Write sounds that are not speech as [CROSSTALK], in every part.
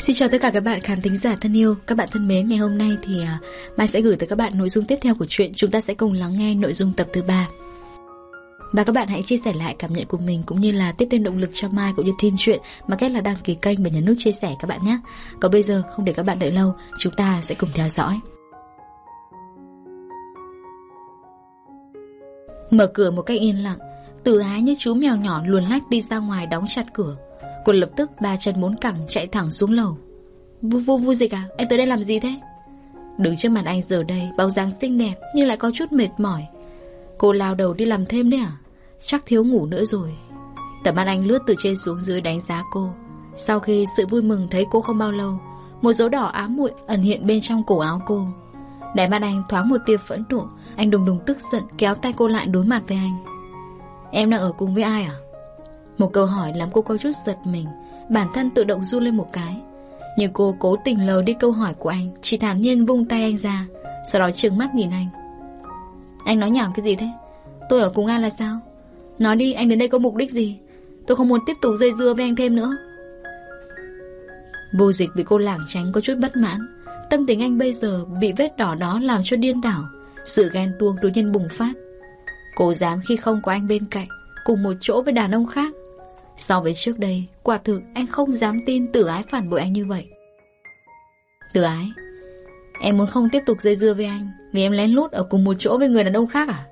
Xin chào tất cả các bạn khán thính giả thân yêu Các bạn thân mến, ngày hôm nay thì à, Mai sẽ gửi tới các bạn nội dung tiếp theo của chuyện Chúng ta sẽ cùng lắng nghe nội dung tập thứ ba. Và các bạn hãy chia sẻ lại cảm nhận của mình Cũng như là tiếp thêm động lực cho Mai Cũng như team chuyện Mà cách là đăng ký kênh và nhấn nút chia sẻ các bạn nhé. Còn bây giờ không để các bạn đợi lâu Chúng ta sẽ cùng theo dõi. Mở cửa một cách yên lặng Từ ái như chú mèo nhỏ luồn lách đi ra ngoài đóng chặt cửa. Cô lập tức ba chân bốn cẳng chạy thẳng xuống lầu. Vu vu vu dịch à? Anh tới đây làm gì thế? Đứng trước mặt anh giờ đây, Bóng dáng xinh đẹp Nhưng lại có chút mệt mỏi. Cô lao đầu đi làm thêm đấy à? Chắc thiếu ngủ nữa rồi. Tầm mắt anh lướt từ trên xuống dưới đánh giá cô. Sau khi sự vui mừng thấy cô không bao lâu, Một dấu đỏ ám muội ẩn hiện bên trong cổ áo cô. Đại mắt anh thoáng một tia phẫn nộ, Anh đùng đùng tức giận kéo tay cô lại đối mặt với anh. Em đang ở cùng với ai à? Một câu hỏi làm cô có chút giật mình, Bản thân tự động du lên một cái. Nhưng cô cố tình lờ đi câu hỏi của anh, Chỉ thản nhiên vung tay anh ra, Sau đó trừng mắt nhìn anh. Anh nói nhảm cái gì thế? Tôi ở cùng ai là sao? Nói đi, anh đến đây có mục đích gì? Tôi không muốn tiếp tục dây dưa với anh thêm nữa. Vô dịch bị cô lảng tránh có chút bất mãn. Tâm tình anh bây giờ bị vết đỏ đó làm cho điên đảo. Sự ghen tuông đột nhiên bùng phát. Cô dám khi không có anh bên cạnh, Cùng một chỗ với đàn ông khác So với trước đây, Quả thực anh không dám tin tử ái phản bội anh như vậy. Tử ái? Em muốn không tiếp tục dây dưa với anh, Vì em lén lút ở cùng một chỗ với người đàn ông khác à?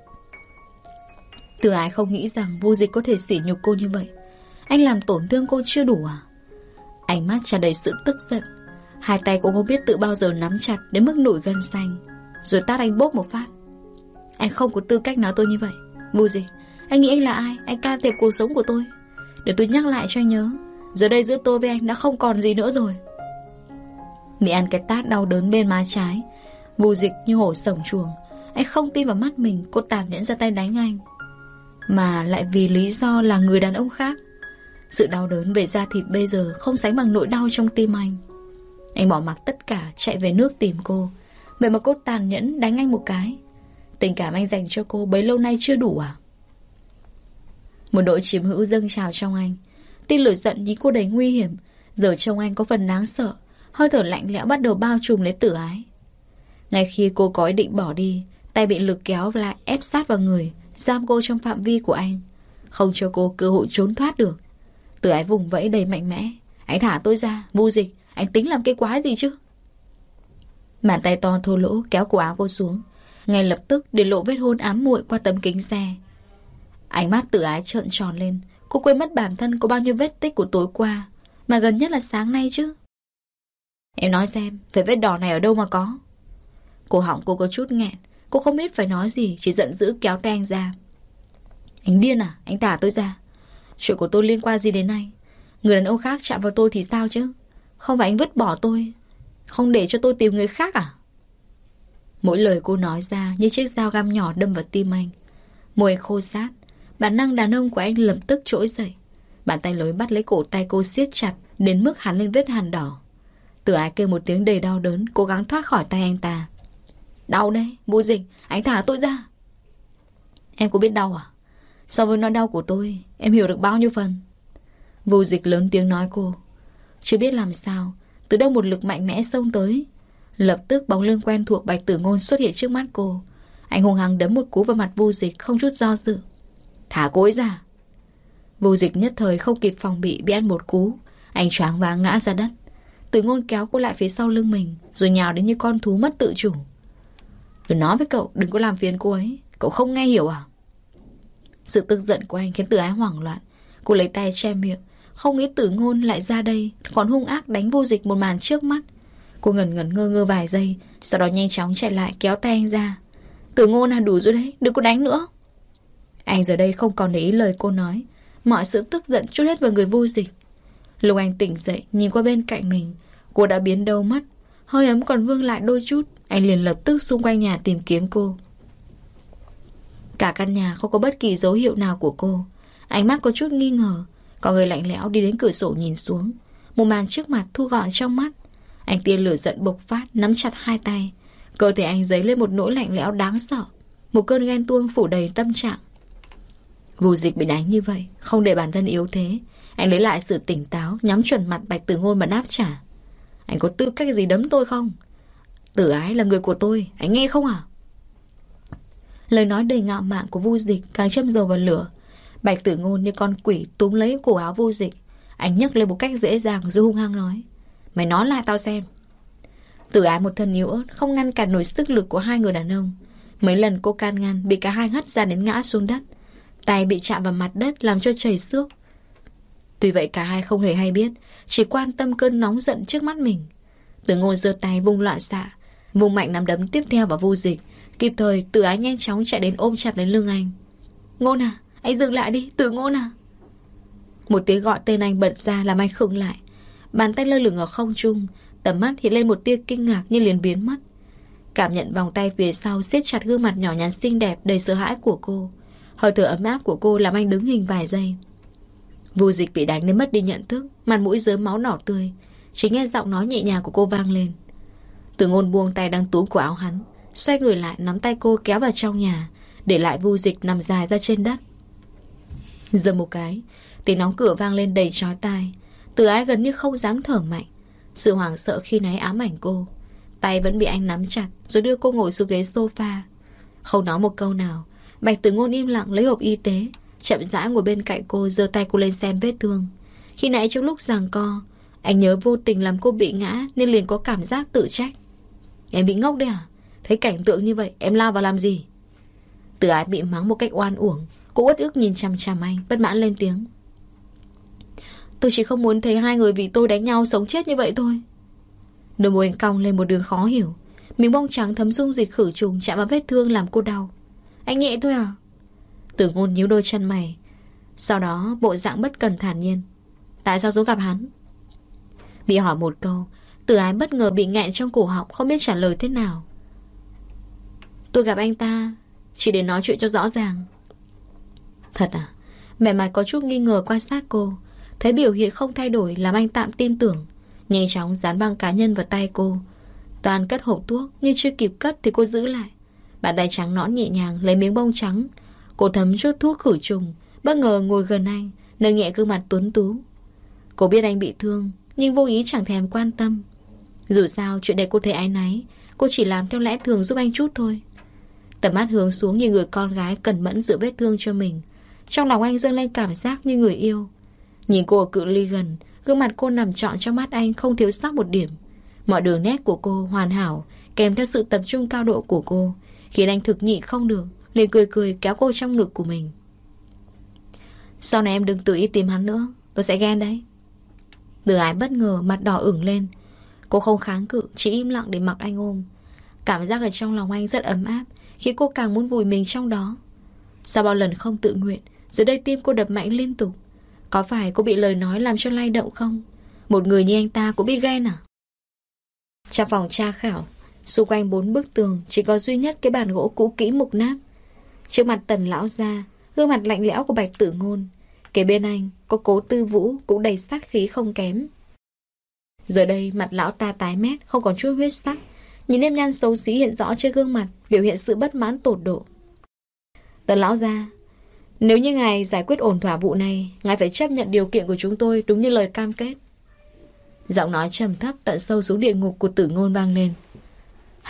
Tử ái không nghĩ rằng Vô dịch có thể sỉ nhục cô như vậy. Anh làm tổn thương cô chưa đủ à? Ánh mắt tràn đầy sự tức giận. Hai tay cô không biết tự bao giờ nắm chặt Đến mức nổi gân xanh, Rồi tát anh bốp một phát. Anh không có tư cách nói tôi như vậy. Vô dịch, Anh nghĩ anh là ai? Anh can thiệp cuộc sống của tôi để tôi nhắc lại cho anh nhớ. Giờ đây giữa tôi với anh đã không còn gì nữa rồi. Mỹ ăn cái tát đau đớn bên má trái. Vù dịch như hổ sổng chuồng. Anh không tin vào mắt mình, Cô tàn nhẫn ra tay đánh anh. Mà lại vì lý do là người đàn ông khác. Sự đau đớn về da thịt bây giờ Không sánh bằng nỗi đau trong tim anh. Anh bỏ mặc tất cả, chạy về nước tìm cô. Vậy mà cô tàn nhẫn đánh anh một cái. Tình cảm anh dành cho cô bấy lâu nay chưa đủ à? Một đội chiếm hữu dâng trào trong anh. Tin lửa giận nhí cô đầy nguy hiểm. Giờ trong anh có phần đáng sợ. Hơi thở lạnh lẽo bắt đầu bao trùm lấy tử ái. Ngay khi cô có ý định bỏ đi Tay bị lực kéo lại ép sát vào người Giam cô trong phạm vi của anh. Không cho cô cơ hội trốn thoát được. Tử ái vùng vẫy đầy mạnh mẽ. Anh thả tôi ra, vu dịch. Anh tính làm cái quái gì chứ? Bàn tay to thô lỗ kéo cổ áo cô xuống. Ngay lập tức để lộ vết hôn ám muội qua tấm kính xe. Ánh mắt tự ái trợn tròn lên. Cô quên mất bản thân có bao nhiêu vết tích của tối qua, Mà gần nhất là sáng nay chứ. Em nói xem Phải vết đỏ này ở đâu mà có? Cô họng cô có chút nghẹn, Cô không biết phải nói gì, Chỉ giận dữ kéo tay anh ra. Anh điên à? Anh thả tôi ra. Chuyện của tôi liên quan gì đến anh? Người đàn ông khác chạm vào tôi thì sao chứ? Không phải anh vứt bỏ tôi. Không để cho tôi tìm người khác à? Mỗi lời cô nói ra Như chiếc dao găm nhỏ đâm vào tim anh. Môi khô sát Bản năng đàn ông của anh lập tức trỗi dậy. Bàn tay lối bắt lấy cổ tay cô siết chặt Đến mức hắn lên vết hàn đỏ. Tử ái kêu một tiếng đầy đau đớn Cố gắng thoát khỏi tay anh ta. Đau đây, vô dịch, anh thả tôi ra. Em có biết đau à? So với nỗi đau của tôi Em hiểu được bao nhiêu phần. Vô dịch lớn tiếng nói cô. Chưa biết làm sao Từ đâu một lực mạnh mẽ xông tới. Lập tức bóng lưng quen thuộc bạch tử ngôn xuất hiện trước mắt cô. Anh hùng hăng đấm một cú vào mặt vô dịch Không chút do dự. Thả cô ấy ra. Vô dịch nhất thời không kịp phòng bị Bị ăn một cú. Anh choáng váng ngã ra đất. Từ ngôn kéo cô lại phía sau lưng mình, Rồi nhào đến như con thú mất tự chủ. Tôi nói với cậu, đừng có làm phiền cô ấy. Cậu không nghe hiểu à? Sự tức giận của anh khiến tử ái hoảng loạn. Cô lấy tay che miệng. Không nghĩ tử ngôn lại ra đây, Còn hung ác đánh vô dịch một màn trước mắt. Cô ngẩn ngẩn ngơ ngơ vài giây, Sau đó nhanh chóng chạy lại kéo tay anh ra. Tử ngôn là đủ rồi đấy, Đừng có đánh nữa anh giờ đây không còn để ý lời cô nói. Mọi sự tức giận chút hết vào người vô dịch. Lúc anh tỉnh dậy, Nhìn qua bên cạnh mình, Cô đã biến đâu mất Hơi ấm còn vương lại đôi chút, Anh liền lập tức xung quanh nhà tìm kiếm cô. Cả căn nhà không có bất kỳ dấu hiệu nào của cô. Ánh mắt có chút nghi ngờ, Có người lạnh lẽo đi đến cửa sổ nhìn xuống. Một màn trước mặt thu gọn trong mắt. Anh tiên lửa giận bộc phát, Nắm chặt hai tay. Cơ thể anh dấy lên một nỗi lạnh lẽo đáng sợ. Một cơn ghen tuông phủ đầy tâm trạng. Vù dịch bị đánh như vậy Không để bản thân yếu thế Anh lấy lại sự tỉnh táo Nhắm chuẩn mặt bạch tử ngôn mà đáp trả Anh có tư cách gì đấm tôi không? Tử ái là người của tôi, anh nghe không à? Lời nói đầy ngạo mạn của vu dịch càng châm dầu vào lửa. Bạch tử ngôn như con quỷ túm lấy cổ áo vu dịch. Anh nhấc lên một cách dễ dàng rồi hung hăng nói. Mày nói lại tao xem. Tử ái một thân yếu ớt không ngăn cản nổi sức lực của hai người đàn ông. Mấy lần cô can ngăn bị cả hai hất ra đến ngã xuống đất. Tay bị chạm vào mặt đất làm cho chảy xước. Tuy vậy cả hai không hề hay biết, chỉ quan tâm cơn nóng giận trước mắt mình. Từ ngồi giơ tay vung loạn xạ, vùng mạnh nắm đấm tiếp theo vào vu dịch. Kịp thời, tử ái nhanh chóng chạy đến ôm chặt lên lưng anh. Ngôn à, anh dừng lại đi, tử ngôn à. Một tiếng gọi tên anh bật ra làm anh khựng lại. Bàn tay lơ lửng ở không trung, tầm mắt hiện lên một tia kinh ngạc như liền biến mất. Cảm nhận vòng tay phía sau siết chặt gương mặt nhỏ nhắn xinh đẹp đầy sợ hãi của cô. Hơi thở ấm áp của cô làm anh đứng hình vài giây. Vu dịch bị đánh nên mất đi nhận thức, mặt mũi dớm máu đỏ tươi. Chỉ nghe giọng nói nhẹ nhàng của cô vang lên. Từ ngôn buông tay đang túm của áo hắn, xoay người lại nắm tay cô kéo vào trong nhà, để lại vu dịch nằm dài ra trên đất. Giờ một cái, tiếng nóng cửa vang lên đầy trói tai. Từ ái gần như không dám thở mạnh. Sự hoảng sợ khi nãy ám ảnh cô. Tay vẫn bị anh nắm chặt, rồi đưa cô ngồi xuống ghế sofa. Không nói một câu nào, Bạch Tử Ngôn im lặng lấy hộp y tế, chậm rãi ngồi bên cạnh cô giơ tay cô lên xem vết thương. Khi nãy trong lúc giằng co, anh nhớ vô tình làm cô bị ngã nên liền có cảm giác tự trách. Em bị ngốc đấy à? Thấy cảnh tượng như vậy, em lao vào làm gì? Từ ái bị mắng một cách oan uổng, cô uất ức nhìn chằm chằm anh, bất mãn lên tiếng. Tôi chỉ không muốn thấy hai người vì tôi đánh nhau sống chết như vậy thôi. Đôi môi anh cong lên một đường khó hiểu. Miếng bông trắng thấm dung dịch khử trùng chạm vào vết thương làm cô đau. Anh nhẹ thôi à? Tử ngôn nhíu đôi chân mày. Sau đó bộ dạng bất cần thản nhiên. Tại sao xuống gặp hắn? Bị hỏi một câu, tử ái bất ngờ bị nghẹn trong cổ họng không biết trả lời thế nào. Tôi gặp anh ta chỉ để nói chuyện cho rõ ràng. Thật à? Mẹ mặt có chút nghi ngờ quan sát cô. Thấy biểu hiện không thay đổi làm anh tạm tin tưởng. Nhanh chóng dán băng cá nhân vào tay cô. Toàn cất hộp thuốc nhưng chưa kịp cất thì cô giữ lại. Bàn tay trắng nõn nhẹ nhàng lấy miếng bông trắng. Cô thấm chút thuốc khử trùng, Bất ngờ ngồi gần anh Nâng nhẹ gương mặt tuấn tú. Cô biết anh bị thương, Nhưng vô ý chẳng thèm quan tâm. Dù sao, chuyện này cô thấy ái náy, Cô chỉ làm theo lẽ thường giúp anh chút thôi. Tầm mắt hướng xuống như người con gái Cẩn mẫn giữ vết thương cho mình. Trong lòng anh dâng lên cảm giác như người yêu. Nhìn cô ở cự ly gần, Gương mặt cô nằm trọn trong mắt anh Không thiếu sót một điểm. Mọi đường nét của cô hoàn hảo, Kèm theo sự tập trung cao độ của cô. Khiến anh thực nhị không được, liền cười cười kéo cô trong ngực của mình. Sau này em đừng tự ý tìm hắn nữa, Tôi sẽ ghen đấy. Từ ái bất ngờ, mặt đỏ ửng lên. Cô không kháng cự, Chỉ im lặng để mặc anh ôm. Cảm giác ở trong lòng anh rất ấm áp, Khiến cô càng muốn vùi mình trong đó. Sau bao lần không tự nguyện Giờ đây tim cô đập mạnh liên tục. Có phải cô bị lời nói làm cho lay động không? Một người như anh ta cũng biết ghen à? Trong phòng tra khảo Xung quanh bốn bức tường Chỉ có duy nhất cái bàn gỗ cũ kỹ mục nát. Trước mặt tần lão ra Gương mặt lạnh lẽo của bạch tử ngôn, Kế bên anh có cố tư vũ Cũng đầy sát khí không kém. Giờ đây mặt lão ta tái mét, Không còn chút huyết sắc, Nhìn nếp nhăn xấu xí hiện rõ trên gương mặt, Biểu hiện sự bất mãn tột độ. Tần lão ra Nếu như ngài giải quyết ổn thỏa vụ này, Ngài phải chấp nhận điều kiện của chúng tôi Đúng như lời cam kết. Giọng nói trầm thấp tận sâu xuống địa ngục của tử ngôn vang lên.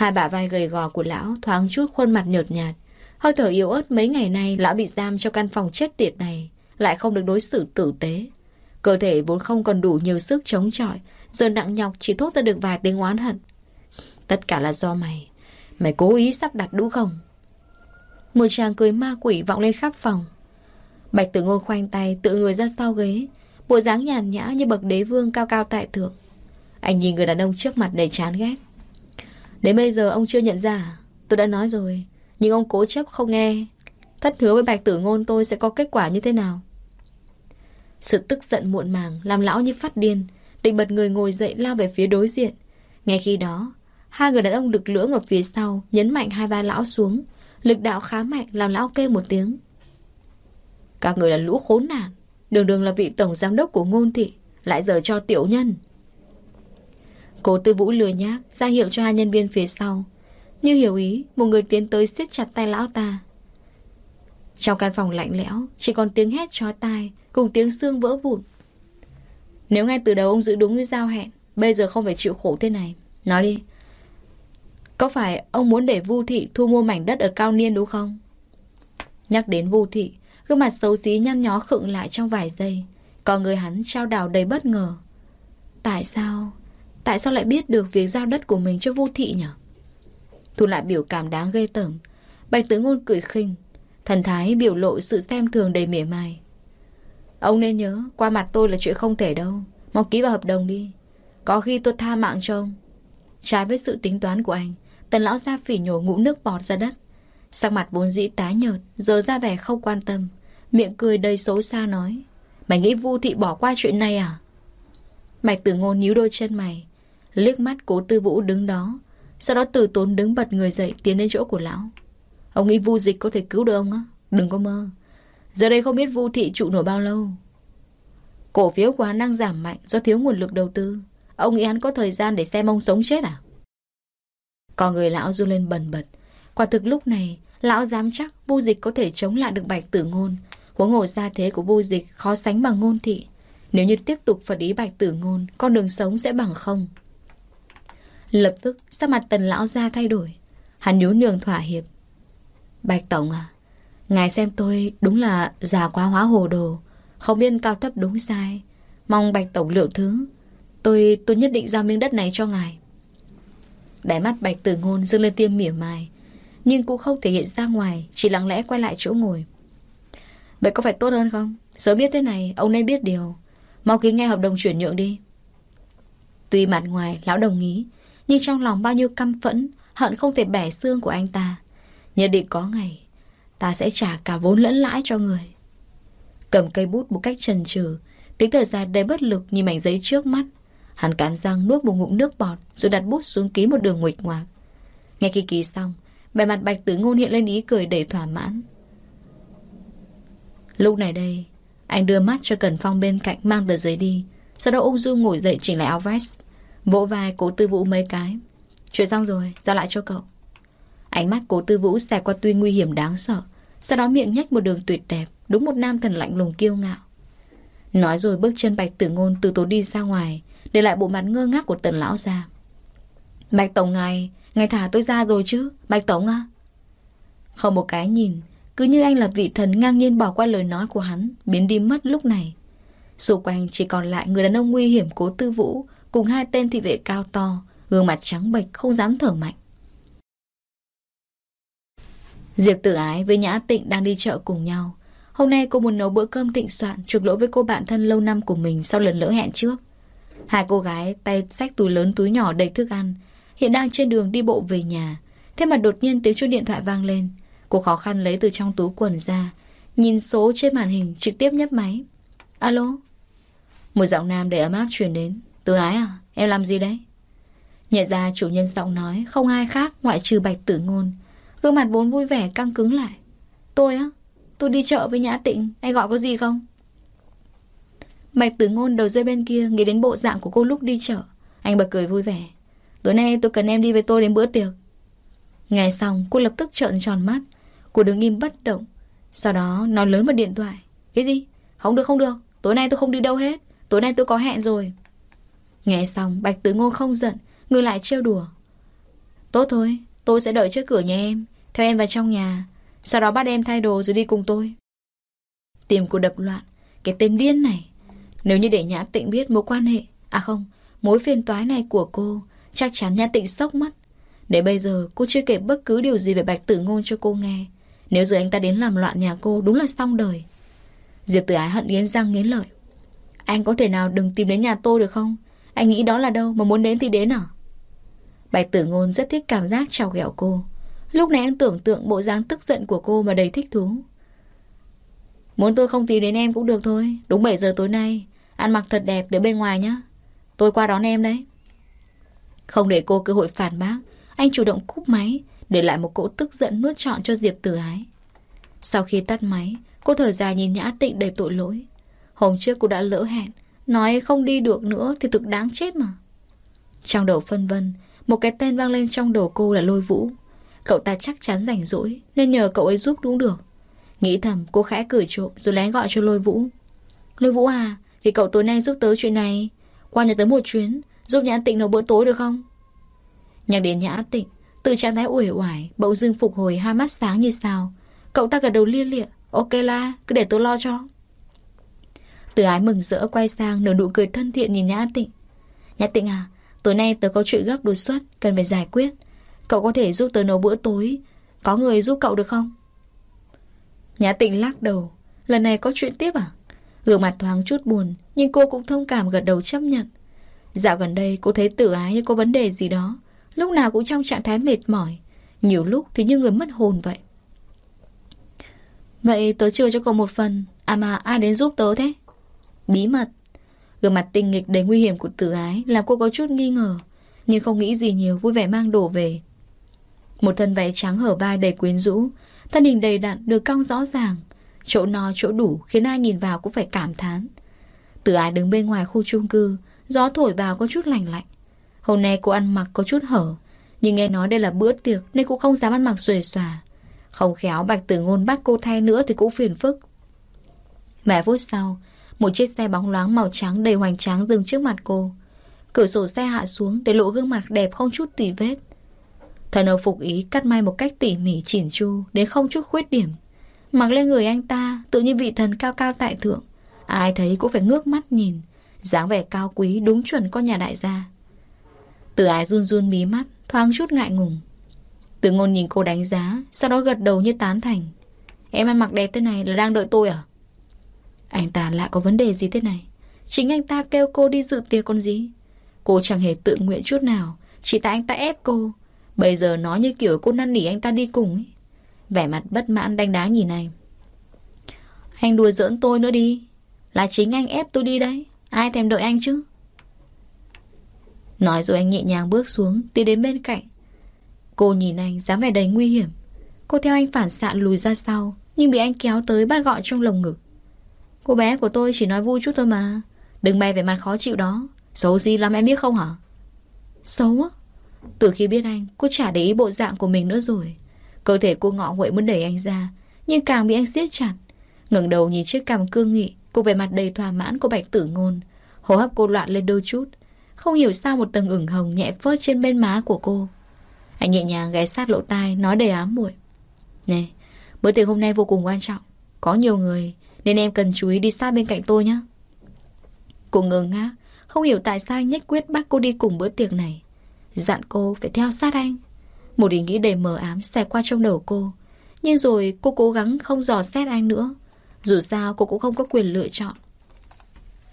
Hai bả vai gầy gò của lão thoáng chút khuôn mặt nhợt nhạt. Hơi thở yếu ớt mấy ngày nay lão bị giam cho căn phòng chết tiệt này, lại không được đối xử tử tế. Cơ thể vốn không còn đủ nhiều sức chống chọi, giờ nặng nhọc chỉ thốt ra được vài tiếng oán hận. Tất cả là do mày. Mày cố ý sắp đặt đúng không? Một chàng cười ma quỷ vọng lên khắp phòng. Bạch tử ngôn khoanh tay tự người ra sau ghế, bộ dáng nhàn nhã như bậc đế vương cao cao tại thượng. Anh nhìn người đàn ông trước mặt đầy chán ghét. Đến bây giờ ông chưa nhận ra. Tôi đã nói rồi, Nhưng ông cố chấp không nghe. Thất hứa với bạch tử ngôn tôi sẽ có kết quả như thế nào? Sự tức giận muộn màng Làm lão như phát điên, Định bật người ngồi dậy lao về phía đối diện. Ngay khi đó, Hai người đàn ông lực lưỡng ở phía sau Nhấn mạnh hai vai lão xuống. Lực đạo khá mạnh làm lão kêu một tiếng. Các người là lũ khốn nạn, Đường đường là vị tổng giám đốc của ngôn thị, Lại giờ cho tiểu nhân. Cố tư vũ lừa nhác, ra hiệu cho hai nhân viên phía sau. Như hiểu ý, Một người tiến tới siết chặt tay lão ta. Trong căn phòng lạnh lẽo, Chỉ còn tiếng hét chói tai, Cùng tiếng xương vỡ vụn. Nếu ngay từ đầu ông giữ đúng với giao hẹn, Bây giờ không phải chịu khổ thế này. Nói đi, Có phải ông muốn để Vu Thị thu mua mảnh đất ở Cao Niên đúng không? Nhắc đến Vu Thị, Gương mặt xấu xí nhăn nhó khựng lại trong vài giây. Còn người hắn trao đảo đầy bất ngờ. Tại sao? Tại sao lại biết được việc giao đất của mình cho Vu Thị nhỉ? Thu lại biểu cảm đáng ghê tởm. Bạch tử ngôn cười khinh. Thần thái biểu lộ sự xem thường đầy mỉa mai. Ông nên nhớ, Qua mặt tôi là chuyện không thể đâu. Mau ký vào hợp đồng đi. Có khi tôi tha mạng cho ông. Trái với sự tính toán của anh, Tần lão ra phỉ nhổ ngũ nước bọt ra đất. Sắc mặt vốn dĩ tái nhợt, Giờ ra vẻ không quan tâm. Miệng cười đầy xấu xa nói, Mày nghĩ vu thị bỏ qua chuyện này à? Mạch tử ngôn nhíu đôi chân mày. Liếc mắt cố tư vũ đứng đó, Sau đó từ tốn đứng bật người dậy Tiến đến chỗ của lão. Ông nghĩ vu dịch có thể cứu được ông á? Đừng có mơ. Giờ đây không biết vu thị trụ nổi bao lâu. Cổ phiếu của hắn đang giảm mạnh Do thiếu nguồn lực đầu tư. Ông nghĩ hắn có thời gian để xem ông sống chết à? Còn người lão du lên bần bật. Quả thực lúc này, Lão dám chắc vu dịch có thể chống lại được bạch tử ngôn. Huống hồ gia thế của vu dịch Khó sánh bằng ngôn thị. Nếu như tiếp tục phật ý bạch tử ngôn, Con đường sống sẽ bằng không. Lập tức sắc mặt tần lão ra thay đổi. Hắn nhú nhường thỏa hiệp. Bạch Tổng à Ngài xem tôi đúng là già quá hóa hồ đồ Không biết cao thấp đúng sai. Mong Bạch Tổng liệu thứ. Tôi tôi nhất định giao miếng đất này cho ngài. Đáy mắt Bạch Tử Ngôn dâng lên tiêm mỉa mai Nhưng cũng không thể hiện ra ngoài Chỉ lặng lẽ quay lại chỗ ngồi. Vậy có phải tốt hơn không? Sớm biết thế này, ông nên biết điều. Mau ký nghe hợp đồng chuyển nhượng đi. Tuy mặt ngoài lão đồng ý nhưng trong lòng bao nhiêu căm phẫn, Hận không thể bẻ xương của anh ta. Nhất định có ngày, Ta sẽ trả cả vốn lẫn lãi cho người. Cầm cây bút một cách trần trừ Tính thời gian đầy bất lực như mảnh giấy trước mắt. Hắn cắn răng nuốt một ngụm nước bọt Rồi đặt bút xuống ký một đường nguệch ngoạc. Ngay khi ký xong, Bề mặt bạch tử ngôn hiện lên ý cười đầy thỏa mãn. Lúc này đây, Anh đưa mắt cho Cần Phong bên cạnh Mang tờ giấy đi, Sau đó ung dung ngồi dậy chỉnh lại áo vest. Vỗ vai cố tư vũ mấy cái. Chuyện xong rồi, giao lại cho cậu. Ánh mắt cố tư vũ xẹt qua tuy nguy hiểm đáng sợ Sau đó miệng nhách một đường tuyệt đẹp Đúng một nam thần lạnh lùng kiêu ngạo. Nói rồi bước chân bạch tử ngôn từ tốn đi ra ngoài Để lại bộ mặt ngơ ngác của tần lão ra Bạch Tổng ngài Ngài thả tôi ra rồi chứ Bạch Tổng à? Không một cái nhìn Cứ như anh là vị thần ngang nhiên bỏ qua lời nói của hắn Biến đi mất lúc này. Xung quanh chỉ còn lại người đàn ông nguy hiểm cố tư vũ Cùng hai tên thị vệ cao to Gương mặt trắng bệch không dám thở mạnh Diệp tử ái với Nhã Tịnh đang đi chợ cùng nhau. Hôm nay cô muốn nấu bữa cơm tịnh soạn chuộc lỗi với cô bạn thân lâu năm của mình sau lần lỡ hẹn trước. Hai cô gái tay xách túi lớn túi nhỏ đầy thức ăn, hiện đang trên đường đi bộ về nhà. Thế mà đột nhiên tiếng chuông điện thoại vang lên. Cô khó khăn lấy từ trong túi quần ra, nhìn số trên màn hình trực tiếp nhấp máy. Alo? Một giọng nam đầy ấm áp truyền đến. Tử ái à? Em làm gì đấy? Nhận ra chủ nhân giọng nói, không ai khác ngoại trừ bạch tử ngôn. Gương mặt vốn vui vẻ căng cứng lại. Tôi á, Tôi đi chợ với Nhã Tịnh, Anh gọi có gì không? Bạch tử ngôn đầu dây bên kia Nghĩ đến bộ dạng của cô lúc đi chợ. Anh bật cười vui vẻ. Tối nay tôi cần em đi với tôi đến bữa tiệc. Nghe xong, cô lập tức trợn tròn mắt. Cô đứng im bất động. Sau đó nói lớn vào điện thoại. Cái gì? Không được không được. Tối nay tôi không đi đâu hết. Tối nay tôi có hẹn rồi. Nghe xong, Bạch Tử Ngôn không giận Người lại trêu đùa. Tốt thôi, Tôi sẽ đợi trước cửa nhà em, Theo em vào trong nhà, Sau đó bắt em thay đồ rồi đi cùng tôi. Tìm cô đập loạn, Cái tên điên này. Nếu như để Nhã Tịnh biết mối quan hệ À không, Mối phiền toái này của cô, Chắc chắn Nhã Tịnh sốc mất Để bây giờ, cô chưa kể bất cứ điều gì về Bạch Tử Ngôn cho cô nghe. Nếu giờ anh ta đến làm loạn nhà cô, Đúng là xong đời. Diệp Tử Ái hận nghiến răng nghiến lợi. Anh có thể nào đừng tìm đến nhà tôi được không? Anh nghĩ đó là đâu mà muốn đến thì đến à? Bạch tử ngôn rất thích cảm giác trào ghẹo cô. Lúc này anh tưởng tượng bộ dáng tức giận của cô mà đầy thích thú. Muốn tôi không tìm đến em cũng được thôi. Đúng 7 giờ tối nay. Ăn mặc thật đẹp để bên ngoài nhé Tôi qua đón em đấy. Không để cô cơ hội phản bác, Anh chủ động cúp máy, Để lại một cỗ tức giận nuốt trọn cho Diệp tử ái. Sau khi tắt máy, Cô thở dài nhìn Nhã Tịnh đầy tội lỗi. Hôm trước cô đã lỡ hẹn Nói không đi được nữa thì thực đáng chết mà. Trong đầu phân vân, một cái tên vang lên trong đầu cô là Lôi Vũ. Cậu ta chắc chắn rảnh rỗi, Nên nhờ cậu ấy giúp đúng được. Nghĩ thầm, cô khẽ cười trộm rồi lén gọi cho Lôi Vũ. Lôi Vũ à Thì cậu tối nay giúp tớ chuyện này. Qua nhà tớ một chuyến, Giúp nhãn Tịnh nấu bữa tối được không? Nhắc đến Nhã Tịnh, Từ trạng thái uể oải, Bỗng dưng phục hồi hai mắt sáng như sao. Cậu ta gật đầu lia lịa. Ok la, cứ để tôi lo cho. Từ ái mừng rỡ quay sang nở nụ cười thân thiện nhìn Nhã Tịnh. Nhã Tịnh à Tối nay tớ có chuyện gấp đột xuất, Cần phải giải quyết. Cậu có thể giúp tớ nấu bữa tối. Có người giúp cậu được không? Nhã Tịnh lắc đầu. Lần này có chuyện tiếp à? Gương mặt thoáng chút buồn, Nhưng cô cũng thông cảm gật đầu chấp nhận. Dạo gần đây cô thấy tự ái như có vấn đề gì đó, Lúc nào cũng trong trạng thái mệt mỏi. Nhiều lúc thì như người mất hồn vậy. Vậy tớ chưa cho cậu một phần À mà ai đến giúp tớ thế? Bí mật. Gương mặt tinh nghịch đầy nguy hiểm của tử ái Làm cô có chút nghi ngờ, Nhưng không nghĩ gì nhiều, vui vẻ mang đồ về. Một thân váy trắng hở vai đầy quyến rũ, Thân hình đầy đặn được cong rõ ràng. Chỗ no, chỗ đủ khiến ai nhìn vào cũng phải cảm thán. Tử ái đứng bên ngoài khu chung cư, Gió thổi vào có chút lành lạnh. Hôm nay cô ăn mặc có chút hở, Nhưng nghe nói đây là bữa tiệc Nên cũng không dám ăn mặc xuề xòa. Không khéo bạch tử ngôn bắt cô thay nữa Thì cũng phiền phức. Vài phút sau một chiếc xe bóng loáng màu trắng đầy hoành tráng dừng trước mặt cô. Cửa sổ xe hạ xuống Để lộ gương mặt đẹp không chút tỉ vết. Thần Âu phục ý cắt may một cách tỉ mỉ chỉn chu Đến không chút khuyết điểm. Mặc lên người anh ta, Tự như vị thần cao cao tại thượng. Ai thấy cũng phải ngước mắt nhìn. dáng vẻ cao quý đúng chuẩn con nhà đại gia. Từ ái run run mí mắt, Thoáng chút ngại ngùng. Từ ngôn nhìn cô đánh giá, Sau đó gật đầu như tán thành. Em ăn mặc đẹp thế này là đang đợi tôi à? Anh ta lại có vấn đề gì thế này? Chính anh ta kêu cô đi dự tiệc con gì? Cô chẳng hề tự nguyện chút nào, Chỉ tại anh ta ép cô. Bây giờ nói như kiểu cô năn nỉ anh ta đi cùng ấy. Vẻ mặt bất mãn đanh đá nhìn anh. Anh đùa giỡn tôi nữa đi. Là chính anh ép tôi đi đấy. Ai thèm đợi anh chứ? Nói rồi anh nhẹ nhàng bước xuống, Tiến đến bên cạnh. Cô nhìn anh dáng vẻ đầy nguy hiểm. Cô theo anh phản xạ lùi ra sau, Nhưng bị anh kéo tới bắt gọi trong lồng ngực. Cô bé của tôi chỉ nói vui chút thôi mà. Đừng bày về mặt khó chịu đó. Xấu gì lắm em biết không hả? Xấu á? Từ khi biết anh, Cô chả để ý bộ dạng của mình nữa rồi. Cơ thể cô ngọ nguậy muốn đẩy anh ra, Nhưng càng bị anh siết chặt. Ngẩng đầu nhìn chiếc cằm cương nghị, Cô về mặt đầy thỏa mãn của bạch tử ngôn. Hô hấp cô loạn lên đôi chút. Không hiểu sao một tầng ửng hồng nhẹ phớt trên bên má của cô. Anh nhẹ nhàng ghé sát lỗ tai, Nói đầy ám muội. Này, bữa tiệc hôm nay vô cùng quan trọng. Có nhiều người nên em cần chú ý đi sát bên cạnh tôi nhé. Cô ngơ ngác, Không hiểu tại sao anh nhất quyết bắt cô đi cùng bữa tiệc này. Dặn cô phải theo sát anh. Một ý nghĩ đầy mờ ám xẹt qua trong đầu cô. Nhưng rồi cô cố gắng không dò xét anh nữa. Dù sao cô cũng không có quyền lựa chọn.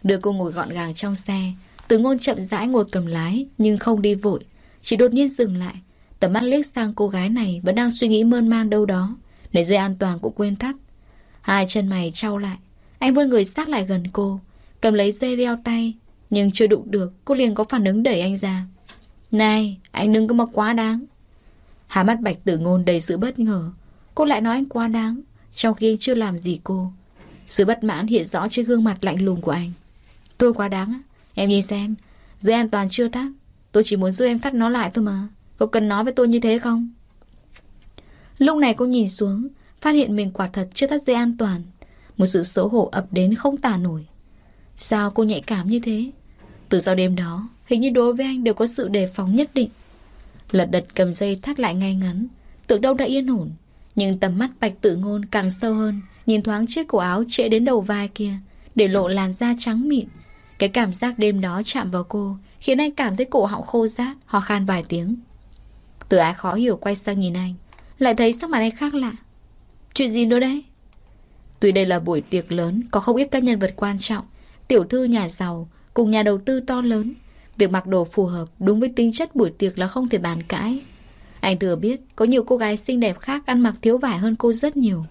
Đưa cô ngồi gọn gàng trong xe. Từ ngôn chậm rãi ngồi cầm lái, Nhưng không đi vội. Chỉ đột nhiên dừng lại. Tầm mắt liếc sang cô gái này Vẫn đang suy nghĩ mơn man đâu đó. Để dây an toàn cũng quên thắt. Hai chân mày trao lại. Anh vươn người sát lại gần cô. Cầm lấy dây đeo tay, Nhưng chưa đụng được, Cô liền có phản ứng đẩy anh ra. Này, anh đừng có mà quá đáng. Hà mắt bạch tử ngôn đầy sự bất ngờ. Cô lại nói anh quá đáng, Trong khi anh chưa làm gì cô. Sự bất mãn hiện rõ trên gương mặt lạnh lùng của anh. Tôi quá đáng á. Em nhìn xem Dây an toàn chưa thắt Tôi chỉ muốn giúp em thắt nó lại thôi mà. Cô cần nói với tôi như thế không? Lúc này cô nhìn xuống Phát hiện mình quả thật chưa thắt dây an toàn. Một sự xấu hổ ập đến không tả nổi. Sao cô nhạy cảm như thế? Từ sau đêm đó, Hình như đối với anh đều có sự đề phòng nhất định. Lật đật cầm dây thắt lại ngay ngắn, Tưởng đâu đã yên ổn. Nhưng tầm mắt bạch tự ngôn càng sâu hơn, Nhìn thoáng chiếc cổ áo trễ đến đầu vai kia, Để lộ làn da trắng mịn. Cái cảm giác đêm đó chạm vào cô, Khiến anh cảm thấy cổ họng khô rát, Ho khan vài tiếng. Từ ái khó hiểu quay sang nhìn anh, Lại thấy sắc mặt anh khác lạ. Chuyện gì nữa đấy? Tuy đây là buổi tiệc lớn, Có không ít các nhân vật quan trọng, Tiểu thư, nhà giàu, Cùng nhà đầu tư to lớn. Việc mặc đồ phù hợp đúng với tính chất buổi tiệc là không thể bàn cãi. Anh thừa biết Có nhiều cô gái xinh đẹp khác ăn mặc thiếu vải hơn cô rất nhiều.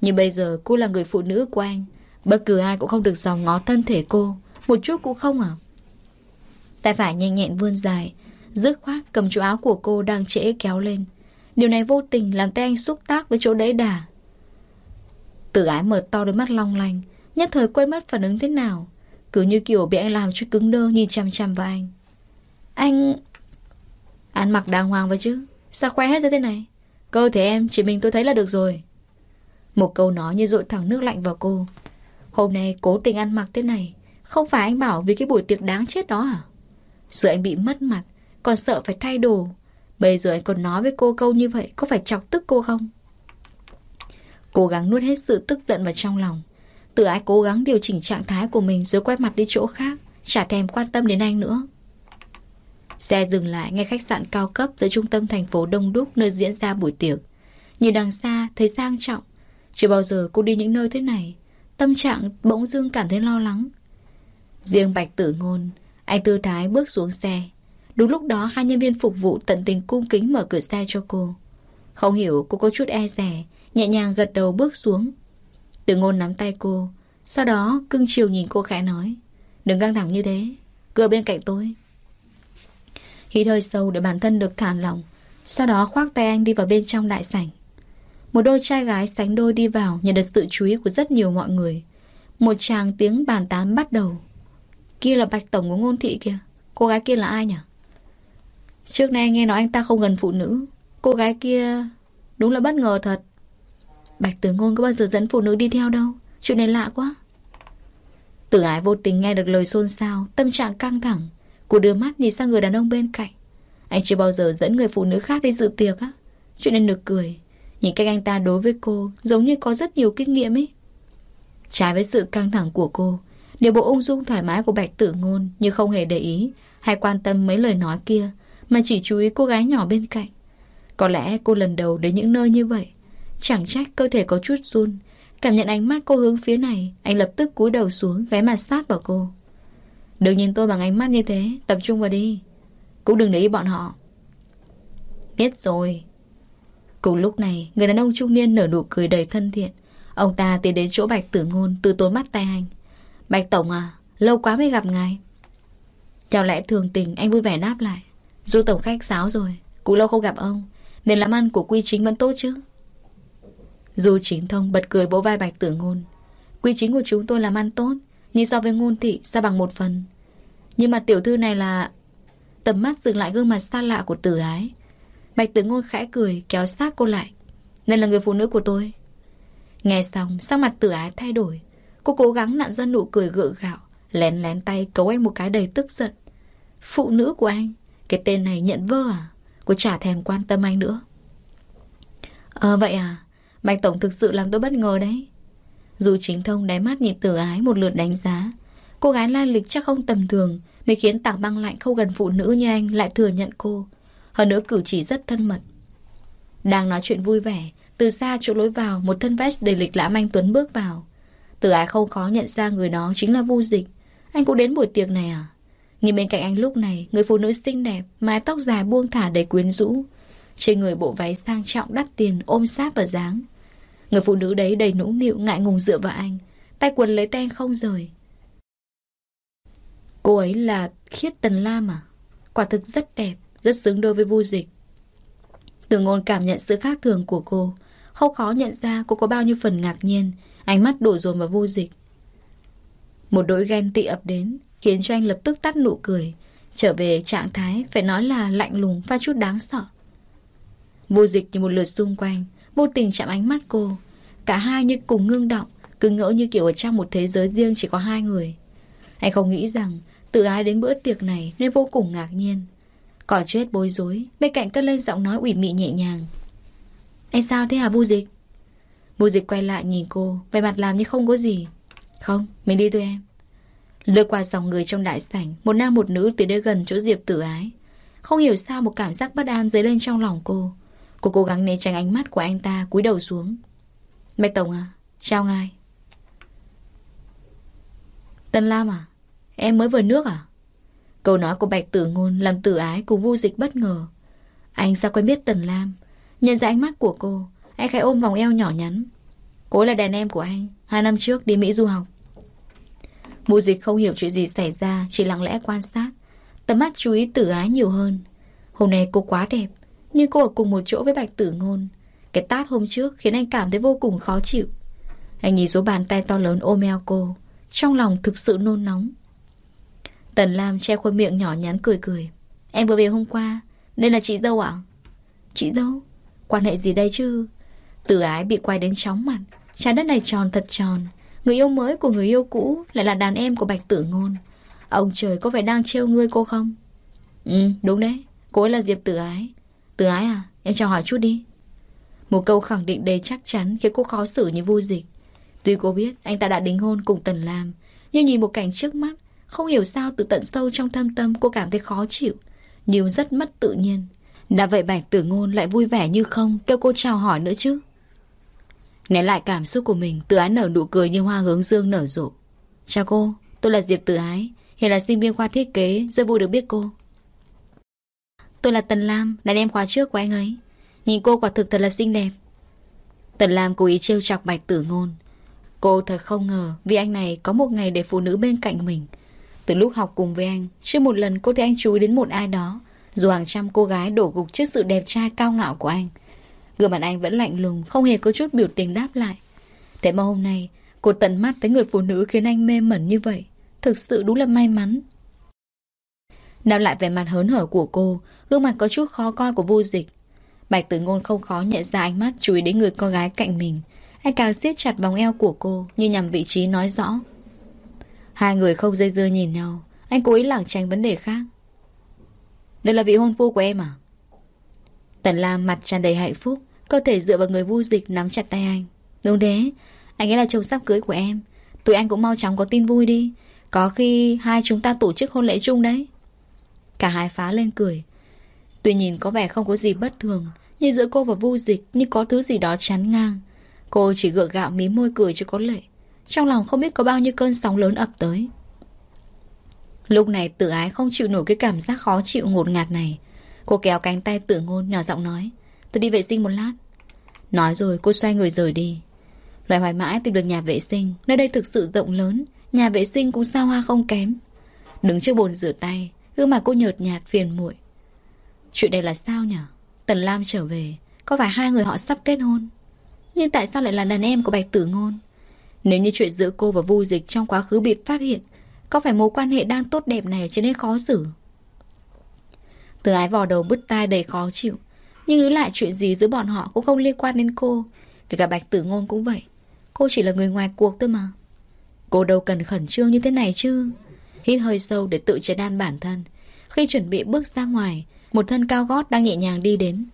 Nhưng bây giờ cô là người phụ nữ của anh, Bất cứ ai cũng không được dòng ngó thân thể cô, Một chút cũng không à? Tay phải nhanh nhẹn vươn dài Dứt khoát cầm chỗ áo của cô đang trễ kéo lên. Điều này vô tình làm tay anh xúc tác với chỗ đẫy đà tự ái mở to đôi mắt long lanh, Nhất thời quên mất phản ứng thế nào. Cứ như kiểu bị anh làm cho cứng đơ, Nhìn chăm chăm vào anh. Anh... anh mặc đàng hoàng vậy chứ? Sao khoe hết ra thế này? Cơ thể em chỉ mình tôi thấy là được rồi. Một câu nói như dội thẳng nước lạnh vào cô. Hôm nay cố tình ăn mặc thế này, Không phải anh bảo vì cái buổi tiệc đáng chết đó à Sợ anh bị mất mặt, Còn sợ phải thay đồ. Bây giờ anh còn nói với cô câu như vậy, Có phải chọc tức cô không? Cố gắng nuốt hết sự tức giận vào trong lòng. Tự ái cố gắng điều chỉnh trạng thái của mình Rồi quay mặt đi chỗ khác, Chả thèm quan tâm đến anh nữa. Xe dừng lại ngay khách sạn cao cấp Giữa trung tâm thành phố Đông Đúc Nơi diễn ra buổi tiệc. Nhìn đằng xa, thấy sang trọng. Chưa bao giờ cô đi những nơi thế này. Tâm trạng bỗng dưng cảm thấy lo lắng. Riêng Bạch Tử Ngôn, Anh tư thái bước xuống xe. Đúng lúc đó, hai nhân viên phục vụ tận tình cung kính mở cửa xe cho cô. Không hiểu cô có chút e rè Nhẹ nhàng gật đầu bước xuống. Từ Ngôn nắm tay cô, Sau đó cưng chiều nhìn cô khẽ nói, Đừng căng thẳng như thế, Cứ bên cạnh tôi. Hít hơi sâu để bản thân được thản lòng, Sau đó khoác tay anh đi vào bên trong đại sảnh. Một đôi trai gái sánh đôi đi vào Nhận được sự chú ý của rất nhiều mọi người. Một chàng tiếng bàn tán bắt đầu. Kia là bạch tổng của ngôn thị kìa, Cô gái kia là ai nhỉ? Trước nay nghe nói anh ta không gần phụ nữ, Cô gái kia Đúng là bất ngờ thật. Bạch tử ngôn có bao giờ dẫn phụ nữ đi theo đâu? Chuyện này lạ quá. Tử ái vô tình nghe được lời xôn xao, Tâm trạng căng thẳng. Cô đưa mắt nhìn sang người đàn ông bên cạnh. Anh chưa bao giờ dẫn người phụ nữ khác đi dự tiệc á. Chuyện này nực cười. Nhìn cách anh ta đối với cô, Giống như có rất nhiều kinh nghiệm ấy. Trái với sự căng thẳng của cô Điều bộ ung dung thoải mái của Bạch Tử Ngôn như không hề để ý, hay quan tâm mấy lời nói kia, mà chỉ chú ý cô gái nhỏ bên cạnh. Có lẽ cô lần đầu đến những nơi như vậy. Chẳng trách cơ thể có chút run. Cảm nhận ánh mắt cô hướng phía này, anh lập tức cúi đầu xuống ghé mặt sát vào cô. Đừng nhìn tôi bằng ánh mắt như thế, tập trung vào đi. Cũng đừng để ý bọn họ. Biết rồi. Cùng lúc này, người đàn ông trung niên nở nụ cười đầy thân thiện. Ông ta tiến đến chỗ Bạch Tử Ngôn từ tốn mắt tay anh. Bạch Tổng à, lâu quá mới gặp ngài. Chào lẽ thường tình, anh vui vẻ đáp lại. Du Tổng khách sáo rồi, cũng lâu không gặp ông. Nên làm ăn của Quy Chính vẫn tốt chứ dù Chính Thông bật cười vỗ vai Bạch Tử Ngôn. Quy Chính của chúng tôi làm ăn tốt, nhưng so với ngôn thị ra bằng một phần. Nhưng mà tiểu thư này là... Tầm mắt dừng lại gương mặt xa lạ của tử ái. Bạch Tử Ngôn khẽ cười, kéo sát cô lại. Nên là người phụ nữ của tôi. Nghe xong, sắc mặt tử ái thay đổi. Cô cố gắng nặn ra nụ cười gượng gạo Lén lén tay cấu anh một cái đầy tức giận Phụ nữ của anh Cái tên này nhận vơ à Cô chả thèm quan tâm anh nữa Ờ vậy à Bạch Tổng thực sự làm tôi bất ngờ đấy Dù chính thông đáy mắt nhìn tử ái một lượt đánh giá Cô gái lai lịch chắc không tầm thường Mới khiến tảng băng lạnh không gần phụ nữ như anh Lại thừa nhận cô Hơn nữa cử chỉ rất thân mật Đang nói chuyện vui vẻ Từ xa chỗ lối vào Một thân vest đầy lịch lãm anh Tuấn bước vào tử ái không khó nhận ra người đó chính là Vu Dịch. Anh cũng đến buổi tiệc này à? Nhìn bên cạnh anh lúc này, người phụ nữ xinh đẹp, mái tóc dài buông thả đầy quyến rũ. Trên người bộ váy sang trọng đắt tiền ôm sát vào dáng. Người phụ nữ đấy đầy nũng nịu ngại ngùng dựa vào anh, tay quần lấy tay anh không rời. Cô ấy là Khiết Tần Lam à? Quả thực rất đẹp, rất xứng đôi với Vu Dịch. Từ ngôn cảm nhận sự khác thường của cô, không khó nhận ra cô có bao nhiêu phần ngạc nhiên Ánh mắt đổ dồn vào vô dịch Một đội ghen tị ập đến Khiến cho anh lập tức tắt nụ cười Trở về trạng thái Phải nói là lạnh lùng và chút đáng sợ Vô dịch như một lượt xung quanh Vô tình chạm ánh mắt cô. Cả hai như cùng ngưng động Cứ ngỡ như kiểu ở trong một thế giới riêng chỉ có hai người. Anh không nghĩ rằng Tự ái đến bữa tiệc này nên vô cùng ngạc nhiên. Còn chết bối rối Bên cạnh cất lên giọng nói ủy mị nhẹ nhàng. Anh sao thế hả Vu dịch? Vu dịch quay lại nhìn cô vẻ mặt làm như không có gì. Không, mình đi thôi em. Lướt qua dòng người trong đại sảnh Một nam một nữ từ đây gần chỗ Diệp tử ái. Không hiểu sao một cảm giác bất an dấy lên trong lòng cô. Cô cố gắng né tránh ánh mắt của anh ta cúi đầu xuống. Mẹ Tổng à Chào ngài. Tân Lam à Em mới vừa nước à? Câu nói của Bạch Tử Ngôn làm tử ái cùng vu dịch bất ngờ. Anh sao quen biết Tần Lam? Nhận ra ánh mắt của cô, anh khẽ ôm vòng eo nhỏ nhắn. Cô là đàn em của anh, Hai năm trước đi Mỹ du học. Mụ dịch không hiểu chuyện gì xảy ra, Chỉ lặng lẽ quan sát. Tầm mắt chú ý tử ái nhiều hơn. Hôm nay cô quá đẹp nhưng cô ở cùng một chỗ với Bạch Tử Ngôn. Cái tát hôm trước khiến anh cảm thấy vô cùng khó chịu. Anh nhìn số bàn tay to lớn ôm eo cô. Trong lòng thực sự nôn nóng. Tần Lam che khuôn miệng nhỏ nhắn cười cười. Em vừa về hôm qua Đây là chị dâu ạ? Chị dâu? Quan hệ gì đây chứ? Từ ái bị quay đến chóng mặt. Trái đất này tròn thật tròn. Người yêu mới của người yêu cũ Lại là đàn em của Bạch Tử Ngôn. Ông trời có phải đang trêu ngươi cô không? Ừ đúng đấy. Cô ấy là Diệp Tử Ái. Từ Ái à em chào hỏi chút đi. Một câu khẳng định đầy chắc chắn khiến cô khó xử như vui dịch. Tuy cô biết anh ta đã đính hôn cùng Tần Lam Nhưng nhìn một cảnh trước mắt Không hiểu sao từ tận sâu trong thâm tâm cô cảm thấy khó chịu Nhiều rất mất tự nhiên. Đã vậy bạch tử ngôn lại vui vẻ như không Kêu cô chào hỏi nữa chứ. Nén lại cảm xúc của mình Từ ái nở nụ cười như hoa hướng dương nở rộ. Chào cô, tôi là Diệp Từ Ái Hiện là sinh viên khoa thiết kế Rất vui được biết cô. Tôi là Tần Lam, đàn em khóa trước của anh ấy. Nhìn cô quả thực thật là xinh đẹp. Tần Lam cố ý trêu chọc bạch tử ngôn. Cô thật không ngờ Vì anh này có một ngày để phụ nữ bên cạnh mình. Từ lúc học cùng với anh Chưa một lần cô thấy anh chú ý đến một ai đó. Dù hàng trăm cô gái đổ gục trước sự đẹp trai cao ngạo của anh Gương mặt anh vẫn lạnh lùng Không hề có chút biểu tình đáp lại. Thế mà hôm nay Cô tận mắt thấy người phụ nữ khiến anh mê mẩn như vậy. Thực sự đúng là may mắn. Đáp lại vẻ mặt hớn hở của cô Gương mặt có chút khó coi của vô dịch. Bạch tử ngôn không khó nhận ra ánh mắt Chú ý đến người con gái cạnh mình. Anh càng siết chặt vòng eo của cô, Như nhằm vị trí nói rõ. Hai người không dây dưa nhìn nhau. Anh cố ý lảng tránh vấn đề khác. Đây là vị hôn phu của em à? Tần Lam mặt tràn đầy hạnh phúc, Cơ thể dựa vào người vu dịch nắm chặt tay anh. Đúng thế, Anh ấy là chồng sắp cưới của em. Tụi anh cũng mau chóng có tin vui đi. Có khi hai chúng ta tổ chức hôn lễ chung đấy. Cả hai phá lên cười. Tuy nhìn có vẻ không có gì bất thường, Nhưng giữa cô và vu dịch Như có thứ gì đó chắn ngang. Cô chỉ gượng gạo mí môi cười cho có lệ. Trong lòng không biết có bao nhiêu cơn sóng lớn ập tới. Lúc này tự ái không chịu nổi cái cảm giác khó chịu ngột ngạt này. Cô kéo cánh tay tự ngôn nhỏ giọng nói, Tôi đi vệ sinh một lát. Nói rồi cô xoay người rời đi. Loại hoài mãi tìm được nhà vệ sinh, Nơi đây thực sự rộng lớn, Nhà vệ sinh cũng sao hoa không kém. Đứng trước bồn rửa tay, Gương mặt cô nhợt nhạt phiền muội Chuyện này là sao nhỉ Tần Lam trở về, Có phải hai người họ sắp kết hôn? Nhưng tại sao lại là đàn em của Bạch Tử Ngôn? Nếu như chuyện giữa cô và Vu Dịch Trong quá khứ bị phát hiện, Có phải mối quan hệ đang tốt đẹp này trở nên khó xử? Từ ái vò đầu bứt tai đầy khó chịu, Nhưng nghĩ lại chuyện gì giữa bọn họ Cũng không liên quan đến cô. Kể cả Bạch Tử Ngôn cũng vậy, Cô chỉ là người ngoài cuộc thôi mà. Cô đâu cần khẩn trương như thế này chứ? Hít hơi sâu để tự chế đan bản thân. Khi chuẩn bị bước ra ngoài một thân cao gót đang nhẹ nhàng đi đến.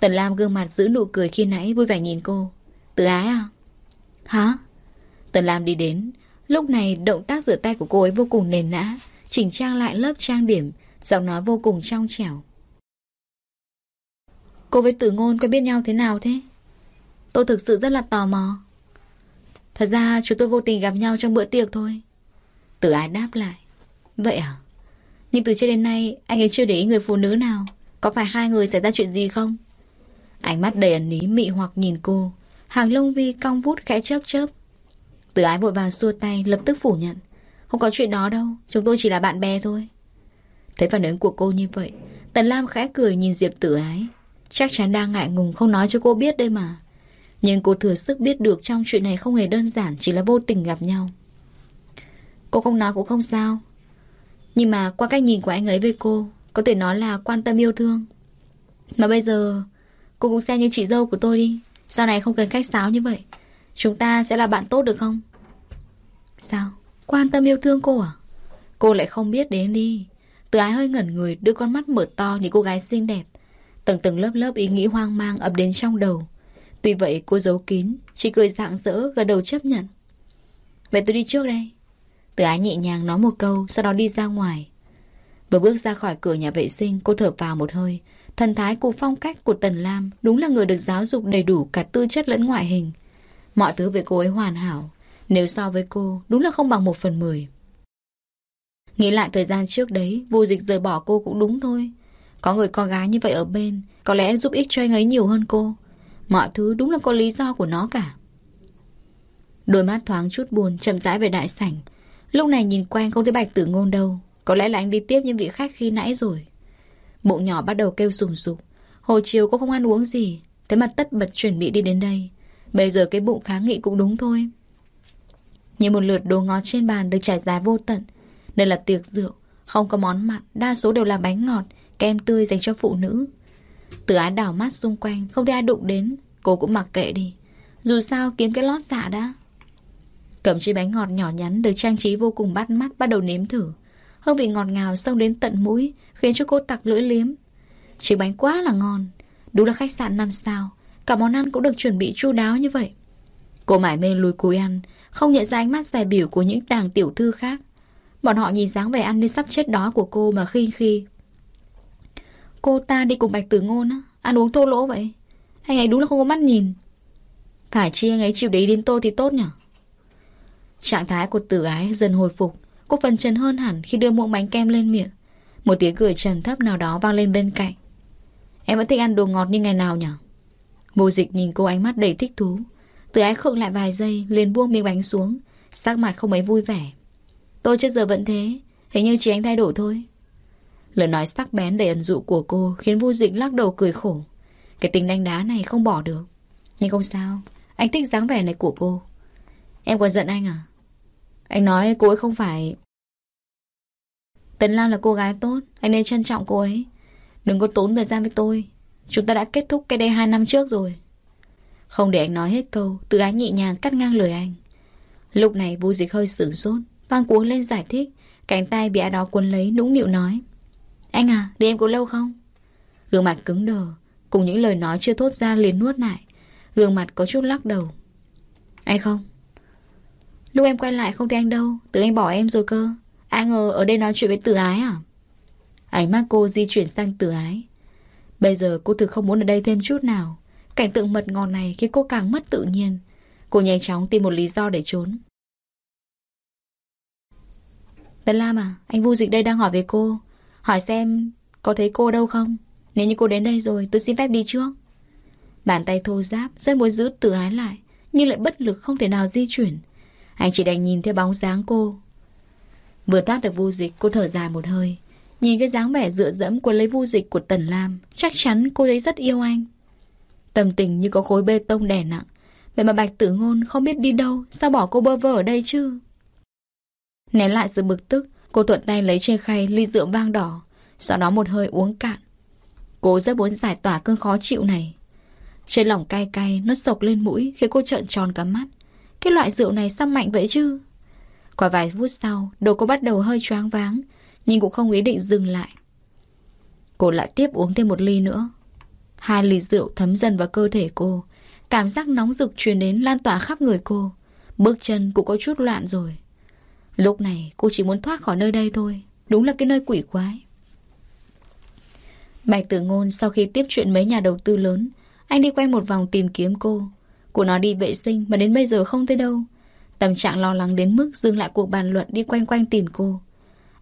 Tần Lam gương mặt giữ nụ cười khi nãy Vui vẻ nhìn cô. Tự ái à? Hả? Tần Lam đi đến. Lúc này động tác rửa tay của cô ấy vô cùng nền nã, Chỉnh trang lại lớp trang điểm, Giọng nói vô cùng trong trẻo. Cô với tử ngôn có biết nhau thế nào thế? Tôi thực sự rất là tò mò. Thật ra chúng tôi vô tình gặp nhau trong bữa tiệc thôi. Tử ái đáp lại. Vậy à? Nhưng từ trước đến nay, anh ấy chưa để ý người phụ nữ nào. Có phải hai người xảy ra chuyện gì không? Ánh mắt đầy ẩn ý, mị hoặc nhìn cô. Hàng lông vi cong vút khẽ chớp chớp. Tử ái vội vàng xua tay, Lập tức phủ nhận. Không có chuyện đó đâu, Chúng tôi chỉ là bạn bè thôi. Thấy phản ứng của cô như vậy, Tần Lam khẽ cười nhìn Diệp tử ái. Chắc chắn đang ngại ngùng không nói cho cô biết đây mà. Nhưng cô thừa sức biết được Trong chuyện này không hề đơn giản, Chỉ là vô tình gặp nhau. Cô không nói cũng không sao. Nhưng mà qua cách nhìn của anh ấy với cô, Có thể nói là quan tâm yêu thương. Mà bây giờ, Cô cũng xem như chị dâu của tôi đi. Sau này không cần khách sáo như vậy, Chúng ta sẽ là bạn tốt được không? Sao? Quan tâm yêu thương cô à? Cô lại không biết đến đi. Từ ái hơi ngẩn người, đưa con mắt mở to Nhìn cô gái xinh đẹp. Tầng tầng lớp lớp ý nghĩ hoang mang ập đến trong đầu. Tuy vậy, cô giấu kín, Chỉ cười rạng rỡ, gật đầu chấp nhận. Vậy tôi đi trước đây từ ái nhẹ nhàng nói một câu, Sau đó đi ra ngoài. Vừa bước ra khỏi cửa nhà vệ sinh, Cô thở vào một hơi. Thần thái cùng phong cách của Tần Lam Đúng là người được giáo dục đầy đủ cả tư chất lẫn ngoại hình. Mọi thứ về cô ấy hoàn hảo. Nếu so với cô, Đúng là không bằng một phần mười. Nghĩ lại thời gian trước đấy, Vô dịch rời bỏ cô cũng đúng thôi. Có người con gái như vậy ở bên, Có lẽ giúp ích cho anh ấy nhiều hơn cô. Mọi thứ đúng là có lý do của nó cả. Đôi mắt thoáng chút buồn Chậm rãi về đại sảnh. Lúc này nhìn quanh không thấy bạch tử ngôn đâu. Có lẽ là anh đi tiếp những vị khách khi nãy rồi. Bụng nhỏ bắt đầu kêu sùng sục. Hồi chiều cô không ăn uống gì. Thế mà tất bật chuẩn bị đi đến đây. Bây giờ cái bụng kháng nghị cũng đúng thôi. Như một lượt đồ ngọt trên bàn Được trải dài vô tận. Đây là tiệc rượu. Không có món mặn. Đa số đều là bánh ngọt. Kem tươi dành cho phụ nữ. Từ ái đảo mắt xung quanh, Không thấy ai đụng đến. Cô cũng mặc kệ đi. Dù sao kiếm cái lót dạ đã. Cầm chiếc bánh ngọt nhỏ nhắn được trang trí vô cùng bắt mắt, bắt đầu nếm thử. Hương vị ngọt ngào xông đến tận mũi, Khiến cho cô tặc lưỡi liếm. Chiếc bánh quá là ngon. Đúng là khách sạn 5 sao. Cả món ăn cũng được chuẩn bị chu đáo như vậy. Cô mải mê lùi cúi ăn, Không nhận ra ánh mắt dài biểu của những tàng tiểu thư khác. Bọn họ nhìn dáng vẻ ăn nên sắp chết đói của cô mà khi khi. Cô ta đi cùng Bạch Tử Ngôn á, Ăn uống thô lỗ vậy. Anh ấy đúng là không có mắt nhìn. Phải chi anh ấy chịu để ý đến tôi thì tốt nhỉ Trạng thái của tử ái dần hồi phục. Cô phần trần hơn hẳn khi đưa muỗng bánh kem lên miệng. Một tiếng cười trầm thấp nào đó vang lên bên cạnh. Em vẫn thích ăn đồ ngọt như ngày nào nhỉ? Vô dịch nhìn cô ánh mắt đầy thích thú. Tử ái khựng lại vài giây, liền buông miếng bánh xuống. Sắc mặt không mấy vui vẻ. Tôi trước giờ vẫn thế, Hình như chỉ anh thay đổi thôi. Lời nói sắc bén đầy ẩn dụ của cô Khiến vô dịch lắc đầu cười khổ. Cái tình đánh đá này không bỏ được. Nhưng không sao, Anh thích dáng vẻ này của cô. Em còn giận anh à? Anh nói cô ấy không phải Tấn Lam là cô gái tốt Anh nên trân trọng cô ấy. Đừng có tốn thời gian với tôi. Chúng ta đã kết thúc cái đây hai năm trước rồi. Không để anh nói hết câu Từ ái nhẹ nhàng cắt ngang lời anh. Lúc này vô dịch hơi sửng sốt Toan cuống lên giải thích Cánh tay bị ai đó cuốn lấy nũng nịu nói. Anh à, đi em có lâu không? Gương mặt cứng đờ Cùng những lời nói chưa thốt ra liền nuốt lại. Gương mặt có chút lắc đầu. Anh không Lúc em quay lại không thấy anh đâu, Tự anh bỏ em rồi cơ. Ai ngờ ở đây nói chuyện với tử ái à? Ánh mắt cô di chuyển sang tử ái. Bây giờ cô thực không muốn ở đây thêm chút nào. Cảnh tượng mật ngọt này khiến cô càng mất tự nhiên. Cô nhanh chóng tìm một lý do để trốn. Tấn Lam à Anh Vu Dịch đây đang hỏi về cô. Hỏi xem có thấy cô đâu không? Nếu như cô đến đây rồi, tôi xin phép đi trước. Bàn tay thô giáp Rất muốn giữ tử ái lại, Nhưng lại bất lực không thể nào di chuyển. Anh chỉ đành nhìn theo bóng dáng cô. Vừa thoát được vu dịch, cô thở dài một hơi. Nhìn cái dáng vẻ dựa dẫm của lấy vu dịch của Tần Lam, Chắc chắn cô ấy rất yêu anh. Tâm tình như có khối bê tông đè nặng. Vậy mà Bạch Tử Ngôn không biết đi đâu, Sao bỏ cô bơ vơ ở đây chứ? Nén lại sự bực tức, Cô thuận tay lấy trên khay ly rượu vang đỏ. Sau đó một hơi uống cạn. Cô rất muốn giải tỏa cơn khó chịu này. Trên lòng cay cay, Nó sộc lên mũi Khiến cô trợn tròn cả mắt. Cái loại rượu này sao mạnh vậy chứ? Qua vài phút sau, Đồ cô bắt đầu hơi choáng váng, Nhưng cũng không ý định dừng lại. Cô lại tiếp uống thêm một ly nữa. Hai ly rượu thấm dần vào cơ thể cô. Cảm giác nóng rực truyền đến lan tỏa khắp người cô. Bước chân cũng có chút loạn rồi. Lúc này, cô chỉ muốn thoát khỏi nơi đây thôi. Đúng là cái nơi quỷ quái. Bạch tử ngôn sau khi tiếp chuyện mấy nhà đầu tư lớn, Anh đi quanh một vòng tìm kiếm cô. Cô nó đi vệ sinh mà đến bây giờ không thấy đâu. Tâm trạng lo lắng đến mức dừng lại cuộc bàn luận đi quanh quanh tìm cô.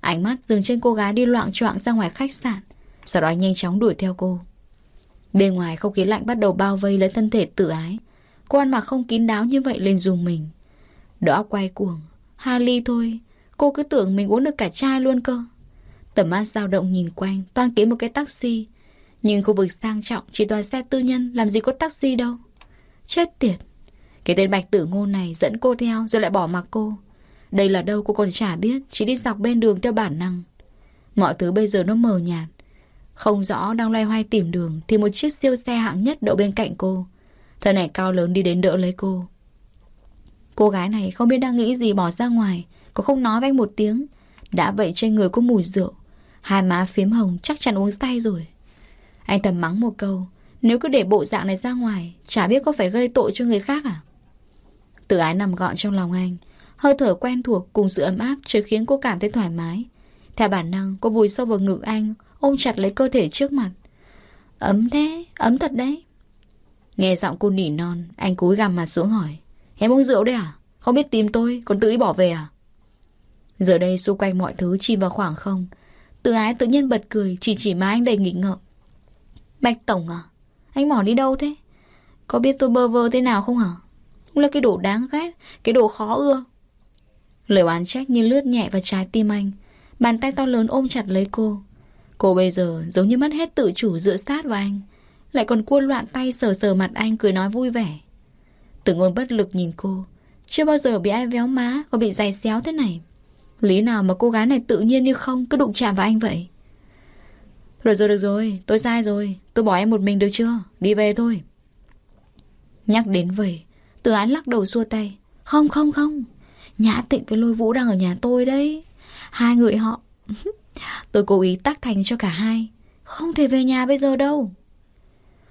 Ánh mắt dừng trên cô gái đi loạn choạng ra ngoài khách sạn, Sau đó nhanh chóng đuổi theo cô. Bên ngoài không khí lạnh bắt đầu bao vây lấy thân thể tự ái. Cô ăn mặc không kín đáo như vậy lên dùng mình. Đó quay cuồng Hai ly thôi, Cô cứ tưởng mình uống được cả chai luôn cơ. Tầm mắt dao động nhìn quanh Toàn kiếm một cái taxi. Nhưng khu vực sang trọng chỉ toàn xe tư nhân, Làm gì có taxi đâu. Chết tiệt. Cái tên bạch tử ngôn này dẫn cô theo Rồi lại bỏ mặc cô. Đây là đâu cô còn chả biết, Chỉ đi dọc bên đường theo bản năng. Mọi thứ bây giờ nó mờ nhạt. Không rõ đang loay hoay tìm đường Thì một chiếc siêu xe hạng nhất đậu bên cạnh cô. Thân này cao lớn đi đến đỡ lấy cô. Cô gái này không biết đang nghĩ gì bỏ ra ngoài Cô không nói với anh một tiếng. Đã vậy trên người có mùi rượu, Hai má phiếm hồng chắc chắn uống say rồi. Anh tầm mắng một câu nếu cứ để bộ dạng này ra ngoài Chả biết có phải gây tội cho người khác à Tự ái nằm gọn trong lòng anh Hơi thở quen thuộc cùng sự ấm áp Chỉ khiến cô cảm thấy thoải mái Theo bản năng cô vùi sâu vào ngực anh Ôm chặt lấy cơ thể trước mặt Ấm thế, ấm thật đấy Nghe giọng cô nỉ non Anh cúi gằm mặt xuống hỏi Em uống rượu đấy à? Không biết tìm tôi, còn tự ý bỏ về à? Giờ đây xung quanh mọi thứ chìm vào khoảng không. Tự ái tự nhiên bật cười, chỉ chỉ má anh đầy nghịch ngợm. Bạch Tổng à? Anh bỏ đi đâu thế? Có biết tôi bơ vơ thế nào không hả? Cũng là cái đồ đáng ghét, cái đồ khó ưa. Lời oán trách như lướt nhẹ vào trái tim anh. Bàn tay to lớn ôm chặt lấy cô. Cô bây giờ giống như mất hết tự chủ dựa sát vào anh. Lại còn cuôn loạn tay sờ sờ mặt anh cười nói vui vẻ. Tử ngôn bất lực nhìn cô Chưa bao giờ bị ai véo má Có bị dày xéo thế này Lý nào mà cô gái này tự nhiên như không Cứ đụng chạm vào anh vậy rồi rồi được rồi, Tôi sai rồi. Tôi bỏ em một mình được chưa? Đi về thôi. Nhắc đến về Từ án lắc đầu xua tay. Không không không. Nhã tịnh với lôi vũ đang ở nhà tôi đấy. Hai người họ. [LAUGHS] Tôi cố ý tác thành cho cả hai. Không thể về nhà bây giờ đâu.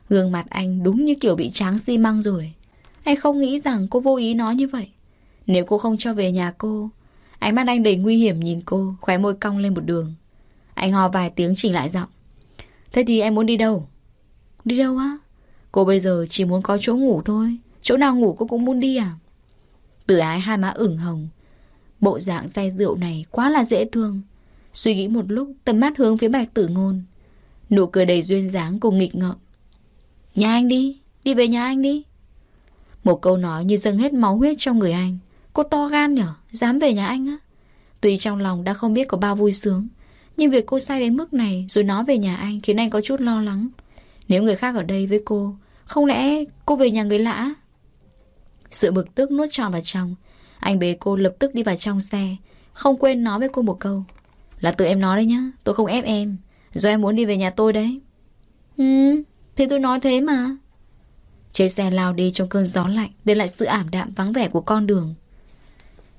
Gương mặt anh đúng như kiểu bị tráng xi măng rồi. Anh không nghĩ rằng cô vô ý nói như vậy. Nếu cô không cho về nhà cô, Ánh mắt anh đầy nguy hiểm nhìn cô, Khóe môi cong lên một đường. Anh ho vài tiếng chỉnh lại giọng. Thế thì em muốn đi đâu? Đi đâu á? Cô bây giờ chỉ muốn có chỗ ngủ thôi. Chỗ nào ngủ cô cũng muốn đi à? Từ ái hai má ửng hồng. Bộ dạng say rượu này quá là dễ thương. Suy nghĩ một lúc, Tầm mắt hướng phía bạch tử ngôn. Nụ cười đầy duyên dáng cùng nghịch ngợm. Nhà anh đi Đi về nhà anh đi. Một câu nói như dâng hết máu huyết trong người anh. Cô to gan nhở, Dám về nhà anh á? Tuy trong lòng đã không biết có bao vui sướng nhưng việc cô sai đến mức này Rồi nói về nhà anh khiến anh có chút lo lắng. Nếu người khác ở đây với cô, Không lẽ cô về nhà người lạ? Sự bực tức nuốt tròn vào trong. Anh bế cô lập tức đi vào trong xe. Không quên nói với cô một câu. Là tự em nói đấy nhá, Tôi không ép em. Do em muốn đi về nhà tôi đấy. Ừ Thì tôi nói thế mà. Chiếc xe lao đi trong cơn gió lạnh, Để lại sự ảm đạm vắng vẻ của con đường.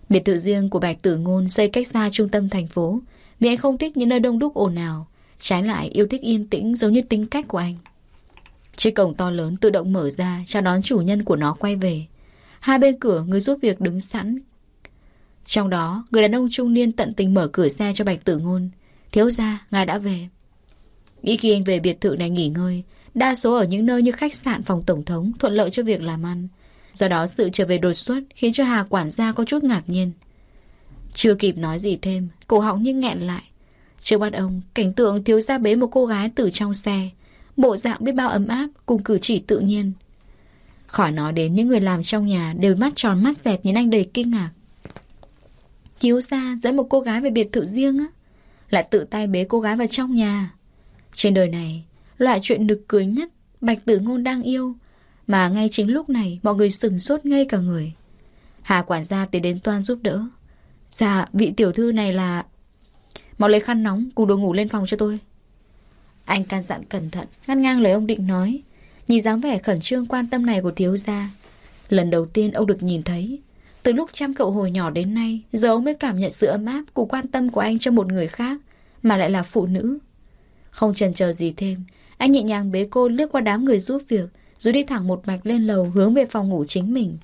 Biệt thự riêng của Bạch Tử Ngôn xây cách xa trung tâm thành phố vì anh không thích những nơi đông đúc ồn ào. Trái lại, yêu thích yên tĩnh giống như tính cách của anh. Chiếc cổng to lớn tự động mở ra, chào đón chủ nhân của nó quay về. Hai bên cửa, người giúp việc đứng sẵn. Trong đó, người đàn ông trung niên tận tình mở cửa xe cho Bạch Tử Ngôn. Thiếu ra ngài đã về. Nghĩ khi anh về biệt thự này nghỉ ngơi, Đa số ở những nơi như khách sạn, phòng tổng thống, Thuận lợi cho việc làm ăn. Do đó, sự trở về đột xuất Khiến cho Hà quản gia có chút ngạc nhiên. Chưa kịp nói gì thêm Cổ họng như nghẹn lại. Trước mắt ông, Cảnh tượng thiếu gia bế một cô gái từ trong xe. Bộ dạng biết bao ấm áp, Cùng cử chỉ tự nhiên. Khỏi nói đến những người làm trong nhà Đều mắt tròn mắt dẹt nhìn anh đầy kinh ngạc. Thiếu gia dẫn một cô gái về biệt thự riêng á? Lại tự tay bế cô gái vào trong nhà. Trên đời này, Loại chuyện nực cưới nhất, Bạch tử ngôn đang yêu, mà ngay chính lúc này Mọi người sừng sốt ngay cả người. Hà quản gia tiến đến toan giúp đỡ. Dạ vị tiểu thư này là Mau lấy khăn nóng, cùng đồ ngủ lên phòng cho tôi. Anh can dặn cẩn thận Ngăn ngang lời ông định nói. Nhìn dáng vẻ khẩn trương quan tâm này của thiếu gia, Lần đầu tiên ông được nhìn thấy. Từ lúc chăm cậu hồi nhỏ đến nay, Giờ ông mới cảm nhận sự ấm áp của quan tâm của anh cho một người khác, Mà lại là phụ nữ. Không chần chờ gì thêm, Anh nhẹ nhàng bế cô lướt qua đám người giúp việc, rồi đi thẳng một mạch lên lầu hướng về phòng ngủ chính mình.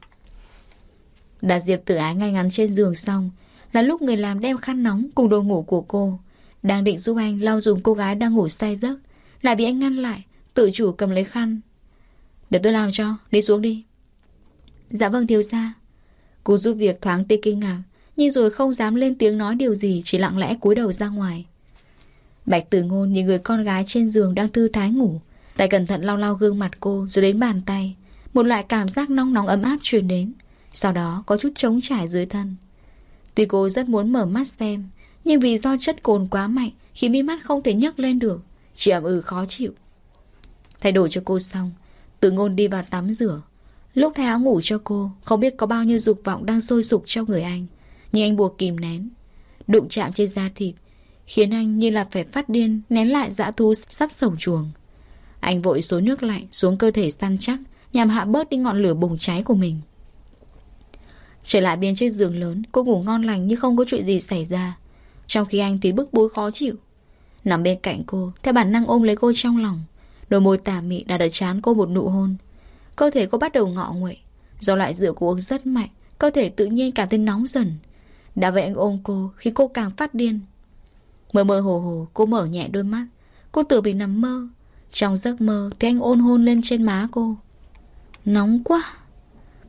Đặt Diệp tử ái ngay ngắn trên giường xong là lúc người làm đem khăn nóng cùng đồ ngủ của cô. Đang định giúp anh lau dùng cô gái đang ngủ say giấc Lại bị anh ngăn lại Tự chủ cầm lấy khăn. Để tôi làm cho, đi xuống đi. Dạ vâng thiếu gia. Cô giúp việc thoáng tê kinh ngạc Nhưng rồi không dám lên tiếng nói điều gì Chỉ lặng lẽ cúi đầu ra ngoài. Bạch tử ngôn nhìn người con gái trên giường đang thư thái ngủ Tay cẩn thận lau lau gương mặt cô Rồi đến bàn tay. Một loại cảm giác nóng nóng ấm áp truyền đến Sau đó có chút trống trải dưới thân. Tuy cô rất muốn mở mắt xem, Nhưng vì do chất cồn quá mạnh Khiến mi mắt không thể nhấc lên được Chỉ ẩm ừ khó chịu. Thay đổi cho cô xong Tự ngôn đi vào tắm rửa. Lúc thay áo ngủ cho cô, Không biết có bao nhiêu dục vọng đang sôi sục trong người anh, Nhưng anh buộc kìm nén. Đụng chạm trên da thịt, Khiến anh như là phải phát điên Nén lại dã thú sắp sổng chuồng. Anh vội xối nước lạnh xuống cơ thể săn chắc, Nhằm hạ bớt đi ngọn lửa bùng cháy của mình. Trở lại bên chiếc giường lớn, Cô ngủ ngon lành như không có chuyện gì xảy ra. Trong khi anh thì bức bối khó chịu. Nằm bên cạnh cô, Theo bản năng ôm lấy cô trong lòng, Đôi môi tà mị đã đỡ chán cô một nụ hôn. Cơ thể cô bắt đầu ngọ nguậy, Do loại rượu của uống rất mạnh, Cơ thể tự nhiên cảm thấy nóng dần. Đã vậy anh ôm cô khi cô càng phát điên. Mơ mơ hồ hồ, cô mở nhẹ đôi mắt. Cô tưởng mình nằm mơ. Trong giấc mơ thì anh ôn hôn lên trên má cô. Nóng quá.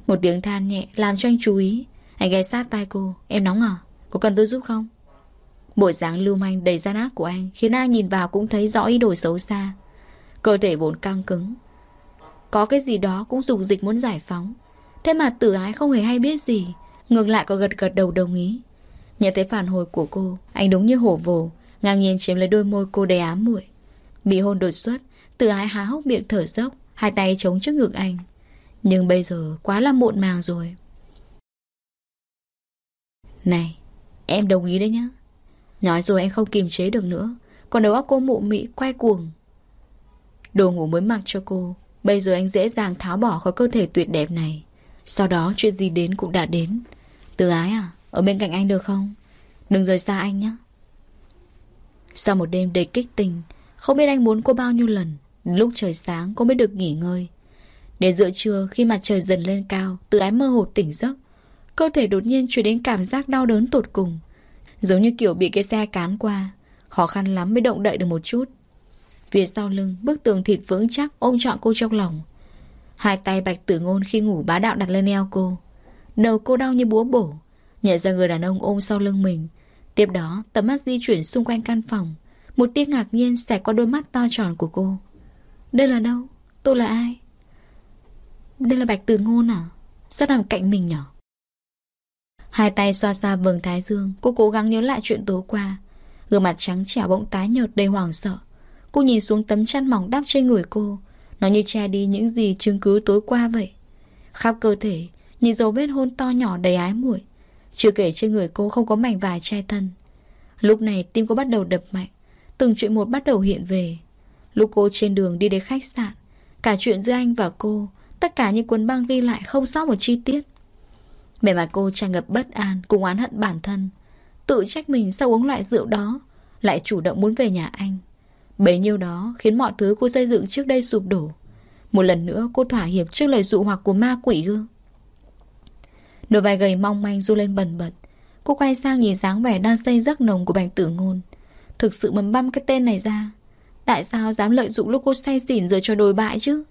Một tiếng than nhẹ làm cho anh chú ý. Anh ghé sát tai cô. Em nóng à? Có cần tôi giúp không? Bộ dáng lưu manh đầy gian ác của anh Khiến ai nhìn vào cũng thấy rõ ý đồ xấu xa. Cơ thể vốn căng cứng. Có cái gì đó cũng dùng dịch muốn giải phóng. Thế mà tử ái không hề hay biết gì. Ngược lại có gật gật đầu đồng ý. Nhận thấy phản hồi của cô, Anh đúng như hổ vồ, Ngang nhiên chiếm lấy đôi môi cô đầy ám muội. Bị hôn đột xuất, tử ái há hốc miệng thở dốc, Hai tay chống trước ngực anh. Nhưng bây giờ quá là muộn màng rồi. Này, Em đồng ý đấy nhá. Nói rồi anh không kiềm chế được nữa. Còn đầu óc cô mụ mị quay cuồng. Đồ ngủ mới mặc cho cô. Bây giờ anh dễ dàng tháo bỏ khỏi cơ thể tuyệt đẹp này. Sau đó chuyện gì đến cũng đã đến. Từ ái à Ở bên cạnh anh được không? Đừng rời xa anh nhé Sau một đêm đầy kích tình, Không biết anh muốn cô bao nhiêu lần. Lúc trời sáng, cô mới được nghỉ ngơi. Đến giữa trưa, khi mặt trời dần lên cao, tự ái mơ hồ tỉnh giấc, Cơ thể đột nhiên chuyển đến cảm giác đau đớn tột cùng. Giống như kiểu bị cái xe cán qua, Khó khăn lắm mới động đậy được một chút. Phía sau lưng, Bức tường thịt vững chắc ôm trọn cô trong lòng. Hai tay bạch tử ngôn khi ngủ bá đạo đặt lên eo cô. Đầu cô đau như búa bổ Nhận ra người đàn ông ôm sau lưng mình. Tiếp đó, tầm mắt di chuyển xung quanh căn phòng. Một tiếng ngạc nhiên xẹt qua đôi mắt to tròn của cô. Đây là đâu? Tôi là ai? Đây là bạch tử ngôn à? Sao nằm cạnh mình nhở? Hai tay xoa xoa vầng thái dương, Cô cố gắng nhớ lại chuyện tối qua. Gương mặt trắng trẻo bỗng tái nhợt đầy hoảng sợ. Cô nhìn xuống tấm chăn mỏng đắp trên người cô. Nó như che đi những gì chứng cứ tối qua vậy. Khắp cơ thể, Nhìn dấu vết hôn to nhỏ đầy ái muội. Chưa kể trên người cô không có mảnh vải che thân. Lúc này tim cô bắt đầu đập mạnh. Từng chuyện một bắt đầu hiện về. Lúc cô trên đường đi đến khách sạn, Cả chuyện giữa anh và cô Tất cả những cuốn băng ghi lại không sót một chi tiết. Bề mặt cô tràn ngập bất an Cùng oán hận bản thân. Tự trách mình sau uống loại rượu đó, Lại chủ động muốn về nhà anh. Bấy nhiêu đó khiến mọi thứ cô xây dựng trước đây sụp đổ. Một lần nữa cô thỏa hiệp trước lời dụ hoặc của ma quỷ ư. Đôi vai gầy mong manh du lên bần bật. Cô quay sang nhìn dáng vẻ đang xây giấc nồng của bành tử ngôn. Thực sự mầm băm cái tên này ra. Tại sao dám lợi dụng lúc cô say xỉn rồi cho đồi bại chứ?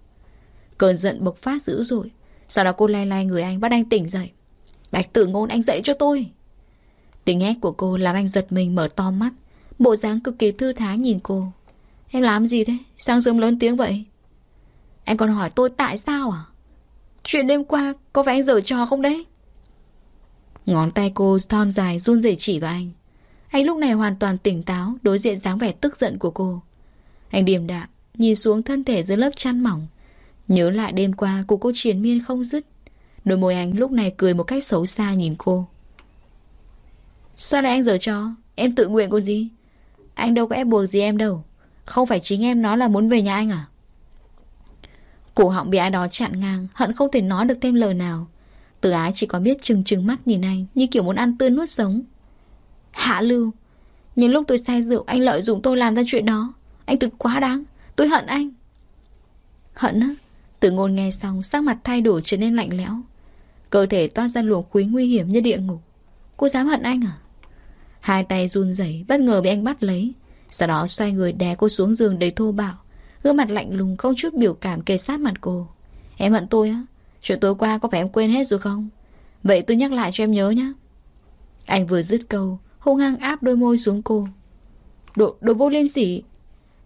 Cơn giận bộc phát dữ dội Sau đó cô lay lay người anh bắt anh tỉnh dậy Bạch tử ngôn anh dậy cho tôi Tiếng hét của cô làm anh giật mình mở to mắt Bộ dáng cực kỳ thư thái nhìn cô Em làm gì thế? Sáng sớm lớn tiếng vậy? Anh còn hỏi tôi tại sao à? Chuyện đêm qua có phải anh dở trò không đấy? Ngón tay cô thon dài run rẩy chỉ vào anh Anh lúc này hoàn toàn tỉnh táo, Đối diện dáng vẻ tức giận của cô Anh điềm đạm, Nhìn xuống thân thể dưới lớp chăn mỏng Nhớ lại đêm qua của cô triển miên không dứt. Đôi môi anh lúc này cười một cách xấu xa nhìn cô. Sao lại anh giờ cho Em tự nguyện còn gì? Anh đâu có ép buộc gì em đâu. Không phải chính em nói là muốn về nhà anh à? Cổ họng bị ai đó chặn ngang, Hận không thể nói được thêm lời nào. Từ ái chỉ có biết trừng trừng mắt nhìn anh, Như kiểu muốn ăn tươi nuốt sống. Hạ lưu, Nhưng lúc tôi say rượu, anh lợi dụng tôi làm ra chuyện đó. Anh thực quá đáng, Tôi hận anh. Hận á? Từ ngôn nghe xong sắc mặt thay đổi trở nên lạnh lẽo. Cơ thể toát ra luồng khí nguy hiểm như địa ngục. Cô dám hận anh à? Hai tay run rẩy bất ngờ bị anh bắt lấy. Sau đó xoay người đè cô xuống giường đầy thô bạo. Gương mặt lạnh lùng không chút biểu cảm kề sát mặt cô. Em hận tôi á? Chuyện tối qua có phải em quên hết rồi không? Vậy tôi nhắc lại cho em nhớ nhé Anh vừa dứt câu Hung hăng áp đôi môi xuống cô. Đồ, đồ vô liêm sỉ.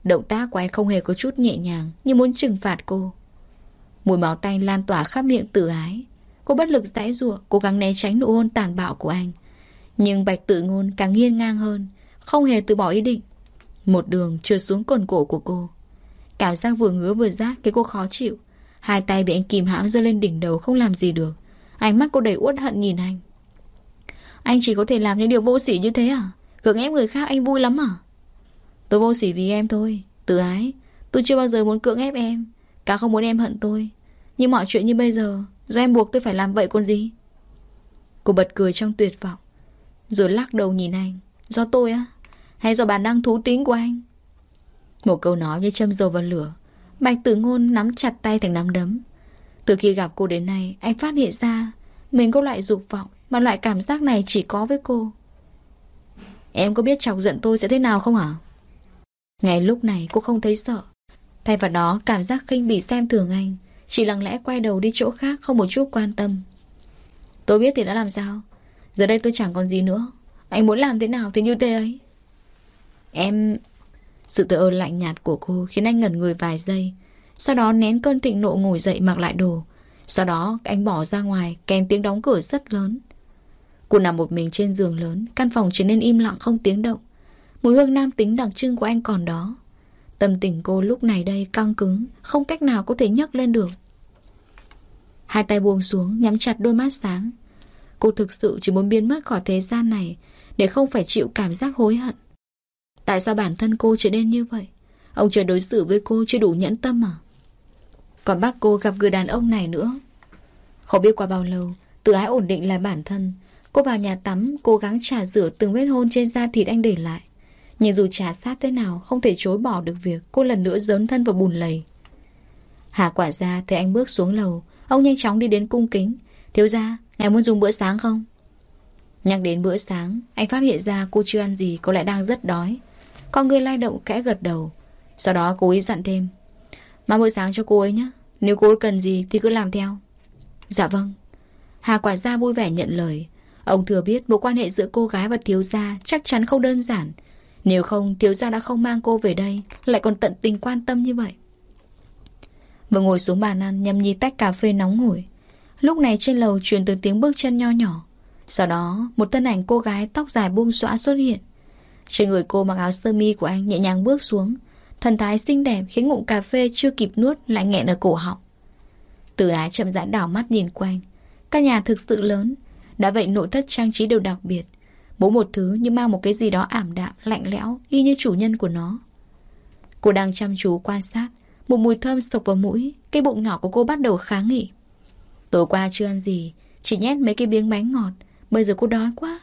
Động tác của anh không hề có chút nhẹ nhàng Như muốn trừng phạt cô. Mùi máu tanh lan tỏa khắp miệng tử ái. Cô bất lực giãy giụa, Cố gắng né tránh nụ hôn tàn bạo của anh. Nhưng bạch tự ngôn càng nghiêng ngang hơn, Không hề từ bỏ ý định. Một đường trượt xuống cồn cổ của cô. Cảm giác vừa ngứa vừa rát Cái cô khó chịu. Hai tay bị anh kìm hãm giơ lên đỉnh đầu không làm gì được. Ánh mắt cô đầy uất hận nhìn anh. Anh chỉ có thể làm những điều vô sỉ như thế à? Cưỡng ép người khác anh vui lắm à? Tôi vô sỉ vì em thôi tự ái. Tôi chưa bao giờ muốn cưỡng ép em. Cả không muốn em hận tôi. Nhưng mọi chuyện như bây giờ, Do em buộc tôi phải làm vậy còn gì? Cô bật cười trong tuyệt vọng, Rồi lắc đầu nhìn anh. Do tôi á? Hay do bản năng thú tính của anh? Một câu nói như châm dầu vào lửa, Bạch tử ngôn nắm chặt tay thành nắm đấm. Từ khi gặp cô đến nay, Anh phát hiện ra Mình có loại dục vọng Mà loại cảm giác này chỉ có với cô. Em có biết chọc giận tôi sẽ thế nào không hả? Ngay lúc này, cô không thấy sợ. Thay vào đó, cảm giác khinh bị xem thường anh. Chỉ lặng lẽ quay đầu đi chỗ khác, Không một chút quan tâm. Tôi biết thì đã làm sao. Giờ đây tôi chẳng còn gì nữa. Anh muốn làm thế nào thì như thế ấy. Em... Sự tự ơn lạnh nhạt của cô Khiến anh ngẩn người vài giây. Sau đó nén cơn thịnh nộ ngồi dậy mặc lại đồ. Sau đó, anh bỏ ra ngoài, Kèm tiếng đóng cửa rất lớn. Cô nằm một mình trên giường lớn, Căn phòng trở nên im lặng không tiếng động. Mùi hương nam tính đặc trưng của anh còn đó. Tâm tình cô lúc này đây căng cứng, Không cách nào có thể nhấc lên được. Hai tay buông xuống, Nhắm chặt đôi mắt sáng. Cô thực sự chỉ muốn biến mất khỏi thế gian này Để không phải chịu cảm giác hối hận. Tại sao bản thân cô trở nên như vậy? Ông trời đối xử với cô chưa đủ nhẫn tâm à? Còn bác cô gặp người đàn ông này nữa. Không biết qua bao lâu, Tự ái ổn định lại bản thân. Cô vào nhà tắm, Cố gắng trả rửa từng vết hôn trên da thịt anh để lại. Nhưng dù trả sát thế nào Không thể chối bỏ được việc cô lần nữa dớn thân vào bùn lầy. Hà quả ra thấy anh bước xuống lầu. Ông nhanh chóng đi đến cung kính. Thiếu ra, ngài muốn dùng bữa sáng không? Nhắc đến bữa sáng Anh phát hiện ra cô chưa ăn gì Cô lại đang rất đói. Con người lai động kẽ gật đầu. Sau đó cô ấy dặn thêm. Mang bữa sáng cho cô ấy nhé. Nếu cô ấy cần gì thì cứ làm theo. Dạ vâng. Hà quả gia vui vẻ nhận lời. Ông thừa biết mối quan hệ giữa cô gái và thiếu gia Chắc chắn không đơn giản. Nếu không, thiếu gia đã không mang cô về đây, Lại còn tận tình quan tâm như vậy. Vừa ngồi xuống bàn ăn, Nhâm nhi tách cà phê nóng ngồi Lúc này trên lầu truyền từ tiếng bước chân nho nhỏ. Sau đó, một thân ảnh cô gái Tóc dài buông xõa xuất hiện. Trên người cô mặc áo sơ mi của anh nhẹ nhàng bước xuống. Thần thái xinh đẹp khiến ngụm cà phê chưa kịp nuốt lại nghẹn ở cổ họng. Từ ái chậm rãi đảo mắt nhìn quanh. Căn nhà thực sự lớn. Đã vậy nội thất trang trí đều đặc biệt. Mỗi một thứ như mang một cái gì đó ảm đạm, Lạnh lẽo, y như chủ nhân của nó. Cô đang chăm chú quan sát, Một mùi thơm sộc vào mũi, Cái bụng nhỏ của cô bắt đầu kháng nghị Tối qua chưa ăn gì, Chỉ nhét mấy cái miếng bánh ngọt, Bây giờ cô đói quá.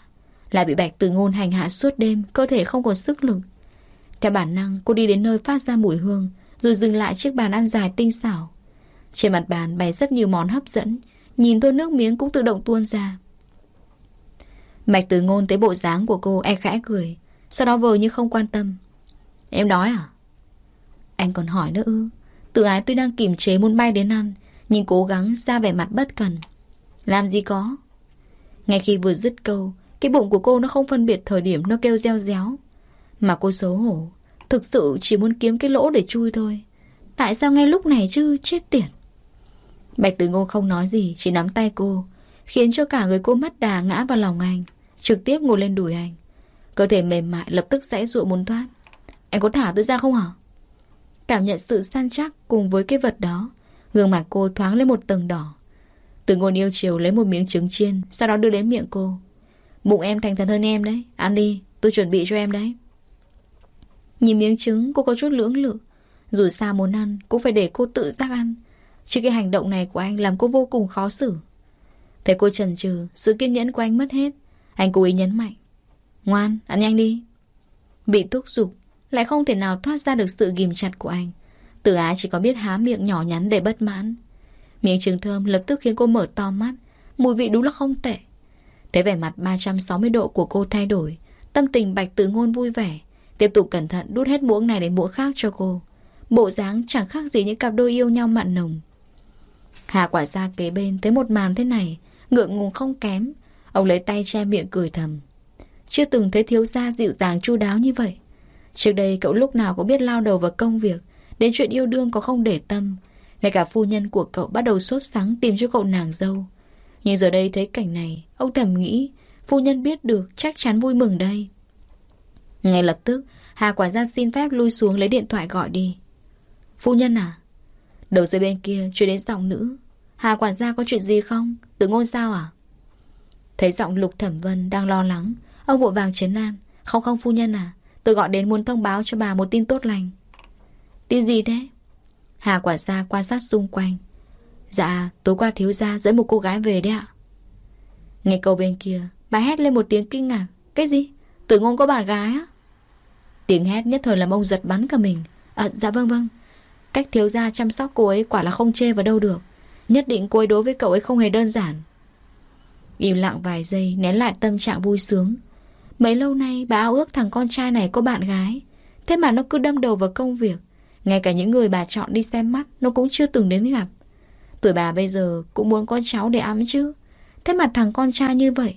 Lại bị bạch từ ngôn hành hạ suốt đêm, Cơ thể không còn sức lực. Theo bản năng, cô đi đến nơi phát ra mùi hương, Rồi dừng lại chiếc bàn ăn dài tinh xảo. Trên mặt bàn bày rất nhiều món hấp dẫn, Nhìn thôi nước miếng cũng tự động tuôn ra. Mạch từ ngôn tới bộ dáng của cô E khẽ cười, Sau đó vờ như không quan tâm. Em đói à? Anh còn hỏi nữa ư? Tự ái tôi đang kiềm chế muốn bay đến ăn, Nhưng cố gắng ra vẻ mặt bất cần. Làm gì có? Ngay khi vừa dứt câu, Cái bụng của cô nó không phân biệt thời điểm nó kêu reo réo. Mà cô xấu hổ, Thực sự chỉ muốn kiếm cái lỗ để chui thôi. Tại sao ngay lúc này chứ? Chết tiệt! Bạch Tử Ngô không nói gì, Chỉ nắm tay cô, Khiến cho cả người cô mất đà ngã vào lòng anh. Trực tiếp ngồi lên đùi anh. Cơ thể mềm mại lập tức sẽ ruộng muốn thoát. Anh có thả tôi ra không hả? Cảm nhận sự săn chắc cùng với cái vật đó, Gương mặt cô thoáng lên một tầng đỏ. Từ ngôn yêu chiều lấy một miếng trứng chiên, Sau đó đưa đến miệng cô. Bụng em thành thần hơn em đấy. Ăn đi, tôi chuẩn bị cho em đấy. Nhìn miếng trứng, cô có chút lưỡng lự. Dù sao muốn ăn, Cũng phải để cô tự giác ăn. Chứ cái hành động này của anh làm cô vô cùng khó xử. Thấy cô chần chừ, Sự kiên nhẫn của anh mất hết. Anh cố ý nhấn mạnh. Ngoan, ăn nhanh đi. Bị thúc giục Lại không thể nào thoát ra được sự ghim chặt của anh. Tử ái chỉ có biết há miệng nhỏ nhắn để bất mãn. Miệng trứng thơm lập tức khiến cô mở to mắt. Mùi vị đúng là không tệ. Thấy vẻ mặt 360 độ của cô thay đổi Tâm tình bạch tử ngôn vui vẻ. Tiếp tục cẩn thận đút hết muỗng này đến muỗng khác cho cô. Bộ dáng chẳng khác gì những cặp đôi yêu nhau mặn nồng. Hà quả ra kế bên thấy một màn thế này Ngượng ngùng không kém. Ông lấy tay che miệng cười thầm. Chưa từng thấy thiếu gia dịu dàng chu đáo như vậy. Trước đây cậu lúc nào cũng biết lao đầu vào công việc, Đến chuyện yêu đương có không để tâm. Ngay cả phu nhân của cậu bắt đầu sốt sắng tìm cho cậu nàng dâu. Nhưng giờ đây thấy cảnh này, Ông thầm nghĩ, Phu nhân biết được, chắc chắn vui mừng đây. Ngay lập tức, Hà quả ra xin phép lui xuống lấy điện thoại gọi đi. Phu nhân à Đầu dây bên kia chuyển đến giọng nữ. Hà quản gia có chuyện gì không? Tự ngôn sao à? Thấy giọng lục thẩm vân đang lo lắng. Ông vội vàng chấn an. Không không, phu nhân à. Tôi gọi đến muốn thông báo cho bà một tin tốt lành. Tin gì thế? Hà quả ra quan sát xung quanh. Dạ tối qua thiếu gia dẫn một cô gái về đấy ạ. Nghe câu bên kia, Bà hét lên một tiếng kinh ngạc. Cái gì? Tử ngôn có bạn gái á? Tiếng hét nhất thời làm ông giật bắn cả mình. À dạ vâng vâng. Cách thiếu gia chăm sóc cô ấy quả là không chê vào đâu được. Nhất định cô ấy đối với cậu ấy không hề đơn giản. Im lặng vài giây, Nén lại tâm trạng vui sướng. Mấy lâu nay, bà ao ước thằng con trai này có bạn gái. Thế mà nó cứ đâm đầu vào công việc. Ngay cả những người bà chọn đi xem mắt, Nó cũng chưa từng đến gặp. Tuổi bà bây giờ cũng muốn có cháu để ấm chứ. Thế mà thằng con trai như vậy,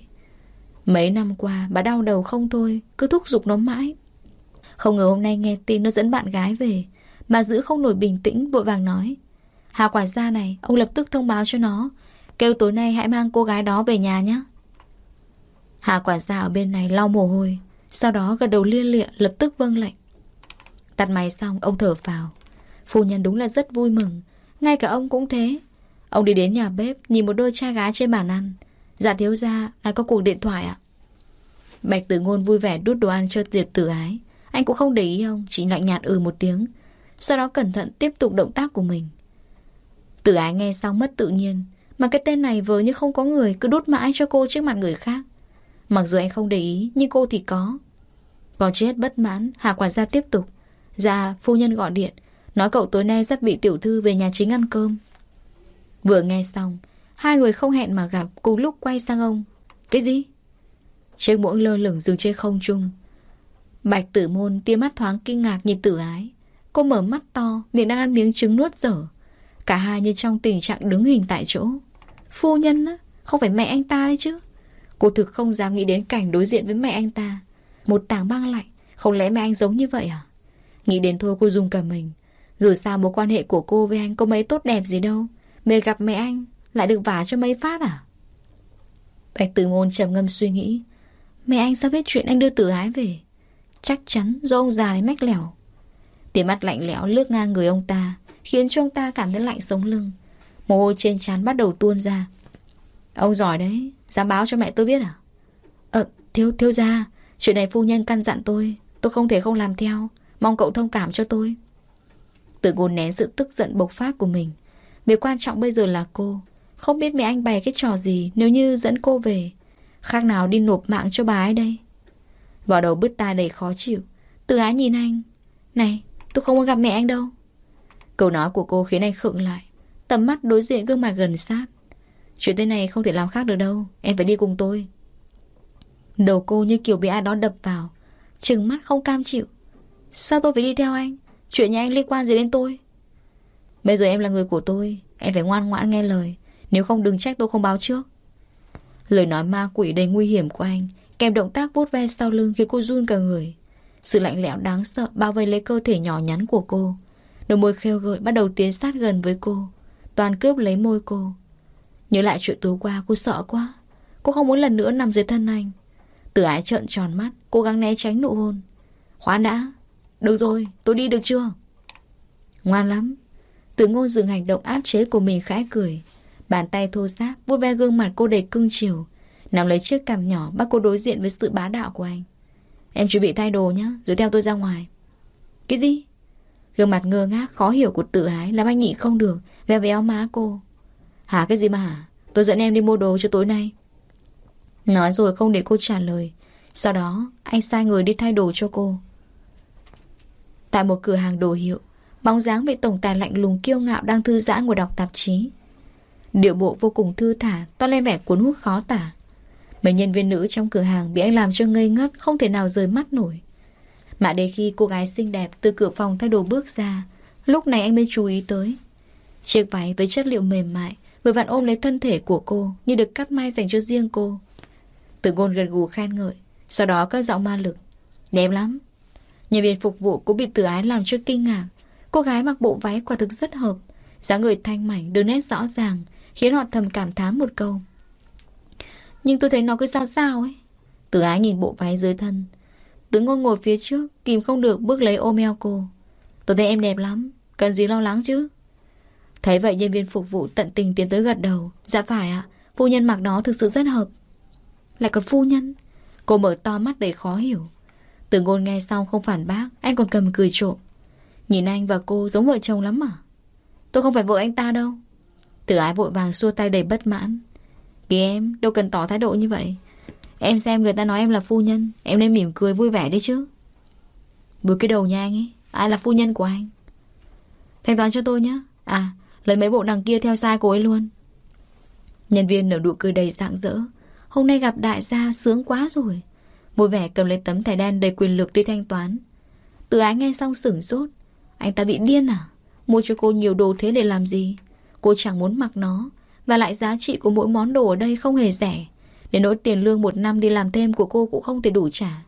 Mấy năm qua bà đau đầu không thôi, Cứ thúc giục nó mãi. Không ngờ hôm nay nghe tin nó dẫn bạn gái về Bà giữ không nổi bình tĩnh, vội vàng nói, Hà quả ra này, Ông lập tức thông báo cho nó. Kêu tối nay hãy mang cô gái đó về nhà nhé. Hà quả gia ở bên này lau mồ hôi, Sau đó gật đầu lia lịa, lập tức vâng lệnh. Tắt máy xong, ông thở vào Phu nhân đúng là rất vui mừng, Ngay cả ông cũng thế. Ông đi đến nhà bếp, Nhìn một đôi trai gái trên bàn ăn. Dạ thiếu ra ai có cuộc điện thoại ạ. Bạch tử ngôn vui vẻ đút đồ ăn cho Diệp tử ái. Anh cũng không để ý ông, Chỉ lạnh nhạt ừ một tiếng, sau đó cẩn thận tiếp tục động tác của mình. Tử ái nghe xong mất tự nhiên mà cái tên này vừa như không có người, Cứ đút mãi cho cô trước mặt người khác. Mặc dù anh không để ý, Nhưng cô thì có. Còn chết bất mãn, Hà quản gia tiếp tục. Dạ phu nhân gọi điện. Nói cậu tối nay sắp bị tiểu thư về nhà chính ăn cơm. Vừa nghe xong, Hai người không hẹn mà gặp, Cùng lúc quay sang ông. Cái gì? Chiếc muỗng lơ lửng dừng trên không trung. Bạch tử môn tia mắt thoáng kinh ngạc nhìn tử ái. Cô mở mắt to, Miệng đang ăn miếng trứng nuốt dở. Cả hai như trong tình trạng đứng hình tại chỗ. Phu nhân á, Không phải mẹ anh ta đấy chứ. Cô thực không dám nghĩ đến cảnh đối diện với mẹ anh ta. Một tảng băng lạnh, Không lẽ mẹ anh giống như vậy à? Nghĩ đến thôi cô dùng cả mình. Dù sao mối quan hệ của cô với anh có mấy tốt đẹp gì đâu. Về gặp mẹ anh Lại được vả cho mấy phát à? Bạch tử môn trầm ngâm suy nghĩ. Mẹ anh sao biết chuyện anh đưa tử ái về? Chắc chắn do ông già này mách lẻo. Tiếng mắt lạnh lẽo lướt ngang người ông ta, Khiến cho ông ta cảm thấy lạnh sống lưng. Mồ hôi trên trán bắt đầu tuôn ra. Ông giỏi đấy, Dám báo cho mẹ tôi biết à? Ờ thiếu thiếu ra Chuyện này phu nhân căn dặn tôi Tôi không thể không làm theo. Mong cậu thông cảm cho tôi. Tự ngôn né sự tức giận bộc phát của mình, Việc quan trọng bây giờ là cô. Không biết mẹ anh bày cái trò gì Nếu như dẫn cô về. Khác nào đi nộp mạng cho bà ấy đây. Vào đầu bứt tai đầy khó chịu Từ ái nhìn anh. Này, tôi không muốn gặp mẹ anh đâu. Câu nói của cô khiến anh khựng lại. Tầm mắt đối diện gương mặt gần sát. Chuyện thế này không thể làm khác được đâu, Em phải đi cùng tôi. Đầu cô như kiểu bị ai đó đập vào, Trừng mắt không cam chịu. Sao tôi phải đi theo anh? Chuyện nhà anh liên quan gì đến tôi? Bây giờ em là người của tôi, Em phải ngoan ngoãn nghe lời, Nếu không đừng trách tôi không báo trước. Lời nói ma quỷ đầy nguy hiểm của anh Kèm động tác vuốt ve sau lưng khiến cô run cả người. Sự lạnh lẽo đáng sợ bao vây lấy cơ thể nhỏ nhắn của cô. Đôi môi khêu gợi bắt đầu tiến sát gần với cô. Toàn cướp lấy môi cô. Nhớ lại chuyện tối qua, cô sợ quá. Cô không muốn lần nữa nằm dưới thân anh. Tử ái trợn tròn mắt, Cố gắng né tránh nụ hôn. Khoan đã Được rồi, tôi đi được chưa? Ngoan lắm. Tử ngôn dừng hành động áp chế của mình khẽ cười. Bàn tay thô ráp, vuốt ve gương mặt cô đầy cưng chiều. Nằm lấy chiếc cằm nhỏ, Bắt cô đối diện với sự bá đạo của anh. Em chuẩn bị thay đồ nhé Rồi theo tôi ra ngoài. Cái gì? Gương mặt ngơ ngác, khó hiểu của tự ái Làm anh nhị không được. Véo véo má cô. Hả, cái gì mà hả? Tôi dẫn em đi mua đồ cho tối nay. Nói rồi không để cô trả lời. Sau đó, anh sai người đi thay đồ cho cô. Tại một cửa hàng đồ hiệu, Bóng dáng vị tổng tài lạnh lùng kiêu ngạo Đang thư giãn ngồi đọc tạp chí. Điệu bộ vô cùng thư thả, To lên vẻ cuốn hút khó tả. Mấy nhân viên nữ trong cửa hàng Bị anh làm cho ngây ngất, Không thể nào rời mắt nổi. Mà đến khi cô gái xinh đẹp từ cửa phòng thay đồ bước ra, Lúc này anh mới chú ý tới. Chiếc váy với chất liệu mềm mại Vừa vặn ôm lấy thân thể của cô Như được cắt may dành cho riêng cô. Từ ngôn gần gù khen ngợi Sau đó các giọng ma lực. Đẹp lắm. Nhân viên phục vụ cũng bị từ ái làm cho kinh ngạc. Cô gái mặc bộ váy quả thực rất hợp dáng người thanh mảnh, đường nét rõ ràng Khiến họ thầm cảm thán một câu. Nhưng tôi thấy nó cứ sao sao ấy. Từ ái nhìn bộ váy dưới thân. Từ ngôn ngồi phía trước Kìm không được bước lấy ôm eo cô. Tôi thấy em đẹp lắm Cần gì lo lắng chứ? Thấy vậy, nhân viên phục vụ tận tình tiến tới gật đầu. Dạ phải ạ, Phu nhân mặc nó thực sự rất hợp. Lại còn phu nhân. Cô mở to mắt đầy khó hiểu. Từ ngôn nghe xong không phản bác, Anh còn cầm cười trộm. Nhìn anh và cô giống vợ chồng lắm à? Tôi không phải vợ anh ta đâu. Tử ái vội vàng xua tay đầy bất mãn. Kìa em, đâu cần tỏ thái độ như vậy. Em xem người ta nói em là phu nhân, Em nên mỉm cười vui vẻ đấy chứ. Vừa cái đầu nha anh ấy, Ai là phu nhân của anh? Thanh toán cho tôi nhé À lấy mấy bộ đằng kia theo sai cô ấy luôn. Nhân viên nở nụ cười đầy rạng rỡ. Hôm nay gặp đại gia sướng quá rồi. Vui vẻ cầm lấy tấm thẻ đen đầy quyền lực đi thanh toán. Từ ái nghe xong sửng sốt. Anh ta bị điên à? Mua cho cô nhiều đồ thế để làm gì? Cô chẳng muốn mặc nó. Và lại giá trị của mỗi món đồ ở đây không hề rẻ. Đến nỗi tiền lương một năm đi làm thêm của cô cũng không thể đủ trả.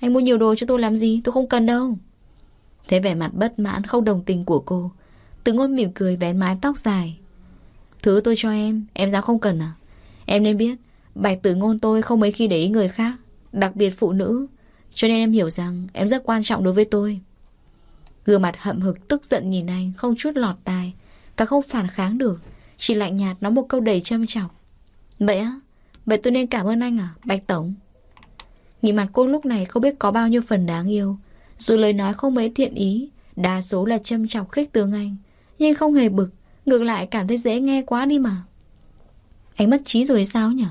Anh mua nhiều đồ cho tôi làm gì? Tôi không cần đâu. Thế vẻ mặt bất mãn, không đồng tình của cô. Từ ngôn mỉm cười vén mái tóc dài. Thứ tôi cho em Em dám không cần à? Em nên biết, Bạch tử ngôn tôi không mấy khi để ý người khác, Đặc biệt phụ nữ. Cho nên em hiểu rằng em rất quan trọng đối với tôi. Gương mặt hậm hực tức giận nhìn anh, Không chút lọt tai Cả không phản kháng được, Chỉ lạnh nhạt nói một câu đầy châm chọc. Vậy á, Vậy tôi nên cảm ơn anh à Bạch Tổng? Nghĩ mặt cô lúc này không biết có bao nhiêu phần đáng yêu, Dù lời nói không mấy thiện ý, Đa số là châm chọc khích tướng anh. Nhưng không hề bực, Ngược lại cảm thấy dễ nghe quá đi mà. Anh mất trí rồi sao nhở?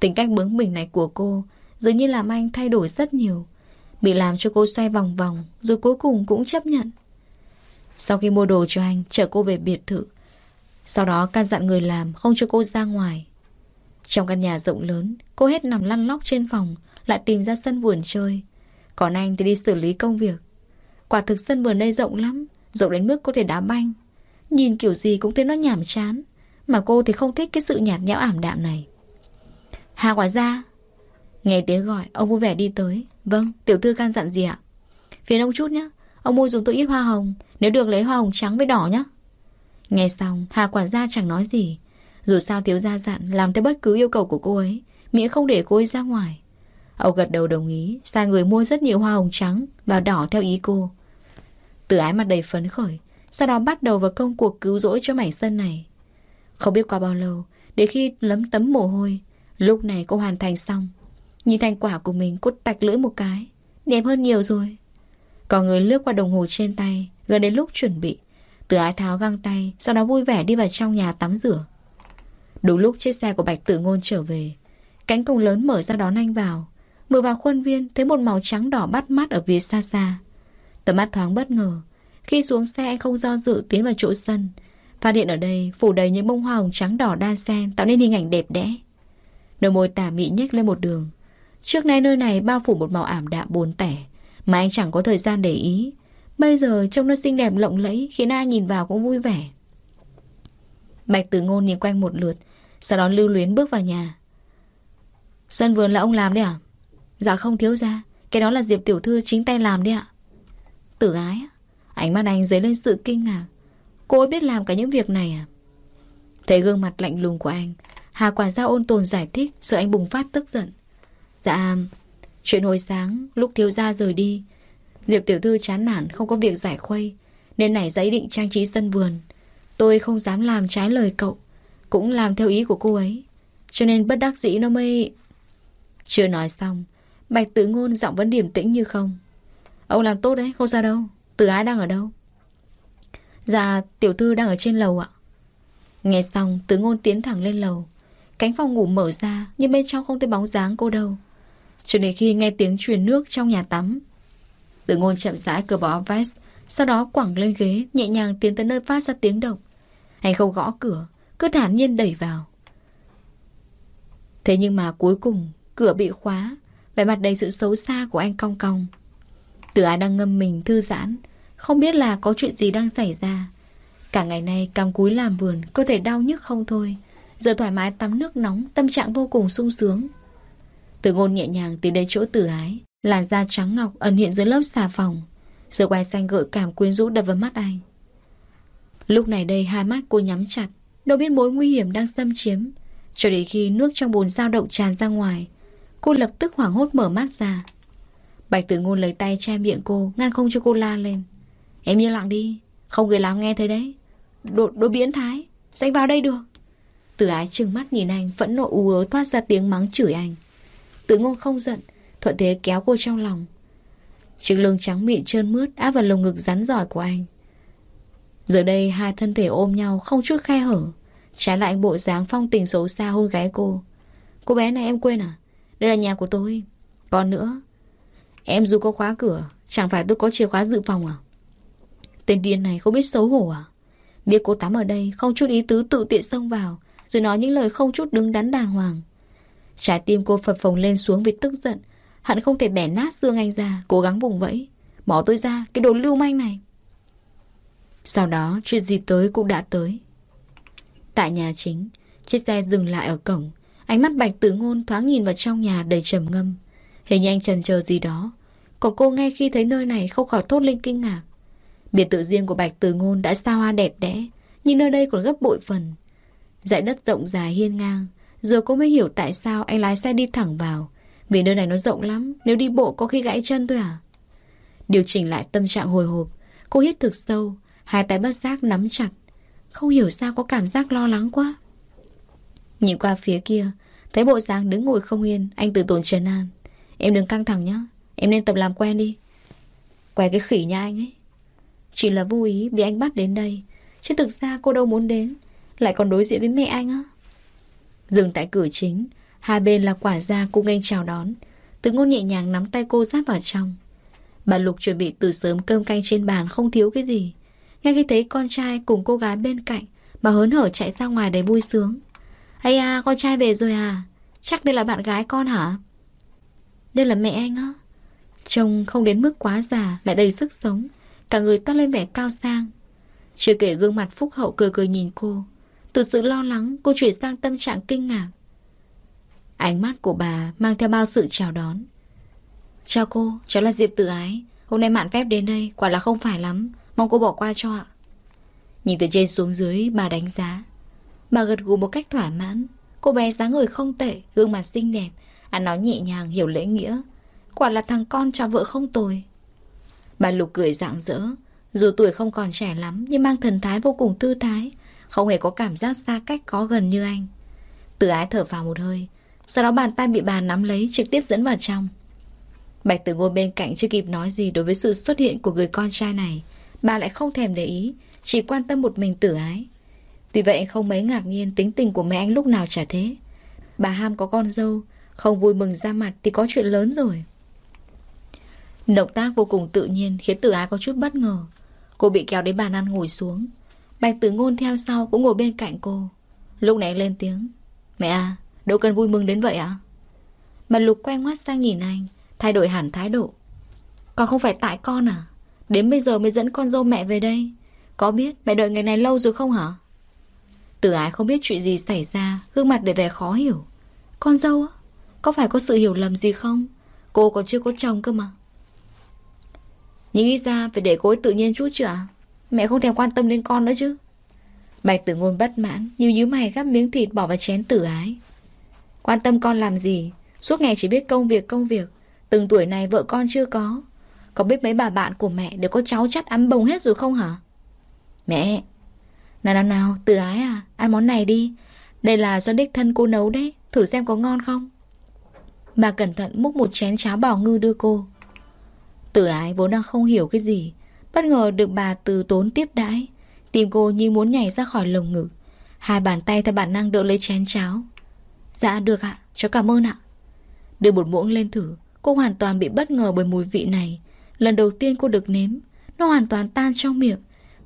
Tính cách bướng bỉnh này của cô Dường như làm anh thay đổi rất nhiều. Bị làm cho cô xoay vòng vòng, Rồi cuối cùng cũng chấp nhận. Sau khi mua đồ cho anh, Chở cô về biệt thự. Sau đó căn dặn người làm Không cho cô ra ngoài. Trong căn nhà rộng lớn, Cô hết nằm lăn lóc trên phòng, Lại tìm ra sân vườn chơi. Còn anh thì đi xử lý công việc. Quả thực sân vườn đây rộng lắm, Rộng đến mức có thể đá banh. Nhìn kiểu gì cũng thấy nó nhảm chán, Mà cô thì không thích cái sự nhạt nhẽo ảm đạm này. Hà quả ra, Nghe tiếng gọi, Ông vui vẻ đi tới. Vâng tiểu thư can dặn gì ạ? Phiền ông chút nhé Ông mua dùng tôi ít hoa hồng, Nếu được lấy hoa hồng trắng với đỏ nhé Nghe xong, Hà quả ra chẳng nói gì. Dù sao thiếu gia dặn, Làm theo bất cứ yêu cầu của cô ấy, Miễn không để cô ấy ra ngoài. Ông gật đầu đồng ý, Sai người mua rất nhiều hoa hồng trắng Và đỏ theo ý cô. Từ ái mặt đầy phấn khởi sau đó bắt đầu vào công cuộc cứu rỗi cho mảnh sân này. Không biết qua bao lâu Để khi lấm tấm mồ hôi, Lúc này cô hoàn thành xong. Nhìn thành quả của mình cô tạch lưỡi một cái, Đẹp hơn nhiều rồi. Còn người lướt qua đồng hồ trên tay, Gần đến lúc chuẩn bị. Từ ái tháo găng tay, Sau đó vui vẻ đi vào trong nhà tắm rửa. Đúng lúc chiếc xe của Bạch Tử Ngôn trở về, Cánh cổng lớn mở ra đón anh vào. Vừa vào khuôn viên, Thấy một màu trắng đỏ bắt mắt ở phía xa xa. Tầm mắt thoáng bất ngờ khi xuống xe anh không do dự tiến vào chỗ sân. Phát hiện ở đây phủ đầy những bông hoa hồng trắng đỏ đa xen, Tạo nên hình ảnh đẹp đẽ. Đôi môi tà mị nhếch lên một đường. Trước nay nơi này bao phủ một màu ảm đạm buồn tẻ, Mà anh chẳng có thời gian để ý. Bây giờ trông nó xinh đẹp lộng lẫy, Khiến ai nhìn vào cũng vui vẻ. Bạch tử ngôn nhìn quanh một lượt, Sau đó lưu luyến bước vào nhà. Sân vườn là ông làm đấy à? Dạ không, thiếu ra Cái đó là Diệp Tiểu Thư chính tay làm đấy ạ. Tử ái Ánh mắt anh dấy lên sự kinh ngạc. Cô ấy biết làm cả những việc này à? Thấy gương mặt lạnh lùng của anh, Hà quả ra ôn tồn giải thích, Sợ anh bùng phát tức giận. Dạ Chuyện hồi sáng, lúc thiếu gia rời đi, Diệp tiểu thư chán nản, không có việc giải khuây, Nên nảy ra ý định trang trí sân vườn. Tôi không dám làm trái lời cậu, Cũng làm theo ý của cô ấy, Cho nên bất đắc dĩ nó mới Chưa nói xong, Bạch tử ngôn giọng vẫn điềm tĩnh như không. Ông làm tốt đấy, không sao đâu. Từ ái đang ở đâu? Dạ tiểu thư đang ở trên lầu ạ. Nghe xong, từ ngôn tiến thẳng lên lầu. Cánh phòng ngủ mở ra, Nhưng bên trong không thấy bóng dáng cô đâu. Cho đến khi nghe tiếng truyền nước trong nhà tắm, từ ngôn chậm rãi cởi bỏ vest, Sau đó quẳng lên ghế, Nhẹ nhàng tiến tới nơi phát ra tiếng động. Anh không gõ cửa, Cứ thản nhiên đẩy vào. Thế nhưng mà cuối cùng, Cửa bị khóa, Vẻ mặt đầy sự xấu xa của anh cong cong. Tử Á đang ngâm mình thư giãn, Không biết là có chuyện gì đang xảy ra. Cả ngày nay, cắm cúi làm vườn, Cơ thể đau nhức không thôi. Giờ thoải mái tắm nước nóng, Tâm trạng vô cùng sung sướng. Từ ngôn nhẹ nhàng tiến đến chỗ tử ái, Làn da trắng ngọc ẩn hiện dưới lớp xà phòng. Sự quay xanh gợi cảm quyến rũ đập vào mắt anh. Lúc này đây, hai mắt cô nhắm chặt, Đâu biết mối nguy hiểm đang xâm chiếm. Cho đến khi nước trong bồn dao động tràn ra ngoài, Cô lập tức hoảng hốt mở mắt ra. Bạch tử ngôn lấy tay che miệng cô Ngăn không cho cô la lên. Em yên lặng đi Không người làm nghe thấy đấy. Đồ, đồ biến thái Sao vào đây được. Tử ái trừng mắt nhìn anh Phẫn nộ ú ớ thoát ra tiếng mắng chửi anh. Tử ngôn không giận Thuận thế kéo cô trong lòng. Chiếc lưng trắng mịn trơn mướt áp vào lồng ngực rắn giỏi của anh. Giờ đây hai thân thể ôm nhau Không chút khe hở Trái lại anh bộ dáng phong tình xấu xa hôn gái cô. Cô bé này em quên à? Đây là nhà của tôi. Còn nữa Em dù có khóa cửa, Chẳng phải tôi có chìa khóa dự phòng à? Tên điên này không biết xấu hổ à? Biết cô tắm ở đây, Không chút ý tứ tự tiện xông vào, Rồi nói những lời không chút đứng đắn đàng hoàng. Trái tim cô phập phồng lên xuống vì tức giận. Hận không thể bẻ nát xương anh ra, Cố gắng vùng vẫy. Bỏ tôi ra, cái đồ lưu manh này. Sau đó, chuyện gì tới cũng đã tới. Tại nhà chính, Chiếc xe dừng lại ở cổng. Ánh mắt bạch tử ngôn thoáng nhìn vào trong nhà đầy trầm ngâm. Hình như anh trần chờ gì đó. Còn cô ngay khi thấy nơi này không khỏi thốt lên kinh ngạc. Biệt tự riêng của bạch từ ngôn đã xa hoa đẹp đẽ, Nhưng nơi đây còn gấp bội phần. Dãy đất rộng dài hiên ngang, Giờ cô mới hiểu tại sao anh lái xe đi thẳng vào. Vì nơi này nó rộng lắm, Nếu đi bộ có khi gãy chân thôi à? Điều chỉnh lại tâm trạng hồi hộp, Cô hít thực sâu, Hai tay bất giác nắm chặt. Không hiểu sao có cảm giác lo lắng quá. Nhìn qua phía kia, Thấy bộ dáng đứng ngồi không yên, Anh từ tốn trần an. Em đừng căng thẳng nhá. Em nên tập làm quen đi. Què cái khỉ nha anh ấy. Chỉ là vô ý vì anh bắt đến đây. Chứ thực ra cô đâu muốn đến. Lại còn đối diện với mẹ anh á. Dừng tại cửa chính. Hai bên là quả gia cũng anh chào đón. Từ ngôn nhẹ nhàng nắm tay cô giáp vào trong. Bà Lục chuẩn bị từ sớm cơm canh trên bàn không thiếu cái gì. Ngay khi thấy con trai cùng cô gái bên cạnh, bà hớn hở chạy ra ngoài đầy vui sướng. Ây à, con trai về rồi à? Chắc đây là bạn gái con hả? Đây là mẹ anh á. Trông không đến mức quá già, lại đầy sức sống. Cả người toát lên vẻ cao sang. Chưa kể gương mặt phúc hậu cười cười nhìn cô. Từ sự lo lắng, cô chuyển sang tâm trạng kinh ngạc. Ánh mắt của bà mang theo bao sự chào đón. Chào cô, cháu là Diệp Tử Ái. Hôm nay mạn phép đến đây, quả là không phải lắm. Mong cô bỏ qua cho ạ. Nhìn từ trên xuống dưới, bà đánh giá. Bà gật gù một cách thỏa mãn. Cô bé dáng người không tệ, gương mặt xinh đẹp, ăn nói nhẹ nhàng, hiểu lễ nghĩa. Quả là thằng con cho vợ không tồi. Bà Lục cười rạng rỡ. Dù tuổi không còn trẻ lắm, nhưng mang thần thái vô cùng thư thái. Không hề có cảm giác xa cách có gần như anh. Từ ái thở vào một hơi. Sau đó bàn tay bị bà nắm lấy, trực tiếp dẫn vào trong. Bạch tử ngôn bên cạnh chưa kịp nói gì đối với sự xuất hiện của người con trai này. Bà lại không thèm để ý, chỉ quan tâm một mình tử ái. Tuy vậy không mấy ngạc nhiên tính tình của mẹ anh lúc nào chả thế. Bà ham có con dâu, không vui mừng ra mặt thì có chuyện lớn rồi. Động tác vô cùng tự nhiên khiến tử ái có chút bất ngờ. Cô bị kéo đến bàn ăn ngồi xuống. Bạch tử ngôn theo sau cũng ngồi bên cạnh cô. Lúc này lên tiếng. Mẹ à, đâu cần vui mừng đến vậy ạ? À? Lục quay ngoắt sang nhìn anh, thay đổi hẳn thái độ. Còn không phải tại con à? Đến bây giờ mới dẫn con dâu mẹ về đây. Có biết mẹ đợi ngày này lâu rồi không hả? Tử ái không biết chuyện gì xảy ra, gương mặt để vẻ khó hiểu. Con dâu á? Có phải có sự hiểu lầm gì không? Cô còn chưa có chồng cơ mà. Nghĩ ra phải để cô ấy tự nhiên chút chứ ạ? Mẹ không thèm quan tâm đến con nữa chứ. Bạch tử ngôn bất mãn, như nhíu mày gắp miếng thịt bỏ vào chén tử ái. Quan tâm con làm gì? Suốt ngày chỉ biết công việc công việc. Từng tuổi này vợ con chưa có. Có biết mấy bà bạn của mẹ đều có cháu chắt ấm bồng hết rồi không hả? Mẹ! Nào nào nào, tử ái à, ăn món này đi. Đây là do đích thân cô nấu đấy, thử xem có ngon không? Bà cẩn thận múc một chén cháo bào ngư đưa cô. Tử ái vốn đang không hiểu cái gì. Bất ngờ được bà từ tốn tiếp đãi. Tìm cô như muốn nhảy ra khỏi lồng ngực. Hai bàn tay theo bản năng đỡ lấy chén cháo. Dạ được ạ. Cháu cảm ơn ạ. Đưa một muỗng lên thử. Cô hoàn toàn bị bất ngờ bởi mùi vị này. Lần đầu tiên cô được nếm. Nó hoàn toàn tan trong miệng.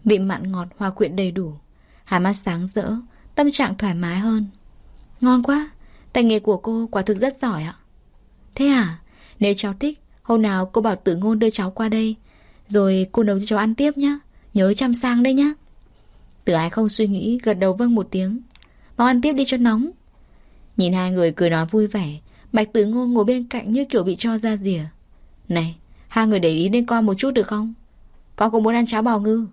Vị mặn ngọt, hòa quyện đầy đủ. Hai mắt sáng rỡ. Tâm trạng thoải mái hơn. Ngon quá. Tay nghề của cô quả thực rất giỏi ạ. Thế à? Nếu cháu thích, Hôm nào cô bảo tử ngôn đưa cháu qua đây. Rồi cô nấu cho cháu ăn tiếp nhá. Nhớ chăm sang đây nhá. Tử ái không suy nghĩ, gật đầu vâng một tiếng. Mau ăn tiếp đi cho nóng. Nhìn hai người cười nói vui vẻ, Bạch tử ngôn ngồi bên cạnh như kiểu bị cho ra rìa. Này, Hai người để ý đến con một chút được không? Con cũng muốn ăn cháo bào ngư.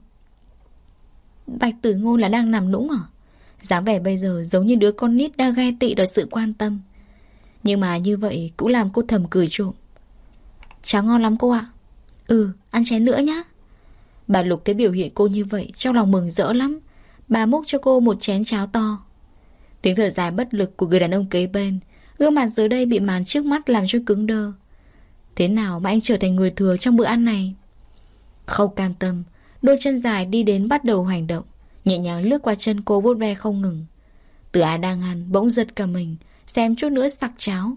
Bạch tử ngôn là đang nằm nũng à? Dáng vẻ bây giờ giống như đứa con nít đang ghe tị đòi sự quan tâm. Nhưng mà như vậy cũng làm cô thầm cười trộm. Cháo ngon lắm cô ạ. Ừ ăn chén nữa nhá. Bà Lục thấy biểu hiện cô như vậy, Trong lòng mừng rỡ lắm. Bà múc cho cô một chén cháo to. Tiếng thở dài bất lực của người đàn ông kế bên, Gương mặt dưới đây bị màn trước mắt làm cho cứng đơ. Thế nào mà anh trở thành người thừa trong bữa ăn này? Không cam tâm, Đôi chân dài đi đến bắt đầu hành động, Nhẹ nhàng lướt qua chân cô vuốt ve không ngừng. Từ ai đang ăn bỗng giật cả mình Xem chút nữa sặc cháo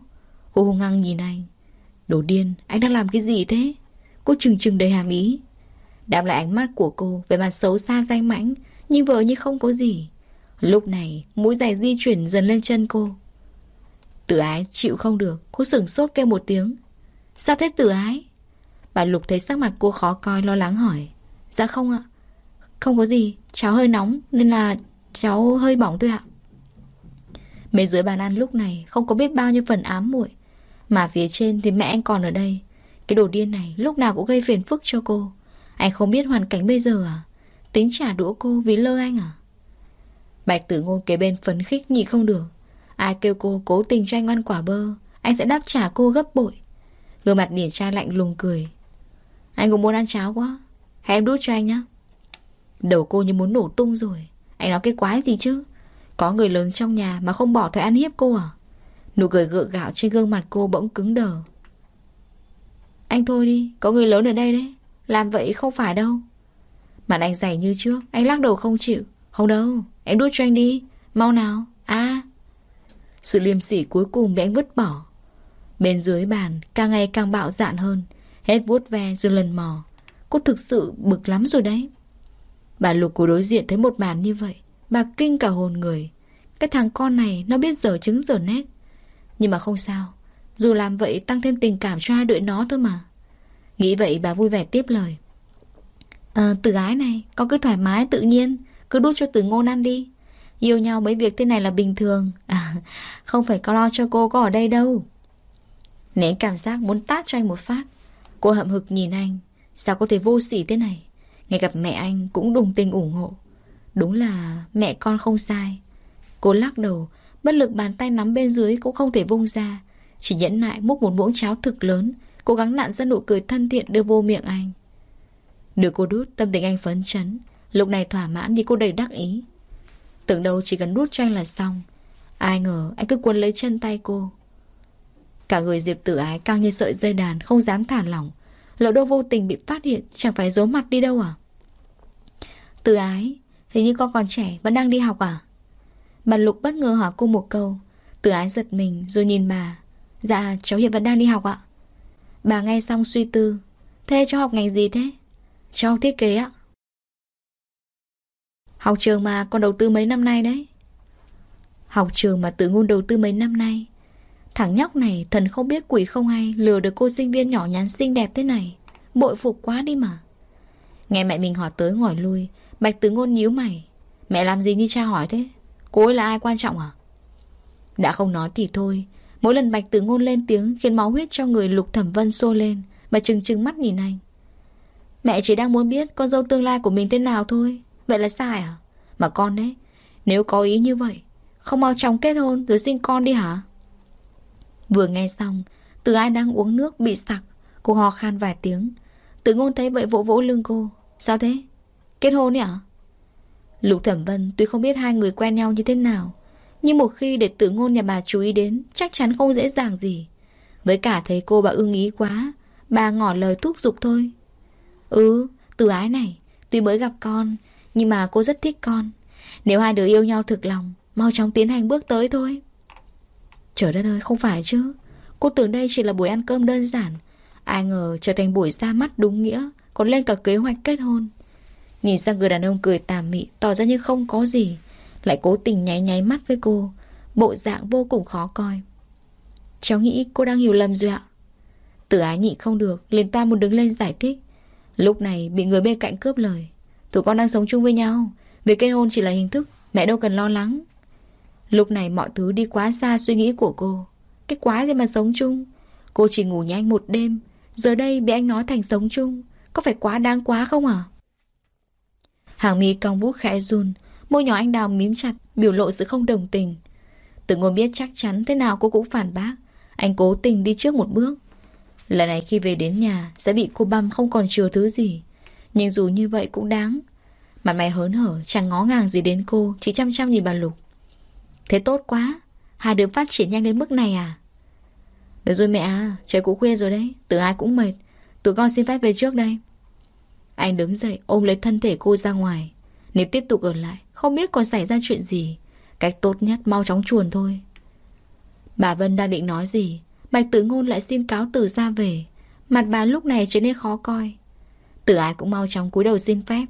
Cô hung hăng nhìn anh Đồ điên, anh đang làm cái gì thế? Cô trừng trừng đầy hàm ý. Đáp lại ánh mắt của cô về mặt xấu xa danh mãnh, nhưng vợ như không có gì. Lúc này, mũi giày di chuyển dần lên chân cô. Tử ái chịu không được, cô sửng sốt kêu một tiếng. Sao thế tử ái? Bà Lục thấy sắc mặt cô khó coi lo lắng hỏi. Dạ không ạ. Không có gì, cháu hơi nóng nên là cháu hơi bỏng thôi ạ. Bên dưới bàn ăn lúc này không có biết bao nhiêu phần ám muội, mà phía trên thì mẹ anh còn ở đây. Cái đồ điên này lúc nào cũng gây phiền phức cho cô. Anh không biết hoàn cảnh bây giờ à? Tính trả đũa cô vì lơ anh à? Bạch tử ngôn kế bên phấn khích nhị không được. Ai kêu cô cố tình cho anh ăn quả bơ, Anh sẽ đáp trả cô gấp bội. Gương mặt điển trai lạnh lùng cười. Anh cũng muốn ăn cháo quá. Hãy em đút cho anh nhá. Đầu cô như muốn nổ tung rồi. Anh nói cái quái gì chứ? Có người lớn trong nhà mà không bỏ thời ăn hiếp cô à? Nụ cười gượng gạo trên gương mặt cô bỗng cứng đờ. Anh thôi đi, Có người lớn ở đây đấy. Làm vậy không phải đâu. Mặt anh dày như trước, Anh lắc đầu không chịu. Không đâu, Em đút cho anh đi. Mau nào À Sự liêm sỉ cuối cùng bị anh vứt bỏ. Bên dưới bàn, càng ngày càng bạo dạn hơn. Hết vuốt ve rồi lần mò. Cô thực sự bực lắm rồi đấy. Bà Lục của đối diện thấy một màn như vậy. Bà kinh cả hồn người. Cái thằng con này nó biết dở trứng dở nét. Nhưng mà không sao. Dù làm vậy tăng thêm tình cảm cho hai đứa nó thôi mà. Nghĩ vậy bà vui vẻ tiếp lời. Ờ từ ái này Con cứ thoải mái tự nhiên. Cứ đút cho từ ngôn ăn đi. Yêu nhau mấy việc thế này là bình thường. À, Không phải có lo cho cô có ở đây đâu. Nén cảm giác muốn tát cho anh một phát. Cô hậm hực nhìn anh. Sao có thể vô sỉ thế này? Ngay gặp mẹ anh cũng đùng tình ủng hộ. Đúng là mẹ con không sai. Cô lắc đầu, Bất lực bàn tay nắm bên dưới cũng không thể vung ra. Chỉ nhẫn nại múc một muỗng cháo thực lớn, Cố gắng nặn ra nụ cười thân thiện đưa vô miệng anh. Được cô đút, tâm tình anh phấn chấn. Lúc này thỏa mãn đi cô đầy đắc ý. Tưởng đâu chỉ cần đút cho anh là xong. Ai ngờ anh cứ quấn lấy chân tay cô. Cả người Diệp tử ái căng như sợi dây đàn, Không dám thả lỏng. Lỡ đâu vô tình bị phát hiện, Chẳng phải giấu mặt đi đâu à? Tử ái Hình như con còn trẻ, vẫn đang đi học à? Bà Lục bất ngờ hỏi cô một câu. Tử ái giật mình rồi nhìn bà. Dạ cháu hiện vẫn đang đi học ạ. Bà nghe xong suy tư. Thế cháu học ngành gì thế? Cháu học thiết kế ạ. Học trường mà con đầu tư mấy năm nay đấy. Học trường mà tự ngôn đầu tư mấy năm nay. Thằng nhóc này, thần không biết quỷ không hay, Lừa được cô sinh viên nhỏ nhắn xinh đẹp thế này. Bội phục quá đi mà. Nghe mẹ mình hỏi tới ngồi lui. Bạch Tử ngôn nhíu mày. Mẹ làm gì như cha hỏi thế? Cô ấy là ai quan trọng à? Đã không nói thì thôi. Mỗi lần bạch Tử ngôn lên tiếng Khiến máu huyết cho người lục thẩm vân sôi lên, Bà trừng trừng mắt nhìn anh. Mẹ chỉ đang muốn biết con dâu tương lai của mình thế nào thôi. Vậy là sai à? Mà con đấy, Nếu có ý như vậy, Không mau chóng kết hôn rồi sinh con đi hả? Vừa nghe xong, Từ ai đang uống nước bị sặc. Cô ho khan vài tiếng. Tử ngôn thấy vậy vỗ vỗ lưng cô. Sao thế? Kết hôn nhỉ? Lục Thẩm Vân tuy không biết hai người quen nhau như thế nào Nhưng một khi để tự ngôn nhà bà chú ý đến Chắc chắn không dễ dàng gì. Với cả thấy cô bà ưng ý quá Bà ngỏ lời thúc giục thôi. Ừ, từ ái này Tuy mới gặp con Nhưng mà cô rất thích con. Nếu hai đứa yêu nhau thực lòng Mau chóng tiến hành bước tới thôi. Trời đất ơi không phải chứ. Cô tưởng đây chỉ là buổi ăn cơm đơn giản. Ai ngờ trở thành buổi ra mắt đúng nghĩa Còn lên cả kế hoạch kết hôn. Nhìn sang người đàn ông cười tà mị, Tỏ ra như không có gì. Lại cố tình nháy nháy mắt với cô. Bộ dạng vô cùng khó coi. Cháu nghĩ cô đang hiểu lầm rồi ạ. Tử ái nhị không được, liền ta muốn đứng lên giải thích. Lúc này bị người bên cạnh cướp lời. Tụi con đang sống chung với nhau. Việc kết hôn chỉ là hình thức, Mẹ đâu cần lo lắng. Lúc này mọi thứ đi quá xa suy nghĩ của cô. Cái quái gì mà sống chung? Cô chỉ ngủ nhanh một đêm. Giờ đây bị anh nói thành sống chung, Có phải quá đáng quá không à Hàng mi cong vũ khẽ run, Môi nhỏ anh đào mím chặt, Biểu lộ sự không đồng tình. Tự ngôn biết chắc chắn thế nào cô cũng phản bác. Anh cố tình đi trước một bước. Lần này khi về đến nhà, Sẽ bị cô băm không còn chừa thứ gì. Nhưng dù như vậy cũng đáng. Mặt mày hớn hở, chẳng ngó ngàng gì đến cô, Chỉ chăm chăm nhìn bà Lục. Thế tốt quá Hai đứa phát triển nhanh đến mức này à? Được rồi mẹ à Trời cũng khuya rồi đấy Từ ai cũng mệt. Tụi con xin phép về trước đây. Anh đứng dậy, ôm lấy thân thể cô ra ngoài. Nếu tiếp tục ở lại, Không biết còn xảy ra chuyện gì. Cách tốt nhất mau chóng chuồn thôi. Bà Vân đang định nói gì, Bạch tử ngôn lại xin cáo từ ra về. Mặt bà lúc này trở nên khó coi. Tử ai cũng mau chóng cúi đầu xin phép.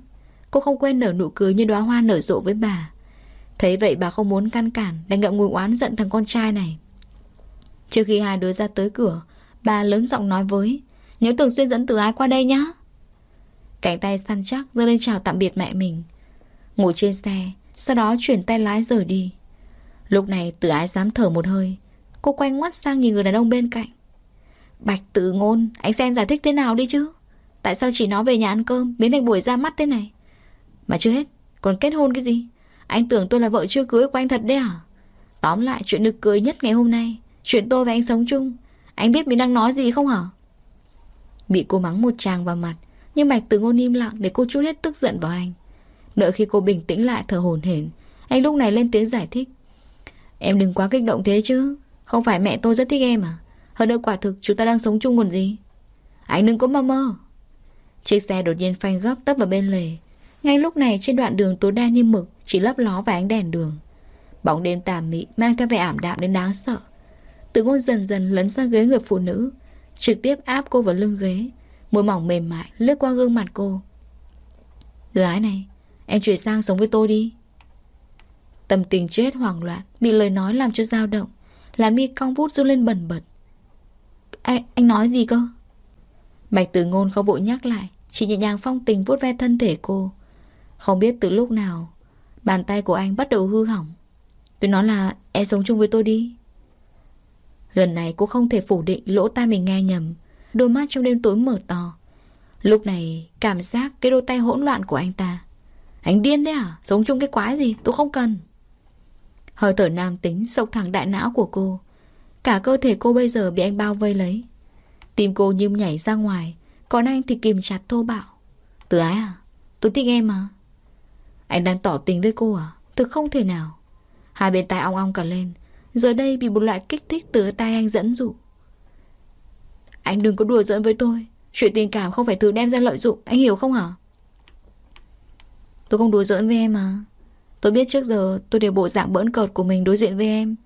Cô không quên nở nụ cười như đóa hoa nở rộ với bà. Thấy vậy bà không muốn căn cản, Đành ngậm ngùi oán giận thằng con trai này. Trước khi hai đứa ra tới cửa, Bà lớn giọng nói với, Nhớ thường xuyên dẫn từ ái qua đây nhá. Cánh tay săn chắc giơ lên chào tạm biệt mẹ mình. Ngồi trên xe, Sau đó chuyển tay lái rời đi. Lúc này tử ái dám thở một hơi, Cô quay ngoắt sang nhìn người đàn ông bên cạnh. Bạch tự ngôn, Anh xem giải thích thế nào đi chứ? Tại sao chỉ nó về nhà ăn cơm, Biến thành buổi ra mắt thế này? Mà chưa hết, Còn kết hôn cái gì? Anh tưởng tôi là vợ chưa cưới của anh thật đấy à? Tóm lại, chuyện được cưới nhất ngày hôm nay, Chuyện tôi và anh sống chung, Anh biết mình đang nói gì không hả? Bị cô mắng một tràng vào mặt nhưng Bạch từ ngôn im lặng để cô chút hết tức giận vào anh. Đợi khi cô bình tĩnh lại thở hổn hển, Anh lúc này lên tiếng giải thích. Em đừng quá kích động thế chứ, Không phải mẹ tôi rất thích em à? Hơn nữa quả thực chúng ta đang sống chung còn gì? Anh đừng có mơ mơ. Chiếc xe đột nhiên phanh gấp tấp vào bên lề. Ngay lúc này trên đoạn đường tối đen như mực, Chỉ lấp ló và ánh đèn đường. Bóng đêm tà mị mang theo vẻ ảm đạm đến đáng sợ. Tử ngôn dần dần lấn sang ghế người phụ nữ, Trực tiếp áp cô vào lưng ghế. Môi mỏng mềm mại lướt qua gương mặt cô. Gái ái này Em chuyển sang sống với tôi đi. Tâm tình chết hoảng loạn Bị lời nói làm cho dao động Làm mi cong vút run lên bẩn bật. Anh, anh nói gì cơ? Bạch tử ngôn không vội nhắc lại Chỉ nhẹ nhàng phong tình vuốt ve thân thể cô. Không biết từ lúc nào Bàn tay của anh bắt đầu hư hỏng. Tôi nói là em sống chung với tôi đi. Lần này cô không thể phủ định lỗ tai mình nghe nhầm. Đôi mắt trong đêm tối mở to. Lúc này, cảm giác cái đôi tay hỗn loạn của anh ta. Anh điên đấy à? Sống chung cái quái gì? Tôi không cần. Hơi thở nam tính sộc thẳng đại não của cô. Cả cơ thể cô bây giờ bị anh bao vây lấy. Tim cô như nhảy ra ngoài, Còn anh thì kìm chặt thô bạo. Từ ái à? Tôi thích em mà. Anh đang tỏ tình với cô à? Thực không thể nào. Hai bên tai ong ong cả lên. Giờ đây bị một loại kích thích từ tay anh dẫn dụ. Anh đừng có đùa giỡn với tôi. Chuyện tình cảm không phải thứ đem ra lợi dụng, Anh hiểu không hả? Tôi không đùa giỡn với em mà. Tôi biết trước giờ tôi đều bộ dạng bỡn cợt của mình đối diện với em.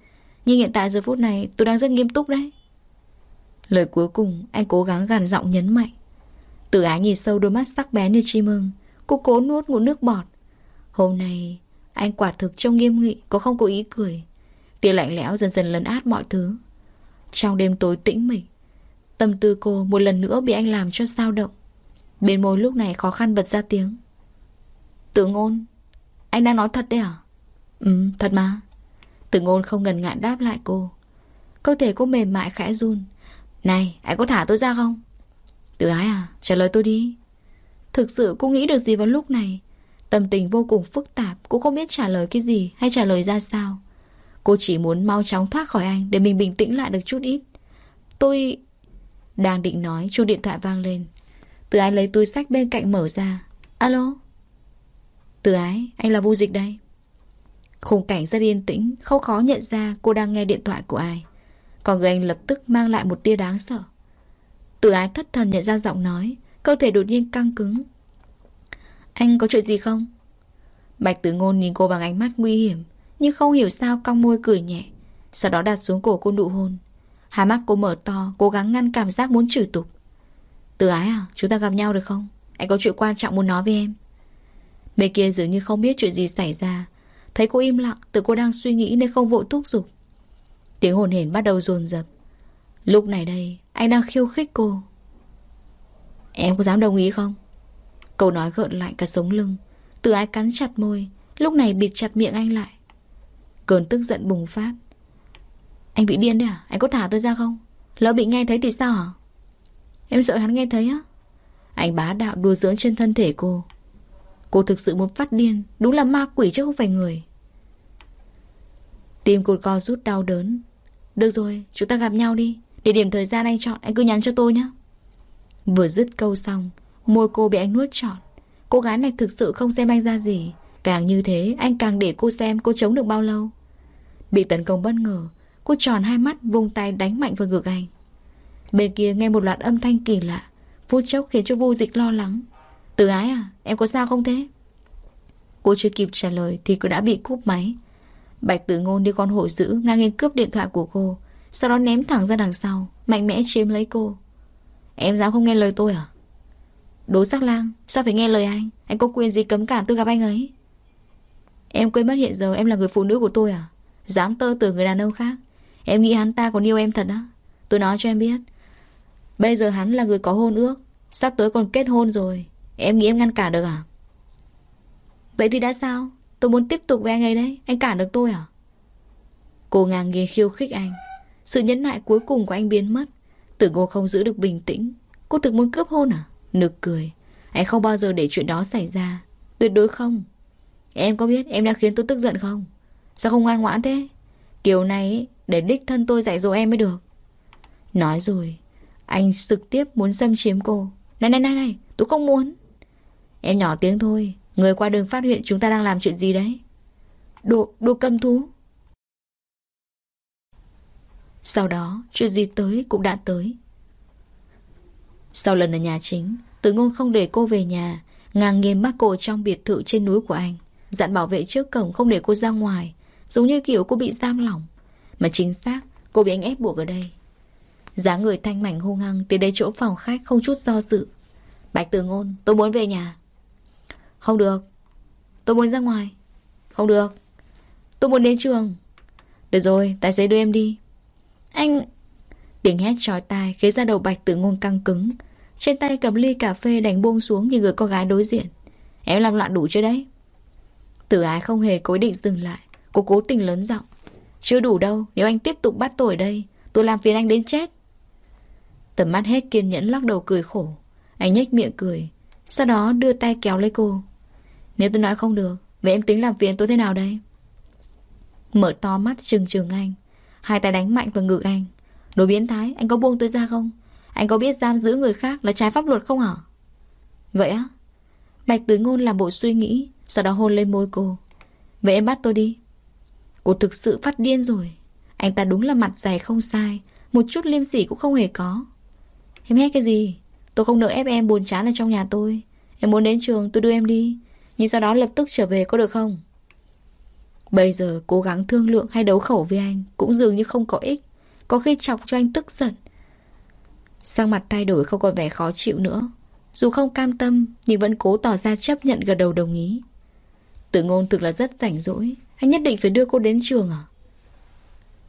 Nhưng hiện tại giờ phút này tôi đang rất nghiêm túc đấy. Lời cuối cùng, anh cố gắng gằn giọng nhấn mạnh. Tử ái nhìn sâu đôi mắt sắc bén như chim mừng Cô cố nuốt ngụm nước bọt. Hôm nay, anh quả thực trông nghiêm nghị, Có không có ý cười. Tia lạnh lẽo dần dần lấn át mọi thứ. Trong đêm tối tĩnh mịch Tâm tư cô một lần nữa bị anh làm cho sao động. Bên môi lúc này khó khăn bật ra tiếng. Tử ngôn Anh đang nói thật đấy à? Ừ thật mà. Tử ngôn không ngần ngại đáp lại cô. Cơ thể cô mềm mại khẽ run. Này, anh có thả tôi ra không? Tử ái à trả lời tôi đi. Thực sự cô nghĩ được gì vào lúc này? Tâm tình vô cùng phức tạp, Cô không biết trả lời cái gì hay trả lời ra sao. Cô chỉ muốn mau chóng thoát khỏi anh Để mình bình tĩnh lại được chút ít. Tôi... Đang định nói, chuông điện thoại vang lên. Từ ái lấy túi sách bên cạnh mở ra. Alo? Từ ái, anh là vô dịch đây. Khung cảnh rất yên tĩnh Không khó nhận ra cô đang nghe điện thoại của ai. Còn người anh lập tức mang lại một tia đáng sợ. Từ ái thất thần nhận ra giọng nói, Cơ thể đột nhiên căng cứng. Anh có chuyện gì không? Bạch tử ngôn nhìn cô bằng ánh mắt nguy hiểm, Nhưng không hiểu sao cong môi cười nhẹ, Sau đó đặt xuống cổ cô nụ hôn. Hai mắt cô mở to, Cố gắng ngăn cảm giác muốn chửi tục. Từ ái à chúng ta gặp nhau được không? Anh có chuyện quan trọng muốn nói với em. Bên kia dường như không biết chuyện gì xảy ra. Thấy cô im lặng Tự cô đang suy nghĩ nên không vội thúc giục. Tiếng hồn hển bắt đầu dồn dập. Lúc này đây, Anh đang khiêu khích cô. Em có dám đồng ý không? Câu nói gợn lại cả sống lưng. Từ ái cắn chặt môi, Lúc này bịt chặt miệng anh lại. Cơn tức giận bùng phát anh bị điên đấy à? Anh có thả tôi ra không? Lỡ bị nghe thấy thì sao hả? Em sợ hắn nghe thấy á? Anh bá đạo đùa dưỡng trên thân thể cô. Cô thực sự muốn phát điên. Đúng là ma quỷ chứ không phải người. Tim cột co rút đau đớn. Được rồi, chúng ta gặp nhau đi. Địa điểm thời gian anh chọn, anh cứ nhắn cho tôi nhé. Vừa dứt câu xong, môi cô bị anh nuốt trọn. Cô gái này thực sự không xem anh ra gì. Càng như thế, anh càng để cô xem cô chống được bao lâu. Bị tấn công bất ngờ, Cô tròn hai mắt, vung tay đánh mạnh vào ngực anh. Bên kia nghe một loạt âm thanh kỳ lạ, Phút chốc khiến cho vô dịch lo lắng. Từ ái à Em có sao không thế? Cô chưa kịp trả lời Thì cô đã bị cúp máy. Bạch tử ngôn đi con hổ dữ Ngang nhiên cướp điện thoại của cô, Sau đó ném thẳng ra đằng sau, Mạnh mẽ chiếm lấy cô. Em dám không nghe lời tôi à? Đố sắc lang, Sao phải nghe lời anh? Anh có quyền gì cấm cản tôi gặp anh ấy? Em quên mất hiện giờ em là người phụ nữ của tôi à? Dám tơ từ người đàn ông khác. Em nghĩ hắn ta còn yêu em thật á. Tôi nói cho em biết. Bây giờ hắn là người có hôn ước. Sắp tới còn kết hôn rồi. Em nghĩ em ngăn cản được à? Vậy thì đã sao? Tôi muốn tiếp tục với anh ấy đấy. Anh cản được tôi à? Cô ngang nghiêng khiêu khích anh. Sự nhẫn nại cuối cùng của anh biến mất. Tử ngô không giữ được bình tĩnh. Cô thực muốn cướp hôn à? Nực cười. Anh không bao giờ để chuyện đó xảy ra. Tuyệt đối không. Em có biết em đã khiến tôi tức giận không? Sao không ngoan ngoãn thế? Kiểu này để đích thân tôi dạy dỗ em mới được. Nói rồi Anh trực tiếp muốn xâm chiếm cô. Này này này này tôi không muốn. Em nhỏ tiếng thôi Người qua đường phát hiện chúng ta đang làm chuyện gì đấy? Đồ, đồ cầm thú. Sau đó Chuyện gì tới cũng đã tới. Sau lần ở nhà chính Tử ngôn không để cô về nhà Ngang nghiền bắt cô trong biệt thự trên núi của anh Dặn bảo vệ trước cổng không để cô ra ngoài Giống như kiểu cô bị giam lỏng. Mà chính xác, cô bị anh ép buộc ở đây. Dáng người thanh mảnh hung hăng Tiến đến chỗ phòng khách không chút do dự. Bạch Tử Ngôn, tôi muốn về nhà. Không được. Tôi muốn ra ngoài. Không được. Tôi muốn đến trường. Được rồi, tài xế đưa em đi. Anh Tiếng hét trói tai khiến ra đầu Bạch Tử Ngôn căng cứng. Trên tay cầm ly cà phê đánh buông xuống Như người con gái đối diện. Em làm loạn đủ chưa đấy? Tử ái không hề cố định dừng lại. Cô cố tình lớn giọng. Chưa đủ đâu, Nếu anh tiếp tục bắt tôi ở đây, Tôi làm phiền anh đến chết. Tầm mắt hết kiên nhẫn lắc đầu cười khổ. Anh nhếch miệng cười, Sau đó đưa tay kéo lấy cô. Nếu tôi nói không được, Vậy em tính làm phiền tôi thế nào đây? Mở to mắt trừng trừng anh, Hai tay đánh mạnh vào ngực anh. Đồ biến thái, anh có buông tôi ra không? Anh có biết giam giữ người khác là trái pháp luật không hả? Vậy á? Bạch tứ ngôn làm bộ suy nghĩ, Sau đó hôn lên môi cô. Vậy em bắt tôi đi. Cô thực sự phát điên rồi. Anh ta đúng là mặt dày không sai. Một chút liêm sỉ cũng không hề có. Em hét cái gì? Tôi không nỡ ép em buồn chán ở trong nhà tôi. Em muốn đến trường, tôi đưa em đi. Nhưng sau đó lập tức trở về, có được không? Bây giờ cố gắng thương lượng hay đấu khẩu với anh Cũng dường như không có ích. Có khi chọc cho anh tức giận. Sang mặt thay đổi không còn vẻ khó chịu nữa. Dù không cam tâm, Nhưng vẫn cố tỏ ra chấp nhận gật đầu đồng ý. Tử ngôn thực là rất rảnh rỗi. Anh nhất định phải đưa cô đến trường à?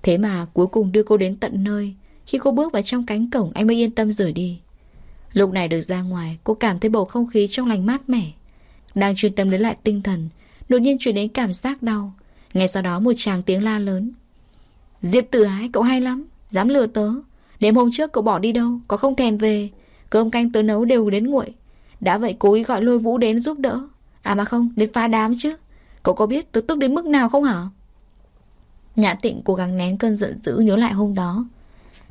Thế mà cuối cùng đưa cô đến tận nơi. Khi cô bước vào trong cánh cổng, Anh mới yên tâm rời đi. Lúc này được ra ngoài, Cô cảm thấy bầu không khí trong lành mát mẻ. Đang chuyên tâm lấy lại tinh thần, Đột nhiên chuyển đến cảm giác đau. Ngay sau đó một chàng tiếng la lớn. Diệp tử ái, cậu hay lắm, Dám lừa tớ. Đêm hôm trước cậu bỏ đi đâu, Có không thèm về. Cơm canh tớ nấu đều đến nguội. Đã vậy cố ý gọi lôi vũ đến giúp đỡ. À mà không, đến phá đám chứ. Cậu có biết tôi tức đến mức nào không hả? Nhã tịnh cố gắng nén cơn giận dữ nhớ lại hôm đó.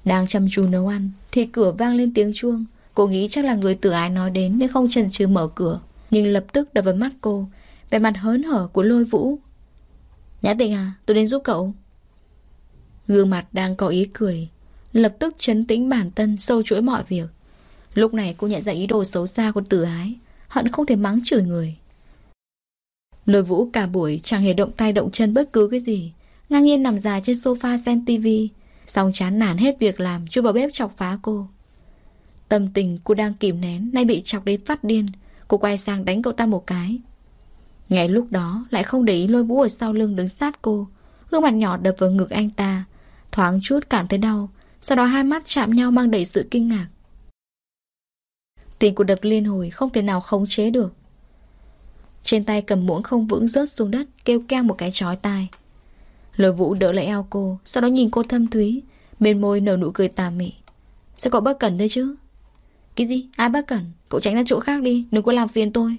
Đang chăm chú nấu ăn, Thì cửa vang lên tiếng chuông. Cô nghĩ chắc là người tử ái nói đến Nên không chần chừ mở cửa. Nhưng lập tức đập vào mắt cô, vẻ mặt hớn hở của lôi vũ. Nhã tịnh à tôi đến giúp cậu. Gương mặt đang có ý cười, Lập tức chấn tĩnh bản thân Sâu chuỗi mọi việc. Lúc này cô nhận ra ý đồ xấu xa của tử ái, Hận không thể mắng chửi người. Lôi vũ cả buổi chẳng hề động tay động chân bất cứ cái gì. Ngang nhiên nằm dài trên sofa xem tivi. Xong chán nản hết việc làm, Chui vào bếp chọc phá cô. Tâm tình cô đang kìm nén, Nay bị chọc đến phát điên. Cô quay sang đánh cậu ta một cái. Ngay lúc đó, lại không để ý lôi vũ ở sau lưng đứng sát cô. Gương mặt nhỏ đập vào ngực anh ta. Thoáng chút cảm thấy đau. Sau đó hai mắt chạm nhau mang đầy sự kinh ngạc. Tình của đập liên hồi Không thể nào khống chế được. Trên tay cầm muỗng không vững rớt xuống đất, Kêu keng một cái chói tai. Lôi vũ đỡ lấy eo cô, Sau đó nhìn cô thâm thúy, Bên môi nở nụ cười tà mị. Sao cậu bất cẩn đây chứ? Cái gì? Ai bất cẩn? Cậu tránh ra chỗ khác đi, Đừng có làm phiền tôi.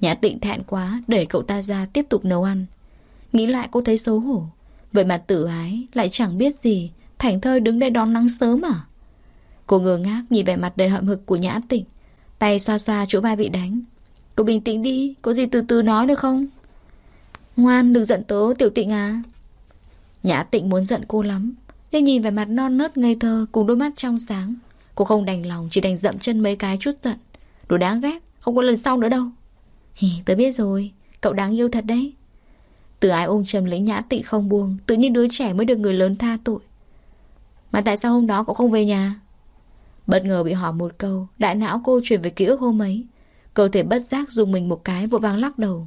Nhã tịnh thẹn quá, Đẩy cậu ta ra tiếp tục nấu ăn. Nghĩ lại cô thấy xấu hổ Vậy mà tử ái, lại chẳng biết gì, Thảnh thơi đứng đây đón nắng sớm à? Cô ngơ ngác nhìn vẻ mặt đầy hậm hực của Nhã tịnh, Tay xoa xoa chỗ vai bị đánh. Cô bình tĩnh đi Có gì từ từ nói được không? Ngoan đừng giận tớ tiểu tịnh à? Nhã tịnh muốn giận cô lắm Nhưng nhìn vẻ mặt non nớt ngây thơ Cùng đôi mắt trong sáng. Cô không đành lòng chỉ đành dậm chân mấy cái chút giận. Đồ đáng ghét Không có lần sau nữa đâu. Hì, tớ biết rồi Cậu đáng yêu thật đấy. Từ ai ôm chầm lấy nhã tịnh không buông Tự nhiên đứa trẻ mới được người lớn tha tội. Mà tại sao hôm đó cậu không về nhà? Bất ngờ bị hỏi một câu Đại não cô chuyển về ký ức hôm ấy. Cơ thể bất giác dùng mình một cái, vội vàng lắc đầu.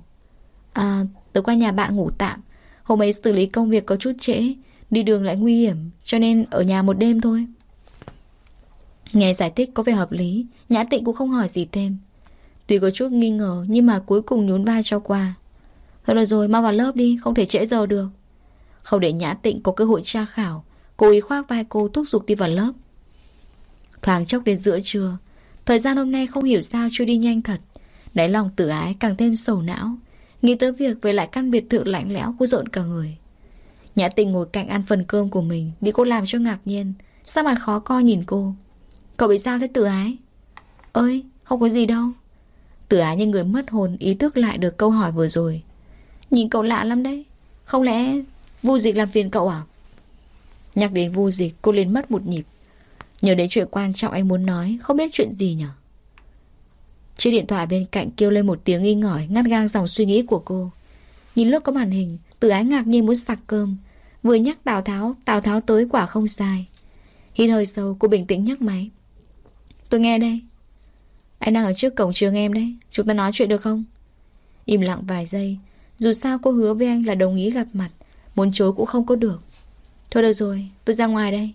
À tớ qua nhà bạn ngủ tạm. Hôm ấy xử lý công việc có chút trễ, Đi đường lại nguy hiểm, Cho nên ở nhà một đêm thôi. Nghe giải thích có vẻ hợp lý, Nhã tịnh cũng không hỏi gì thêm. Tuy có chút nghi ngờ, Nhưng mà cuối cùng nhún vai cho qua. Thôi được rồi, mau vào lớp đi, Không thể trễ giờ được. Không để Nhã tịnh có cơ hội tra khảo Cố ý khoác vai cô thúc giục đi vào lớp. Thoáng chốc đến giữa trưa Thời gian hôm nay không hiểu sao chưa đi nhanh thật. Đáy lòng tự ái càng thêm sầu não. Nghĩ tới việc về lại căn biệt thự lạnh lẽo Cô rộn cả người. Nhã tình ngồi cạnh ăn phần cơm của mình, Bị cô làm cho ngạc nhiên. Sao mặt khó coi nhìn cô. Cậu bị sao thế tự ái? Ơi, không có gì đâu. Tử ái như người mất hồn ý thức lại được câu hỏi vừa rồi. Nhìn cậu lạ lắm đấy. Không lẽ vu dịch làm phiền cậu à? Nhắc đến vu dịch, cô liền mất một nhịp. Nhớ đến chuyện quan trọng anh muốn nói, Không biết chuyện gì nhở? Chiếc điện thoại bên cạnh kêu lên một tiếng nghi ngỏi, Ngắt ngang dòng suy nghĩ của cô. Nhìn lúc có màn hình Từ ái ngạc nhiên muốn sạc cơm. Vừa nhắc Tào Tháo Tào Tháo tới quả không sai. Hít hơi sâu, cô bình tĩnh nhắc máy. Tôi nghe đây. Anh đang ở trước cổng trường em đấy. Chúng ta nói chuyện được không? Im lặng vài giây. Dù sao cô hứa với anh là đồng ý gặp mặt. Muốn chối cũng không có được. Thôi được rồi, tôi ra ngoài đây.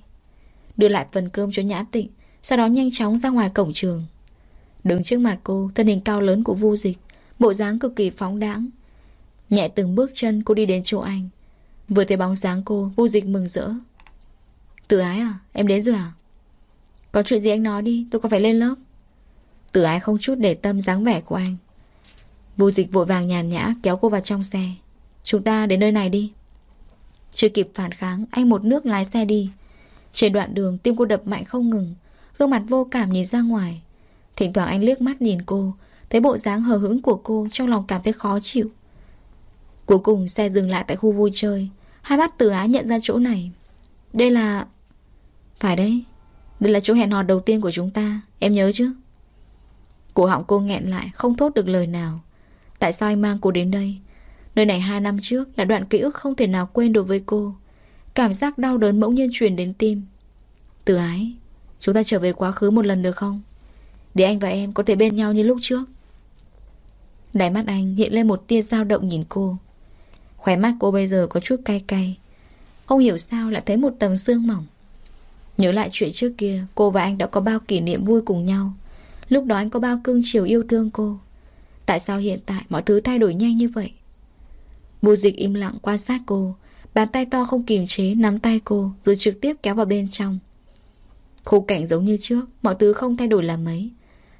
Đưa lại phần cơm cho Nhã Tịnh, Sau đó nhanh chóng ra ngoài cổng trường. Đứng trước mặt cô, Thân hình cao lớn của Vu Dịch, Bộ dáng cực kỳ phóng đãng. Nhẹ từng bước chân, cô đi đến chỗ anh. Vừa thấy bóng dáng cô, Vu Dịch mừng rỡ. Tử ái à? Em đến rồi à? Có chuyện gì anh nói đi, tôi có phải lên lớp? Tử ái không chút để tâm dáng vẻ của anh. Vu Dịch vội vàng nhàn nhã kéo cô vào trong xe. Chúng ta đến nơi này đi. Chưa kịp phản kháng, Anh một nước lái xe đi. Trên đoạn đường, tim cô đập mạnh không ngừng. Gương mặt vô cảm nhìn ra ngoài. Thỉnh thoảng anh liếc mắt nhìn cô, Thấy bộ dáng hờ hững của cô Trong lòng cảm thấy khó chịu. Cuối cùng, xe dừng lại tại khu vui chơi. Hai mắt từ á nhận ra chỗ này. Đây là... Phải đấy. Đây là chỗ hẹn hò đầu tiên của chúng ta. Em nhớ chứ? Cổ họng cô nghẹn lại, Không thốt được lời nào. Tại sao anh mang cô đến đây? Nơi này hai năm trước là đoạn ký ức không thể nào quên đối với cô. Cảm giác đau đớn bỗng nhiên truyền đến tim. Từ ái, Chúng ta trở về quá khứ một lần được không? Để anh và em có thể bên nhau như lúc trước. Đáy mắt anh hiện lên một tia dao động nhìn cô. Khóe mắt cô bây giờ có chút cay cay. Không hiểu sao lại thấy một tầm xương mỏng. Nhớ lại chuyện trước kia, Cô và anh đã có bao kỷ niệm vui cùng nhau. Lúc đó anh có bao cưng chiều yêu thương cô. Tại sao hiện tại mọi thứ thay đổi nhanh như vậy? Vô dịch im lặng quan sát cô. Bàn tay to không kiềm chế, nắm tay cô, Rồi trực tiếp kéo vào bên trong. Khung cảnh giống như trước, Mọi thứ không thay đổi là mấy.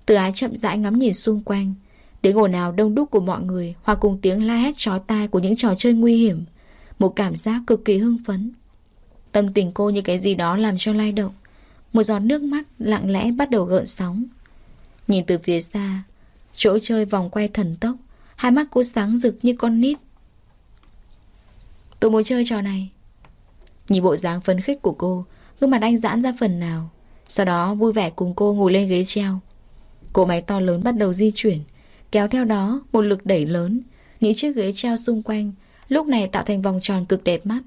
Từ ái chậm rãi ngắm nhìn xung quanh, Tiếng ồn ào đông đúc của mọi người Hòa cùng tiếng la hét chói tai của những trò chơi nguy hiểm. Một cảm giác cực kỳ hưng phấn. Tâm tình cô như cái gì đó làm cho lay động. Một giọt nước mắt lặng lẽ bắt đầu gợn sóng. Nhìn từ phía xa, Chỗ chơi vòng quay thần tốc, Hai mắt cô sáng rực như con nít Tôi muốn chơi trò này, Nhìn bộ dáng phấn khích của cô, Gương mặt anh giãn ra phần nào. Sau đó, vui vẻ cùng cô ngồi lên ghế treo. Cỗ máy to lớn bắt đầu di chuyển, Kéo theo đó một lực đẩy lớn. Những chiếc ghế treo xung quanh Lúc này tạo thành vòng tròn cực đẹp mắt.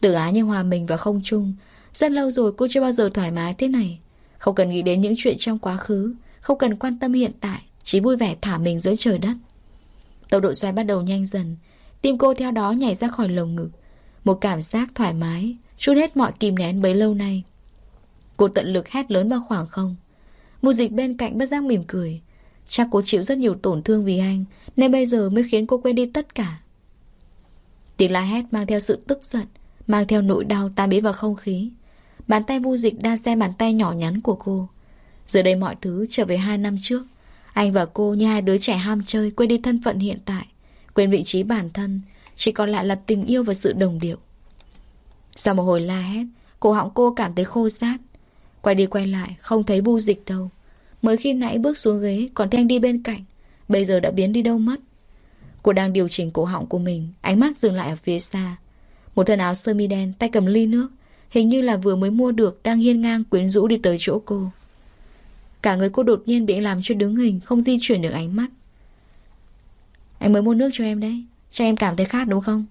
Tử á như hòa mình vào không trung Rất lâu rồi cô chưa bao giờ thoải mái thế này. Không cần nghĩ đến những chuyện trong quá khứ, Không cần quan tâm hiện tại, Chỉ vui vẻ thả mình giữa trời đất. Tốc độ xoay bắt đầu nhanh dần Tim cô theo đó nhảy ra khỏi lồng ngực. Một cảm giác thoải mái, Chút hết mọi kìm nén bấy lâu nay. Cô tận lực hét lớn vào khoảng không. Mùa dịch bên cạnh bất giác mỉm cười. Chắc cô chịu rất nhiều tổn thương vì anh, Nên bây giờ mới khiến cô quên đi tất cả. Tiếng la hét mang theo sự tức giận, Mang theo nỗi đau tan biến vào không khí. Bàn tay vu dịch đan xe bàn tay nhỏ nhắn của cô. Giờ đây mọi thứ trở về hai năm trước. Anh và cô như hai đứa trẻ ham chơi Quên đi thân phận hiện tại. Quên vị trí bản thân, Chỉ còn lại là tình yêu và sự đồng điệu. Sau một hồi la hét, Cổ họng cô cảm thấy khô sát Quay đi quay lại, không thấy vu dịch đâu. Mới khi nãy bước xuống ghế, Còn thanh đi bên cạnh. Bây giờ đã biến đi đâu mất? Cô đang điều chỉnh cổ họng của mình, Ánh mắt dừng lại ở phía xa. Một thân áo sơ mi đen, tay cầm ly nước, Hình như là vừa mới mua được, Đang hiên ngang quyến rũ đi tới chỗ cô. Cả người cô đột nhiên bị làm cho đứng hình, Không di chuyển được ánh mắt. Anh mới mua nước cho em đấy. Cho em cảm thấy khát đúng không?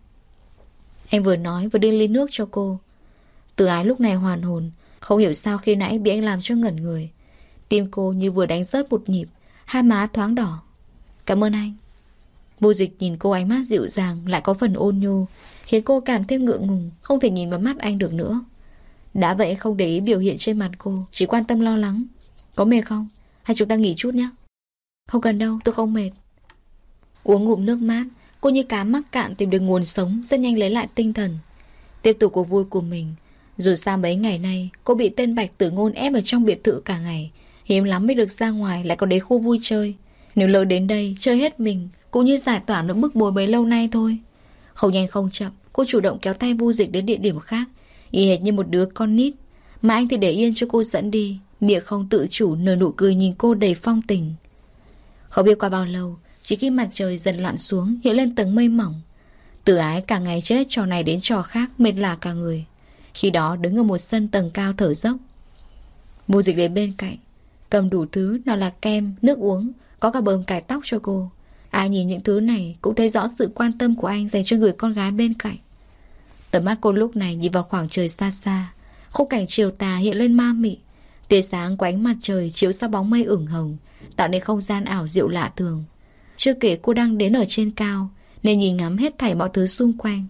Anh vừa nói vừa đưa ly nước cho cô. Từ ái lúc này hoàn hồn, Không hiểu sao khi nãy bị anh làm cho ngẩn người. Tim cô như vừa đánh rớt một nhịp, Hai má thoáng đỏ. Cảm ơn anh. Vô dịch nhìn cô ánh mắt dịu dàng, Lại có phần ôn nhu, Khiến cô cảm thêm ngượng ngùng, Không thể nhìn vào mắt anh được nữa. Đã vậy không để ý biểu hiện trên mặt cô, Chỉ quan tâm lo lắng. Có mệt không? Hay chúng ta nghỉ chút nhé Không cần đâu, tôi không mệt. Uống ngụm nước mát, Cô như cá mắc cạn tìm được nguồn sống, Rất nhanh lấy lại tinh thần. Tiếp tục cuộc vui của mình. Dù sao mấy ngày nay, Cô bị tên Bạch tử ngôn ép ở trong biệt thự cả ngày. Hiếm lắm mới được ra ngoài, Lại có đến khu vui chơi. Nếu lỡ đến đây, chơi hết mình, Cũng như giải tỏa nỗi bức bối bấy lâu nay thôi. Không nhanh không chậm, Cô chủ động kéo tay vu dịch đến địa điểm khác. Y hệt như một đứa con nít. Mà anh thì để yên cho cô dẫn đi, Miệng không tự chủ, nở nụ cười nhìn cô đầy phong tình. Không biết qua bao lâu chỉ khi mặt trời dần lặn xuống Hiện lên tầng mây mỏng. Tử ái cả ngày chết trò này đến trò khác Mệt lạ cả người. Khi đó đứng ở một sân tầng cao thở dốc. Mù dịch đến bên cạnh Cầm đủ thứ nào là kem, nước uống Có cả bơm cải tóc cho cô. Ai nhìn những thứ này cũng thấy rõ sự quan tâm của anh Dành cho người con gái bên cạnh. Tầm mắt cô lúc này nhìn vào khoảng trời xa xa. Khung cảnh chiều tà hiện lên ma mị. Tia sáng của ánh mặt trời chiếu sau bóng mây ửng hồng Tạo nên không gian ảo diệu lạ thường. Chưa kể cô đang đến ở trên cao, Nên nhìn ngắm hết thảy mọi thứ xung quanh.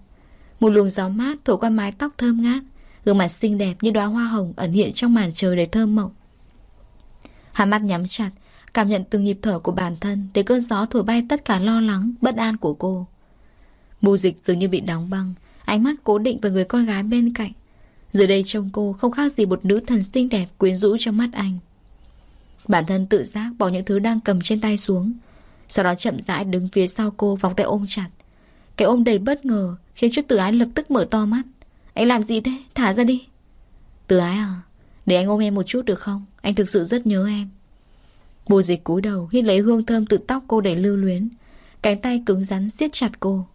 Một luồng gió mát thổi qua mái tóc thơm ngát, Gương mặt xinh đẹp như đóa hoa hồng ẩn hiện trong màn trời đầy thơm mộng. Hai mắt nhắm chặt, Cảm nhận từng nhịp thở của bản thân Để cơn gió thổi bay tất cả lo lắng, Bất an của cô. Mù dịch dường như bị đóng băng, Ánh mắt cố định vào người con gái bên cạnh. Giờ đây trông cô không khác gì một nữ thần xinh đẹp quyến rũ trong mắt anh. Bản thân tự giác bỏ những thứ đang cầm trên tay xuống sau đó chậm rãi đứng phía sau cô, vòng tay ôm chặt. Cái ôm đầy bất ngờ Khiến cho tử ái lập tức mở to mắt. Anh làm gì thế? Thả ra đi. Tử ái à Để anh ôm em một chút được không? Anh thực sự rất nhớ em. Vô dịch cúi đầu, hít lấy hương thơm từ tóc cô đầy lưu luyến. Cánh tay cứng rắn siết chặt cô.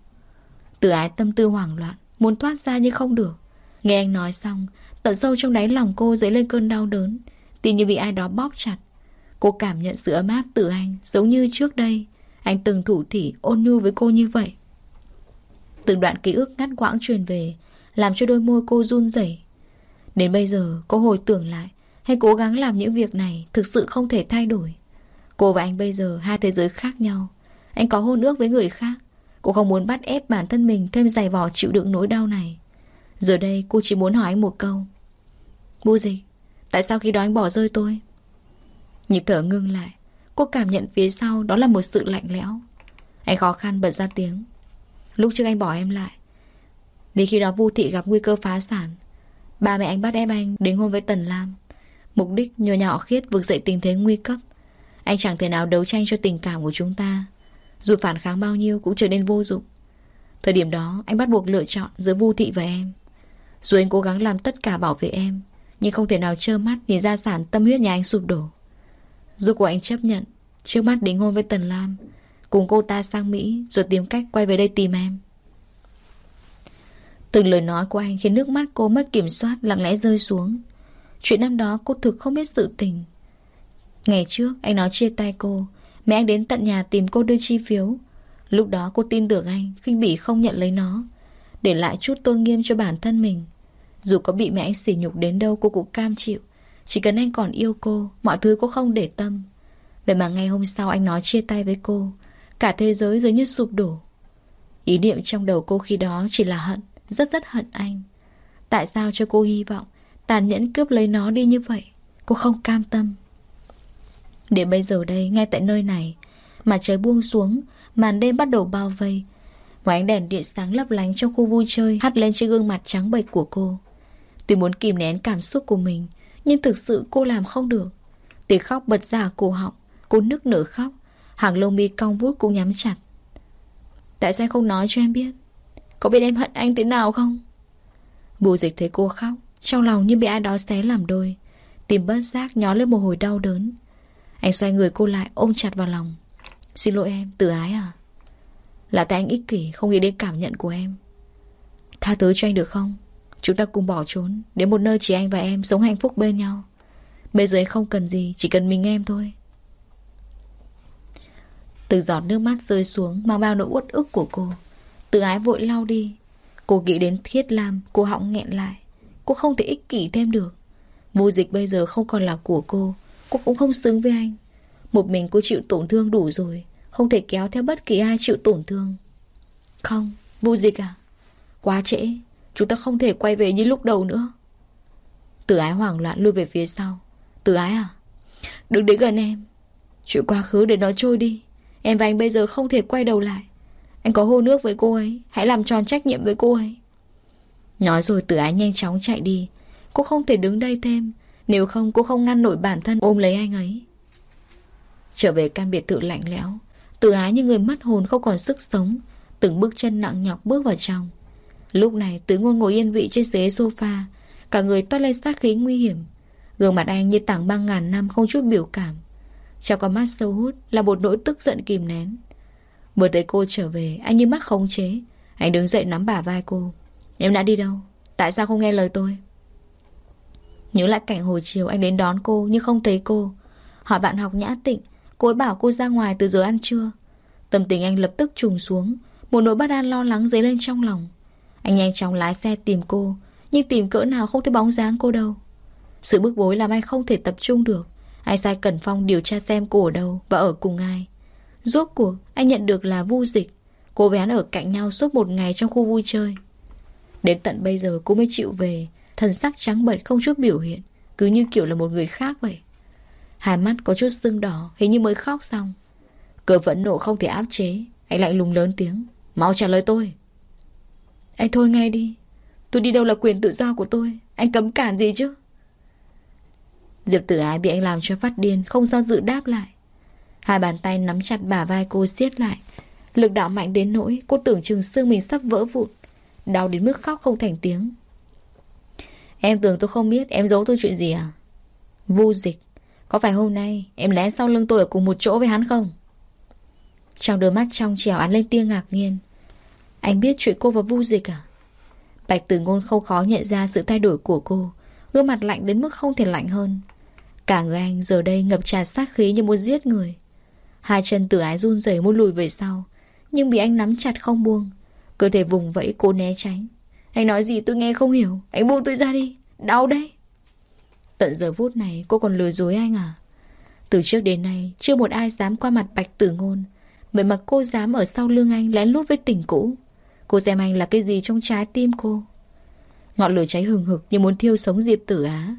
Tử ái tâm tư hoảng loạn, Muốn thoát ra nhưng không được. Nghe anh nói xong, Tận sâu trong đáy lòng cô dấy lên cơn đau đớn. Tìm như bị ai đó bóp chặt Cô cảm nhận sự ấm áp từ anh, Giống như trước đây. Anh từng thủ thỉ, ôn nhu với cô như vậy. Từng đoạn ký ức ngắt quãng truyền về, Làm cho đôi môi cô run rẩy. Đến bây giờ, cô hồi tưởng lại, Hay cố gắng làm những việc này Thực sự không thể thay đổi. Cô và anh bây giờ hai thế giới khác nhau. Anh có hôn ước với người khác. Cô không muốn bắt ép bản thân mình Thêm dày vò chịu đựng nỗi đau này. Giờ đây, cô chỉ muốn hỏi anh một câu. Vô gì Tại sao khi đó anh bỏ rơi tôi? Nhịp thở ngưng lại. Cô cảm nhận phía sau đó là một sự lạnh lẽo. Anh khó khăn bật ra tiếng. Lúc trước anh bỏ em lại. Vì khi đó Vu Thị gặp nguy cơ phá sản. Ba mẹ anh bắt em anh đến hôn với Tần Lam. Mục đích nhờ nhỏ khiết vực dậy tình thế nguy cấp. Anh chẳng thể nào đấu tranh cho tình cảm của chúng ta. Dù phản kháng bao nhiêu cũng trở nên vô dụng. Thời điểm đó, anh bắt buộc lựa chọn giữa Vu Thị và em. Dù anh cố gắng làm tất cả bảo vệ em, Nhưng không thể nào trơ mắt nhìn gia sản tâm huyết nhà anh sụp đổ. Dù của anh chấp nhận Trước mắt đính hôn với Tần Lam Cùng cô ta sang Mỹ Rồi tìm cách quay về đây tìm em Từng lời nói của anh khiến nước mắt cô mất kiểm soát lặng lẽ rơi xuống. Chuyện năm đó cô thực không biết sự tình. Ngày trước anh nói chia tay cô, mẹ anh đến tận nhà tìm cô đưa chi phiếu. Lúc đó cô tin tưởng anh, khinh bỉ không nhận lấy nó. Để lại chút tôn nghiêm cho bản thân mình. Dù có bị mẹ anh sỉ nhục đến đâu cô cũng cam chịu. Chỉ cần anh còn yêu cô, mọi thứ cô không để tâm. Vậy mà ngày hôm sau anh nói chia tay với cô. Cả thế giới dường như sụp đổ. Ý niệm trong đầu cô khi đó chỉ là hận. Rất rất hận anh Tại sao cho cô hy vọng Tàn nhẫn cướp lấy nó đi như vậy Cô không cam tâm Để bây giờ đây ngay tại nơi này Mà trời buông xuống Màn đêm bắt đầu bao vây Ngoài ánh đèn điện sáng lấp lánh trong khu vui chơi Hắt lên trên gương mặt trắng bệch của cô Tuy muốn kìm nén cảm xúc của mình nhưng thực sự cô làm không được. Tiếng khóc bật ra cổ họng Cô nức nở khóc. Hàng lông mi cong vút cũng nhắm chặt. Tại sao không nói cho em biết? Có biết em hận anh thế nào không? Bù dịch thấy cô khóc Trong lòng như bị ai đó xé làm đôi. Tìm bất giác nhó lên một hồi đau đớn. Anh xoay người cô lại ôm chặt vào lòng. Xin lỗi em, tự ái à? Là tại anh ích kỷ Không nghĩ đến cảm nhận của em. Tha thứ cho anh được không? Chúng ta cùng bỏ trốn Đến một nơi chỉ anh và em sống hạnh phúc bên nhau. Bây giờ anh không cần gì Chỉ cần mình em thôi. Từ giọt nước mắt rơi xuống Mang bao nỗi uất ức của cô. Tự ái vội lau đi. Cô nghĩ đến thiết lam Cô họng nghẹn lại. Cô không thể ích kỷ thêm được. Vô dịch bây giờ không còn là của cô Cô cũng không xứng với anh. Một mình cô chịu tổn thương đủ rồi Không thể kéo theo bất kỳ ai chịu tổn thương. Không, vô dịch à? Quá trễ. Chúng ta không thể quay về như lúc đầu nữa. Tử ái hoảng loạn lui về phía sau. Tử ái à? Đừng đến gần em. Chuyện quá khứ để nó trôi đi. Em và anh bây giờ không thể quay đầu lại. Anh có hô nước với cô ấy. Hãy làm tròn trách nhiệm với cô ấy. Nói rồi tử ái nhanh chóng chạy đi. Cô không thể đứng đây thêm. Nếu không, cô không ngăn nổi bản thân ôm lấy anh ấy. Trở về căn biệt thự lạnh lẽo. Tử ái như người mất hồn, không còn sức sống. Từng bước chân nặng nhọc bước vào trong. Lúc này tứ ngôn ngồi yên vị trên ghế sofa, Cả người toát lên sát khí nguy hiểm. Gương mặt anh như tảng băng ngàn năm không chút biểu cảm. Trong con mắt sâu hút là một nỗi tức giận kìm nén. Vừa thấy cô trở về, Anh như mắt khống chế. Anh đứng dậy nắm bả vai cô. Em đã đi đâu? Tại sao không nghe lời tôi? Nhớ lại cảnh hồi chiều anh đến đón cô Nhưng không thấy cô. Hỏi bạn học nhã tịnh, Cô ấy bảo cô ra ngoài từ giờ ăn trưa. Tâm tình anh lập tức trùng xuống, Một nỗi bất an lo lắng dấy lên trong lòng. Anh nhanh chóng lái xe tìm cô, Nhưng tìm cỡ nào không thấy bóng dáng cô đâu. Sự bức bối làm anh không thể tập trung được. Anh sai Cẩn Phong điều tra xem cô ở đâu Và ở cùng ai. Rốt cuộc, anh nhận được là vu dịch. Cô với hắn ở cạnh nhau suốt một ngày trong khu vui chơi. Đến tận bây giờ cô mới chịu về. Thần sắc trắng bệch không chút biểu hiện, Cứ như kiểu là một người khác vậy. Hai mắt có chút sưng đỏ, Hình như mới khóc xong. Cờ vẫn nộ không thể áp chế, Anh lạnh lùng lớn tiếng. Mau trả lời tôi. Anh thôi ngay đi. Tôi đi đâu là quyền tự do của tôi. Anh cấm cản gì chứ? Diệp tử ái bị anh làm cho phát điên, Không do dự đáp lại. Hai bàn tay nắm chặt bả vai cô siết lại. Lực đạo mạnh đến nỗi Cô tưởng chừng xương mình sắp vỡ vụn. Đau đến mức khóc không thành tiếng. Em tưởng tôi không biết Em giấu tôi chuyện gì à? Vô dịch, Có phải hôm nay em lén sau lưng tôi ở cùng một chỗ với hắn không? Trong đôi mắt trong trèo án lên tia ngạc nhiên anh biết chuyện cô và vu dịch à? Bạch tử ngôn không khó nhận ra sự thay đổi của cô. Gương mặt lạnh đến mức không thể lạnh hơn. Cả người anh giờ đây ngập tràn sát khí như muốn giết người. Hai chân tử ái run rẩy muốn lùi về sau, Nhưng bị anh nắm chặt không buông. Cơ thể vùng vẫy cố né tránh. Anh nói gì tôi nghe không hiểu. Anh buông tôi ra đi. Đau đấy. Tận giờ phút này cô còn lừa dối anh à? Từ trước đến nay, Chưa một ai dám qua mặt bạch tử ngôn. Vậy mà cô dám ở sau lưng anh lén lút với tình cũ. Cô xem anh là cái gì trong trái tim cô? Ngọn lửa cháy hừng hực như muốn thiêu sống Diệp Tử Á.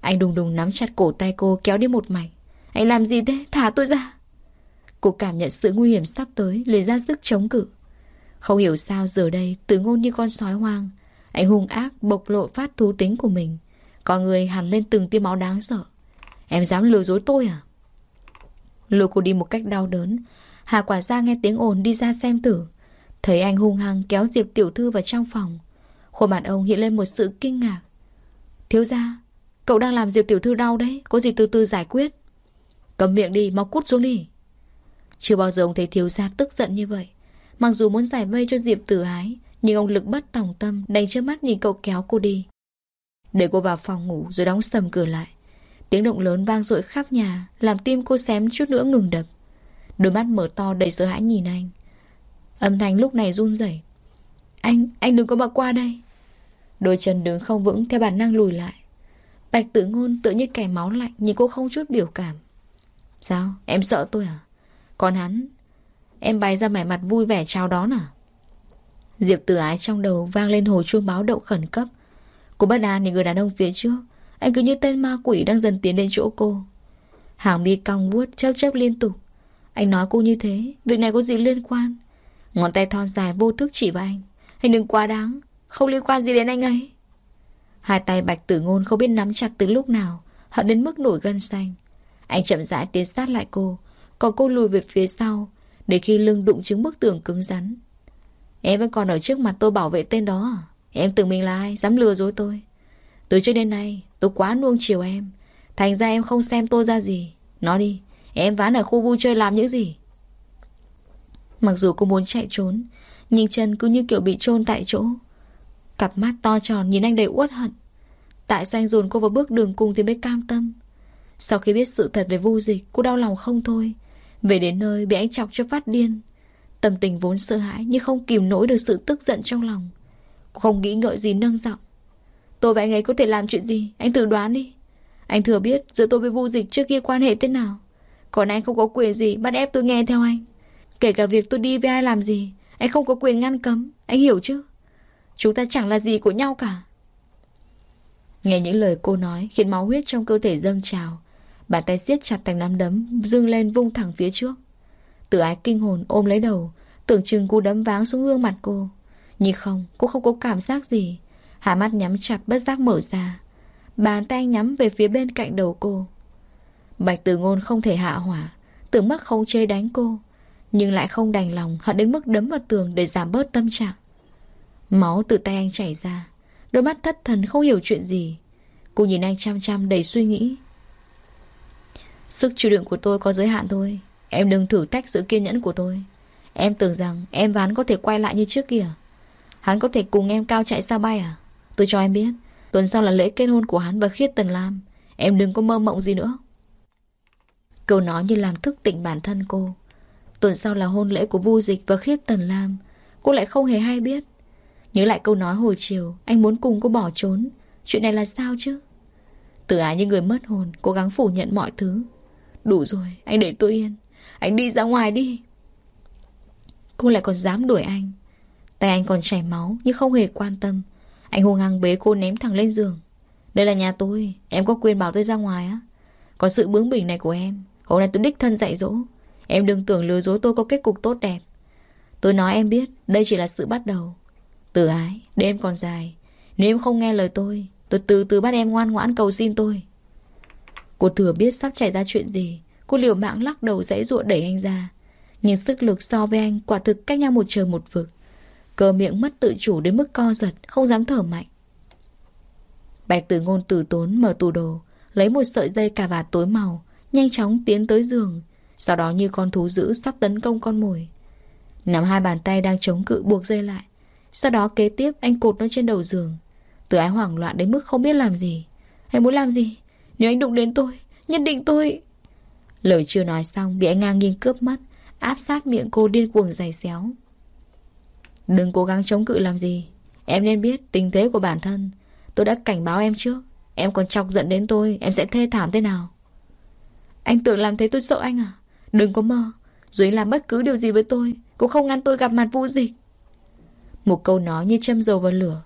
Anh đùng đùng nắm chặt cổ tay cô, kéo đi một mảnh. Anh làm gì thế? Thả tôi ra. Cô cảm nhận sự nguy hiểm sắp tới liền ra sức chống cự. Không hiểu sao giờ đây Tử ngôn như con sói hoang, Anh hung ác, bộc lộ phát thú tính của mình. Con người hẳn lên từng tia máu đáng sợ. Em dám lừa dối tôi à? Lôi cô đi một cách đau đớn. Hà quả ra nghe tiếng ồn đi ra xem tử Thấy anh hung hăng kéo Diệp Tiểu Thư vào trong phòng. Khuôn mặt ông hiện lên một sự kinh ngạc. Thiếu ra Cậu đang làm Diệp Tiểu Thư đau đấy Có gì từ từ giải quyết. Cầm miệng đi, mau cút xuống đi. Chưa bao giờ ông thấy thiếu gia tức giận như vậy. Mặc dù muốn giải vây cho Diệp Tử Ái Nhưng ông lực bất tòng tâm Đành trước mắt nhìn cậu kéo cô đi. Để cô vào phòng ngủ rồi đóng sầm cửa lại. Tiếng động lớn vang dội khắp nhà Làm tim cô xém chút nữa ngừng đập. Đôi mắt mở to đầy sợ hãi nhìn anh. Âm thanh lúc này run rẩy. Anh, anh đừng có mà qua đây. Đôi chân đứng không vững theo bản năng lùi lại. Bạch tử ngôn tự như kẻ máu lạnh Nhưng cô không chút biểu cảm. Sao? Em sợ tôi à? Còn hắn? Em bày ra mẻ mặt vui vẻ chào đón à? Diệp tử ái trong đầu vang lên hồi chuông báo động khẩn cấp. Cô bất an nhìn người đàn ông phía trước. Anh cứ như tên ma quỷ đang dần tiến đến chỗ cô. Hàng mi cong vuốt chớp chớp liên tục. Anh nói cô như thế Việc này có gì liên quan? Ngón tay thon dài vô thức chỉ vào anh. Anh đừng quá đáng. Không liên quan gì đến anh ấy. Hai tay bạch tử ngôn không biết nắm chặt từ lúc nào, Hận đến mức nổi gân xanh. Anh chậm rãi tiến sát lại cô, Còn cô lùi về phía sau, Để khi lưng đụng chứng bức tường cứng rắn. Em vẫn còn ở trước mặt tôi bảo vệ tên đó? À? Em tưởng mình là ai, Dám lừa dối tôi. Từ trước đến nay, tôi quá nuông chiều em. Thành ra em không xem tôi ra gì. Nói đi, Em ván ở khu vui chơi làm những gì? Mặc dù cô muốn chạy trốn, Nhưng chân cứ như kiểu bị chôn tại chỗ. Cặp mắt to tròn nhìn anh đầy uất hận. Tại sao anh dồn cô vào bước đường cùng thì mới cam tâm? Sau khi biết sự thật về Vu dịch, Cô đau lòng không thôi. Về đến nơi, bị anh chọc cho phát điên. Tâm tình vốn sợ hãi, Nhưng không kìm nổi được sự tức giận trong lòng. Cô không nghĩ ngợi gì nâng giọng. Tôi và anh ấy có thể làm chuyện gì? Anh thử đoán đi. Anh thừa biết giữa tôi với Vu dịch trước kia quan hệ thế nào. Còn anh không có quyền gì bắt ép tôi nghe theo anh. Kể cả việc tôi đi với ai làm gì Anh không có quyền ngăn cấm Anh hiểu chứ? Chúng ta chẳng là gì của nhau cả. Nghe những lời cô nói Khiến máu huyết trong cơ thể dâng trào Bàn tay siết chặt thành nắm đấm Dương lên vung thẳng phía trước. Tự ái kinh hồn ôm lấy đầu Tưởng chừng cú đấm váng xuống gương mặt cô. Nhưng không, cô không có cảm giác gì. Hạ mắt nhắm chặt bất giác mở ra. Bàn tay nhắm về phía bên cạnh đầu cô. Bạch tử ngôn không thể hạ hỏa Tưởng mắt không chê đánh cô nhưng lại không đành lòng, Hận đến mức đấm vào tường để giảm bớt tâm trạng. Máu từ tay anh chảy ra, Đôi mắt thất thần không hiểu chuyện gì. Cô nhìn anh chăm chăm đầy suy nghĩ. Sức chịu đựng của tôi có giới hạn thôi. Em đừng thử tách sự kiên nhẫn của tôi. Em tưởng rằng em và hắn có thể quay lại như trước kia Hắn có thể cùng em cao chạy xa bay à? Tôi cho em biết, Tuần sau là lễ kết hôn của hắn và Khiết Tần Lam. Em đừng có mơ mộng gì nữa. Câu nói như làm thức tỉnh bản thân cô. Tuần sau là hôn lễ của Vu Dịch và Khiết Tần Lam. Cô lại không hề hay biết. Nhớ lại câu nói hồi chiều, Anh muốn cùng cô bỏ trốn. Chuyện này là sao chứ? Từ ái như người mất hồn, Cố gắng phủ nhận mọi thứ. Đủ rồi, anh để tôi yên. Anh đi ra ngoài đi. Cô lại còn dám đuổi anh. Tay anh còn chảy máu, Nhưng không hề quan tâm. Anh hung hăng bế cô ném thẳng lên giường. Đây là nhà tôi, Em có quyền bảo tôi ra ngoài á. Có sự bướng bỉnh này của em. Hôm nay tôi đích thân dạy dỗ. Em đừng tưởng lừa dối tôi có kết cục tốt đẹp. Tôi nói em biết, Đây chỉ là sự bắt đầu. Từ ái, Đêm còn dài. Nếu em không nghe lời tôi Tôi từ từ bắt em ngoan ngoãn cầu xin tôi. Cô thừa biết sắp xảy ra chuyện gì. Cô liều mạng lắc đầu dãy ruộng đẩy anh ra. Nhưng sức lực so với anh Quả thực cách nhau một trời một vực. Cờ miệng mất tự chủ đến mức co giật, Không dám thở mạnh. Bạch tử ngôn tử tốn mở tủ đồ, Lấy một sợi dây cà vạt tối màu, Nhanh chóng tiến tới giường. Sau đó như con thú dữ sắp tấn công con mồi. Nắm hai bàn tay đang chống cự buộc dây lại. Sau đó kế tiếp, anh cột nó trên đầu giường. Từ ái hoảng loạn đến mức không biết làm gì. Anh muốn làm gì? Nếu anh đụng đến tôi, Nhất định tôi Lời chưa nói xong, bị anh ngang nghiêng cướp mất, Áp sát miệng cô điên cuồng giày xéo. Đừng cố gắng chống cự làm gì. Em nên biết tình thế của bản thân. Tôi đã cảnh báo em trước. Em còn chọc giận đến tôi, Em sẽ thê thảm thế nào? Anh tưởng làm thế tôi sợ anh à? Đừng có mơ. Dù anh làm bất cứ điều gì với tôi, Cũng không ngăn tôi gặp mặt vũ dịch. Một câu nói như châm dầu vào lửa.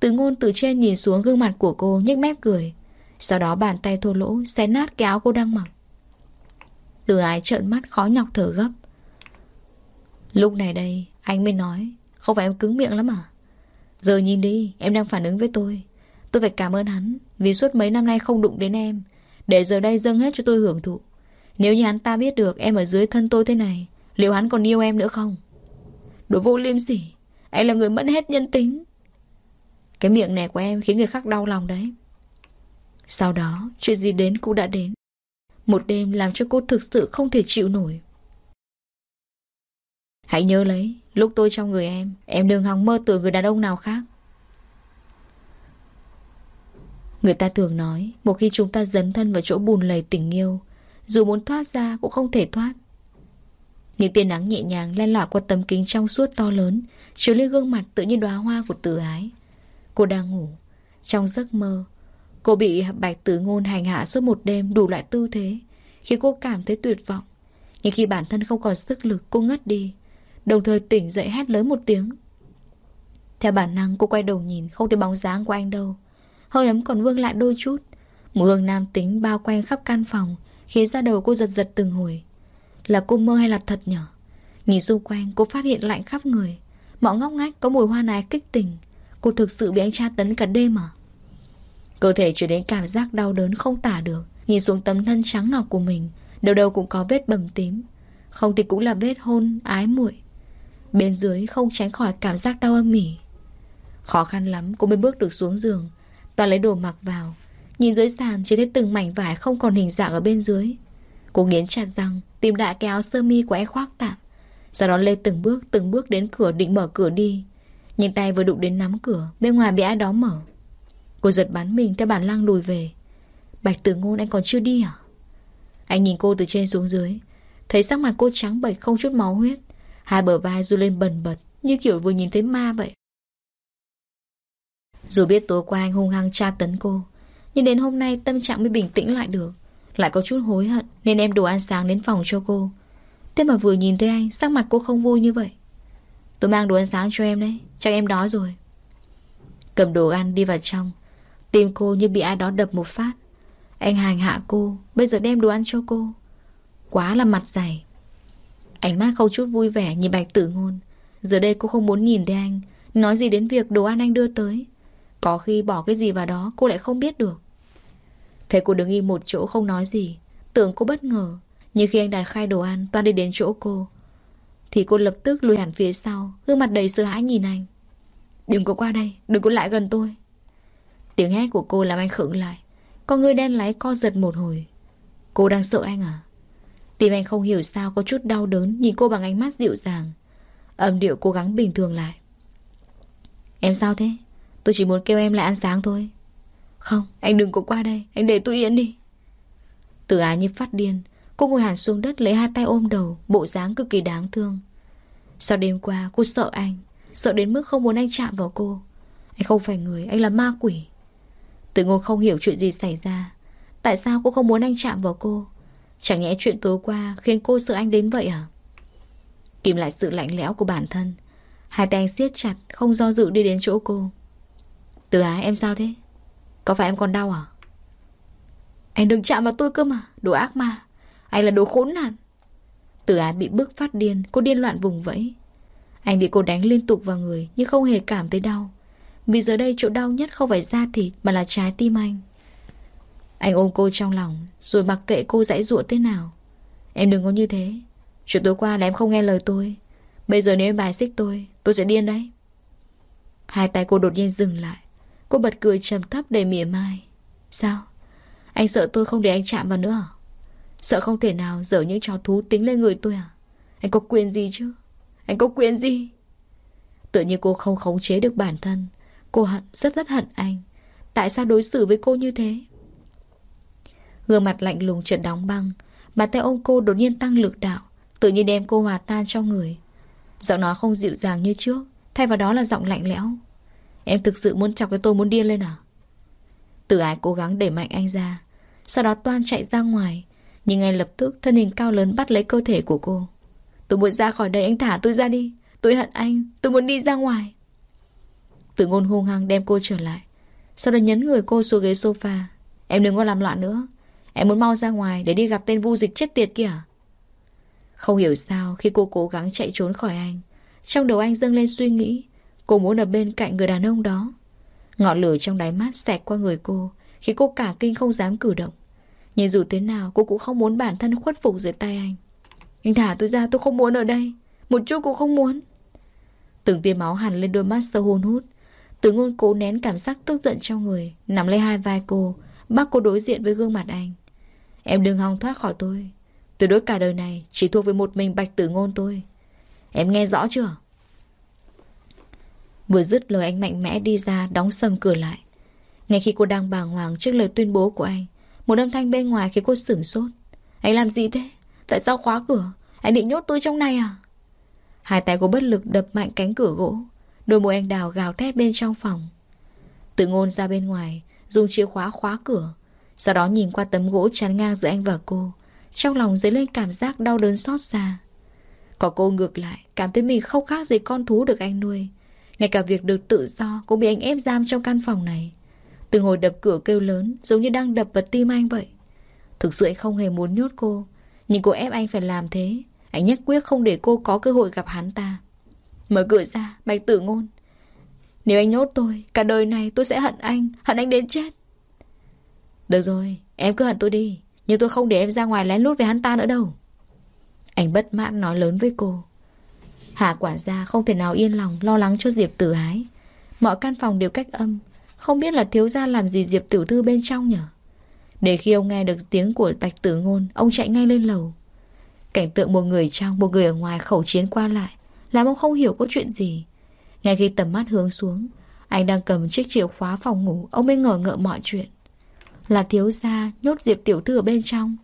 Từ ngôn từ trên nhìn xuống gương mặt của cô nhếch mép cười. Sau đó bàn tay thô lỗ Xé nát cái áo cô đang mặc. Từ ái trợn mắt khó nhọc thở gấp. Lúc này đây, Anh mới nói, Không phải em cứng miệng lắm à? Giờ nhìn đi, Em đang phản ứng với tôi. Tôi phải cảm ơn hắn, Vì suốt mấy năm nay không đụng đến em. Để giờ đây dâng hết cho tôi hưởng thụ. Nếu như hắn ta biết được em ở dưới thân tôi thế này, Liệu hắn còn yêu em nữa không? Đồ vô liêm sỉ, Anh là người mất hết nhân tính. Cái miệng này của em khiến người khác đau lòng đấy. Sau đó, Chuyện gì đến cũng đã đến. Một đêm làm cho cô thực sự không thể chịu nổi. Hãy nhớ lấy, Lúc tôi trong người em Em đừng hòng mơ tưởng người đàn ông nào khác. Người ta thường nói, Một khi chúng ta dấn thân vào chỗ bùn lầy tình yêu dù muốn thoát ra cũng không thể thoát. Những tia nắng nhẹ nhàng len lỏi qua tấm kính trong suốt to lớn, Chiếu lên gương mặt tự như đóa hoa của tử ái. Cô đang ngủ. Trong giấc mơ, Cô bị bạch tử ngôn hành hạ suốt một đêm đủ loại tư thế, Khiến cô cảm thấy tuyệt vọng. Nhưng khi bản thân không còn sức lực, cô ngất đi, Đồng thời tỉnh dậy hét lớn một tiếng. Theo bản năng, cô quay đầu nhìn, Không thấy bóng dáng của anh đâu. Hơi ấm còn vương lại đôi chút. Mùi hương nam tính bao quanh khắp căn phòng Khiến ra đầu cô giật giật từng hồi. Là cô mơ hay là thật nhở? Nhìn xung quanh cô phát hiện lạnh khắp người. Mọi ngóc ngách có mùi hoa nái kích tình. Cô thực sự bị anh tra tấn cả đêm à? Cơ thể chuyển đến cảm giác đau đớn không tả được. Nhìn xuống tấm thân trắng ngọc của mình Đầu đầu cũng có vết bầm tím. Không thì cũng là vết hôn, ái muội. Bên dưới không tránh khỏi cảm giác đau âm mỉ Khó khăn lắm cô mới bước được xuống giường. Toàn lấy đồ mặc vào. Nhìn dưới sàn chỉ thấy từng mảnh vải không còn hình dạng ở bên dưới. Cô nghiến chặt răng, Tìm đại cái áo sơ mi của em khoác tạm. Sau đó lê từng bước từng bước đến cửa, định mở cửa đi. Nhưng tay vừa đụng đến nắm cửa, Bên ngoài bị ai đó mở. Cô giật bắn mình theo bản lăng lùi về. Bạch tử ngôn anh còn chưa đi à? Anh nhìn cô từ trên xuống dưới. Thấy sắc mặt cô trắng bệch không chút máu huyết. Hai bờ vai du lên bần bật, Như kiểu vừa nhìn thấy ma vậy. Dù biết tối qua anh hung hăng tra tấn cô nhưng đến hôm nay tâm trạng mới bình tĩnh lại được. Lại có chút hối hận, Nên em đồ ăn sáng đến phòng cho cô. Thế mà vừa nhìn thấy anh, Sắc mặt cô không vui như vậy. Tôi mang đồ ăn sáng cho em đấy Chắc em đói rồi. Cầm đồ ăn đi vào trong. Tim cô như bị ai đó đập một phát. Anh hành hạ cô, Bây giờ đem đồ ăn cho cô. Quá là mặt dày. Ánh mắt không chút vui vẻ nhìn bạch tử ngôn. Giờ đây cô không muốn nhìn thấy anh. Nói gì đến việc đồ ăn anh đưa tới? Có khi bỏ cái gì vào đó cô lại không biết được. Thấy cô đứng im một chỗ không nói gì Tưởng cô bất ngờ. Nhưng khi anh Đạt khai đồ ăn Toàn đi đến chỗ cô Thì cô lập tức lùi hẳn phía sau Gương mặt đầy sợ hãi nhìn anh. Đừng có qua đây, đừng có lại gần tôi. Tiếng hét của cô làm anh khựng lại Con người đen láy co giật một hồi. Cô đang sợ anh à? Tim anh không hiểu sao có chút đau đớn Nhìn cô bằng ánh mắt dịu dàng. Âm điệu cố gắng bình thường lại. Em sao thế? Tôi chỉ muốn kêu em lại ăn sáng thôi. Không anh đừng có qua đây. Anh để tôi yên đi. Từ ái như phát điên Cô ngồi hẳn xuống đất lấy hai tay ôm đầu Bộ dáng cực kỳ đáng thương. Sau đêm qua cô sợ anh Sợ đến mức không muốn anh chạm vào cô. Anh không phải người, anh là ma quỷ. Tử ngôn không hiểu chuyện gì xảy ra. Tại sao cô không muốn anh chạm vào cô? Chẳng nhẽ chuyện tối qua Khiến cô sợ anh đến vậy à? Kìm lại sự lạnh lẽo của bản thân. Hai tay anh siết chặt Không do dự đi đến chỗ cô. Từ ái em sao thế? Có phải em còn đau à? Anh đừng chạm vào tôi cơ mà, Đồ ác ma. Anh là đồ khốn nạn. Từ ái bị bức phát điên, Cô điên loạn vùng vẫy. Anh bị cô đánh liên tục vào người, Nhưng không hề cảm thấy đau. Vì giờ đây chỗ đau nhất không phải da thịt, Mà là trái tim anh. Anh ôm cô trong lòng, Rồi mặc kệ cô dãy ruộng thế nào. Em đừng có như thế. Chuyện tối qua là em không nghe lời tôi. Bây giờ nếu em bài xích tôi Tôi sẽ điên đấy. Hai tay cô đột nhiên dừng lại. Cô bật cười trầm thấp đầy mỉa mai Sao? Anh sợ tôi không để anh chạm vào nữa à? Sợ không thể nào dở những trò thú tính lên người tôi à? Anh có quyền gì chứ? Anh có quyền gì? Tự nhiên cô không khống chế được bản thân Cô hận, rất rất hận anh Tại sao đối xử với cô như thế? Gương mặt lạnh lùng chợt đóng băng Bàn tay ôm cô đột nhiên tăng lực đạo Tự nhiên đem cô hòa tan cho người Giọng nói không dịu dàng như trước Thay vào đó là giọng lạnh lẽo Em thực sự muốn chọc cái tôi muốn điên lên à? Tử ái cố gắng đẩy mạnh anh ra, Sau đó toan chạy ra ngoài. Nhưng ngay lập tức thân hình cao lớn bắt lấy cơ thể của cô. Tôi muốn ra khỏi đây, anh thả tôi ra đi. Tôi hận anh, Tôi muốn đi ra ngoài. Tử ngôn hung hăng đem cô trở lại. Sau đó nhấn người cô xuống ghế sofa. Em đừng có làm loạn nữa. Em muốn mau ra ngoài để đi gặp tên vu dịch chết tiệt kìa không hiểu sao khi cô cố gắng chạy trốn khỏi anh, Trong đầu anh dâng lên suy nghĩ Cô muốn ở bên cạnh người đàn ông đó. Ngọn lửa trong đáy mắt xẹt qua người cô Khi cô cả kinh không dám cử động. Nhưng dù thế nào, cô cũng không muốn bản thân khuất phục dưới tay anh. Anh thả tôi ra, tôi không muốn ở đây. Một chút cũng không muốn. Từng tia máu hẳn lên đôi mắt sâu hôn hút. Từ ngôn cố nén cảm giác tức giận trong người, Nắm lấy hai vai cô, Bắt cô đối diện với gương mặt anh. Em đừng hòng thoát khỏi tôi. Tuyệt đối cả đời này Chỉ thuộc về một mình bạch tử ngôn tôi. Em nghe rõ chưa? Vừa dứt lời anh mạnh mẽ đi ra Đóng sầm cửa lại. Ngay khi cô đang bàng hoàng trước lời tuyên bố của anh, Một âm thanh bên ngoài khiến cô sửng sốt. Anh làm gì thế? Tại sao khóa cửa? Anh định nhốt tôi trong này à? Hai tay cô bất lực đập mạnh cánh cửa gỗ, Đôi môi anh đào gào thét bên trong phòng. Tự ngôn ra bên ngoài, Dùng chìa khóa khóa cửa, Sau đó nhìn qua tấm gỗ chắn ngang giữa anh và cô, trong lòng dấy lên cảm giác đau đớn xót xa. Có cô ngược lại, Cảm thấy mình không khác gì con thú được anh nuôi ngay cả việc được tự do Cũng bị anh ép giam trong căn phòng này. Từng hồi đập cửa kêu lớn, Giống như đang đập vào tim anh vậy. Thực sự anh không hề muốn nhốt cô, Nhưng cô ép anh phải làm thế. Anh nhất quyết không để cô có cơ hội gặp hắn ta. Mở cửa ra, Bạch tử ngôn. Nếu anh nhốt tôi, Cả đời này tôi sẽ hận anh Hận anh đến chết. Được rồi, Em cứ hận tôi đi, nhưng tôi không để em ra ngoài lén lút với hắn ta nữa đâu. Anh bất mãn nói lớn với cô. Hạ quả ra, không thể nào yên lòng, Lo lắng cho Diệp tử ái. Mọi căn phòng đều cách âm, Không biết là thiếu gia làm gì Diệp tiểu thư bên trong nhở? Để khi ông nghe được tiếng của bạch tử ngôn, Ông chạy ngay lên lầu. Cảnh tượng một người trong, Một người ở ngoài khẩu chiến qua lại, Làm ông không hiểu có chuyện gì. Ngay khi tầm mắt hướng xuống, Anh đang cầm chiếc chìa khóa phòng ngủ, Ông mới ngờ ngợ mọi chuyện. Là thiếu gia nhốt Diệp Tiểu Thư ở bên trong.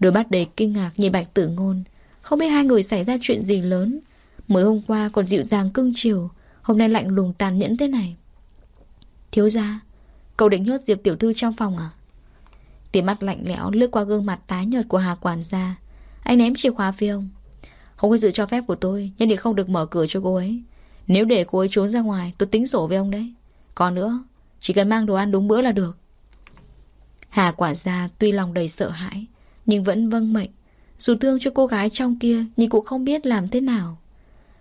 Đôi mắt đầy kinh ngạc nhìn Bạch Tử Ngôn. Không biết hai người xảy ra chuyện gì lớn. Mới hôm qua còn dịu dàng cưng chiều, Hôm nay lạnh lùng tàn nhẫn thế này. Thiếu gia, Cậu định nhốt Diệp Tiểu Thư trong phòng à? Tiếng mắt lạnh lẽo lướt qua gương mặt tái nhợt của Hà Quản gia. Anh ném chìa khóa phía ông. Không có sự cho phép của tôi, Nhất định không được mở cửa cho cô ấy. Nếu để cô ấy trốn ra ngoài, tôi tính sổ với ông đấy. Còn nữa, Chỉ cần mang đồ ăn đúng bữa là được. Hà quả ra tuy lòng đầy sợ hãi, Nhưng vẫn vâng mệnh. Dù thương cho cô gái trong kia, Nhưng cũng không biết làm thế nào.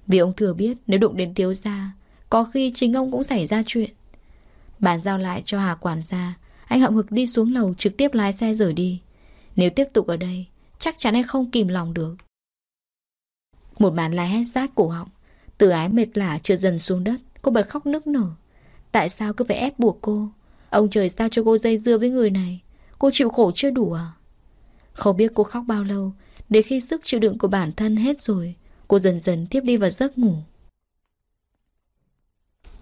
Vì ông thừa biết nếu đụng đến thiếu gia, Có khi chính ông cũng xảy ra chuyện. Bàn giao lại cho Hà quản gia, Anh hậm hực đi xuống lầu trực tiếp lái xe rời đi. Nếu tiếp tục ở đây, Chắc chắn anh không kìm lòng được. Một màn lái hét rát cổ họng, Từ ái mệt lả trượt dần xuống đất, Cô bật khóc nức nở. Tại sao cứ phải ép buộc cô? Ông trời sao cho cô dây dưa với người này? Cô chịu khổ chưa đủ à? Không biết cô khóc bao lâu Để khi sức chịu đựng của bản thân hết rồi Cô dần dần tiếp đi vào giấc ngủ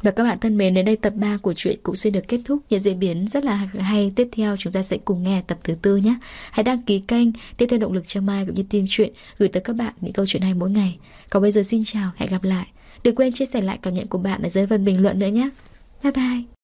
và các bạn thân mến, đến đây tập 3 của truyện cũng xin được kết thúc. Những diễn biến rất là hay. Tiếp theo chúng ta sẽ cùng nghe tập thứ tư nhé. Hãy đăng ký kênh, tiếp thêm động lực cho Mai cũng như tin truyện gửi tới các bạn những câu chuyện hay mỗi ngày. Còn bây giờ xin chào, hẹn gặp lại. Đừng quên chia sẻ lại cảm nhận của bạn ở dưới phần bình luận nữa nhé. Bye bye.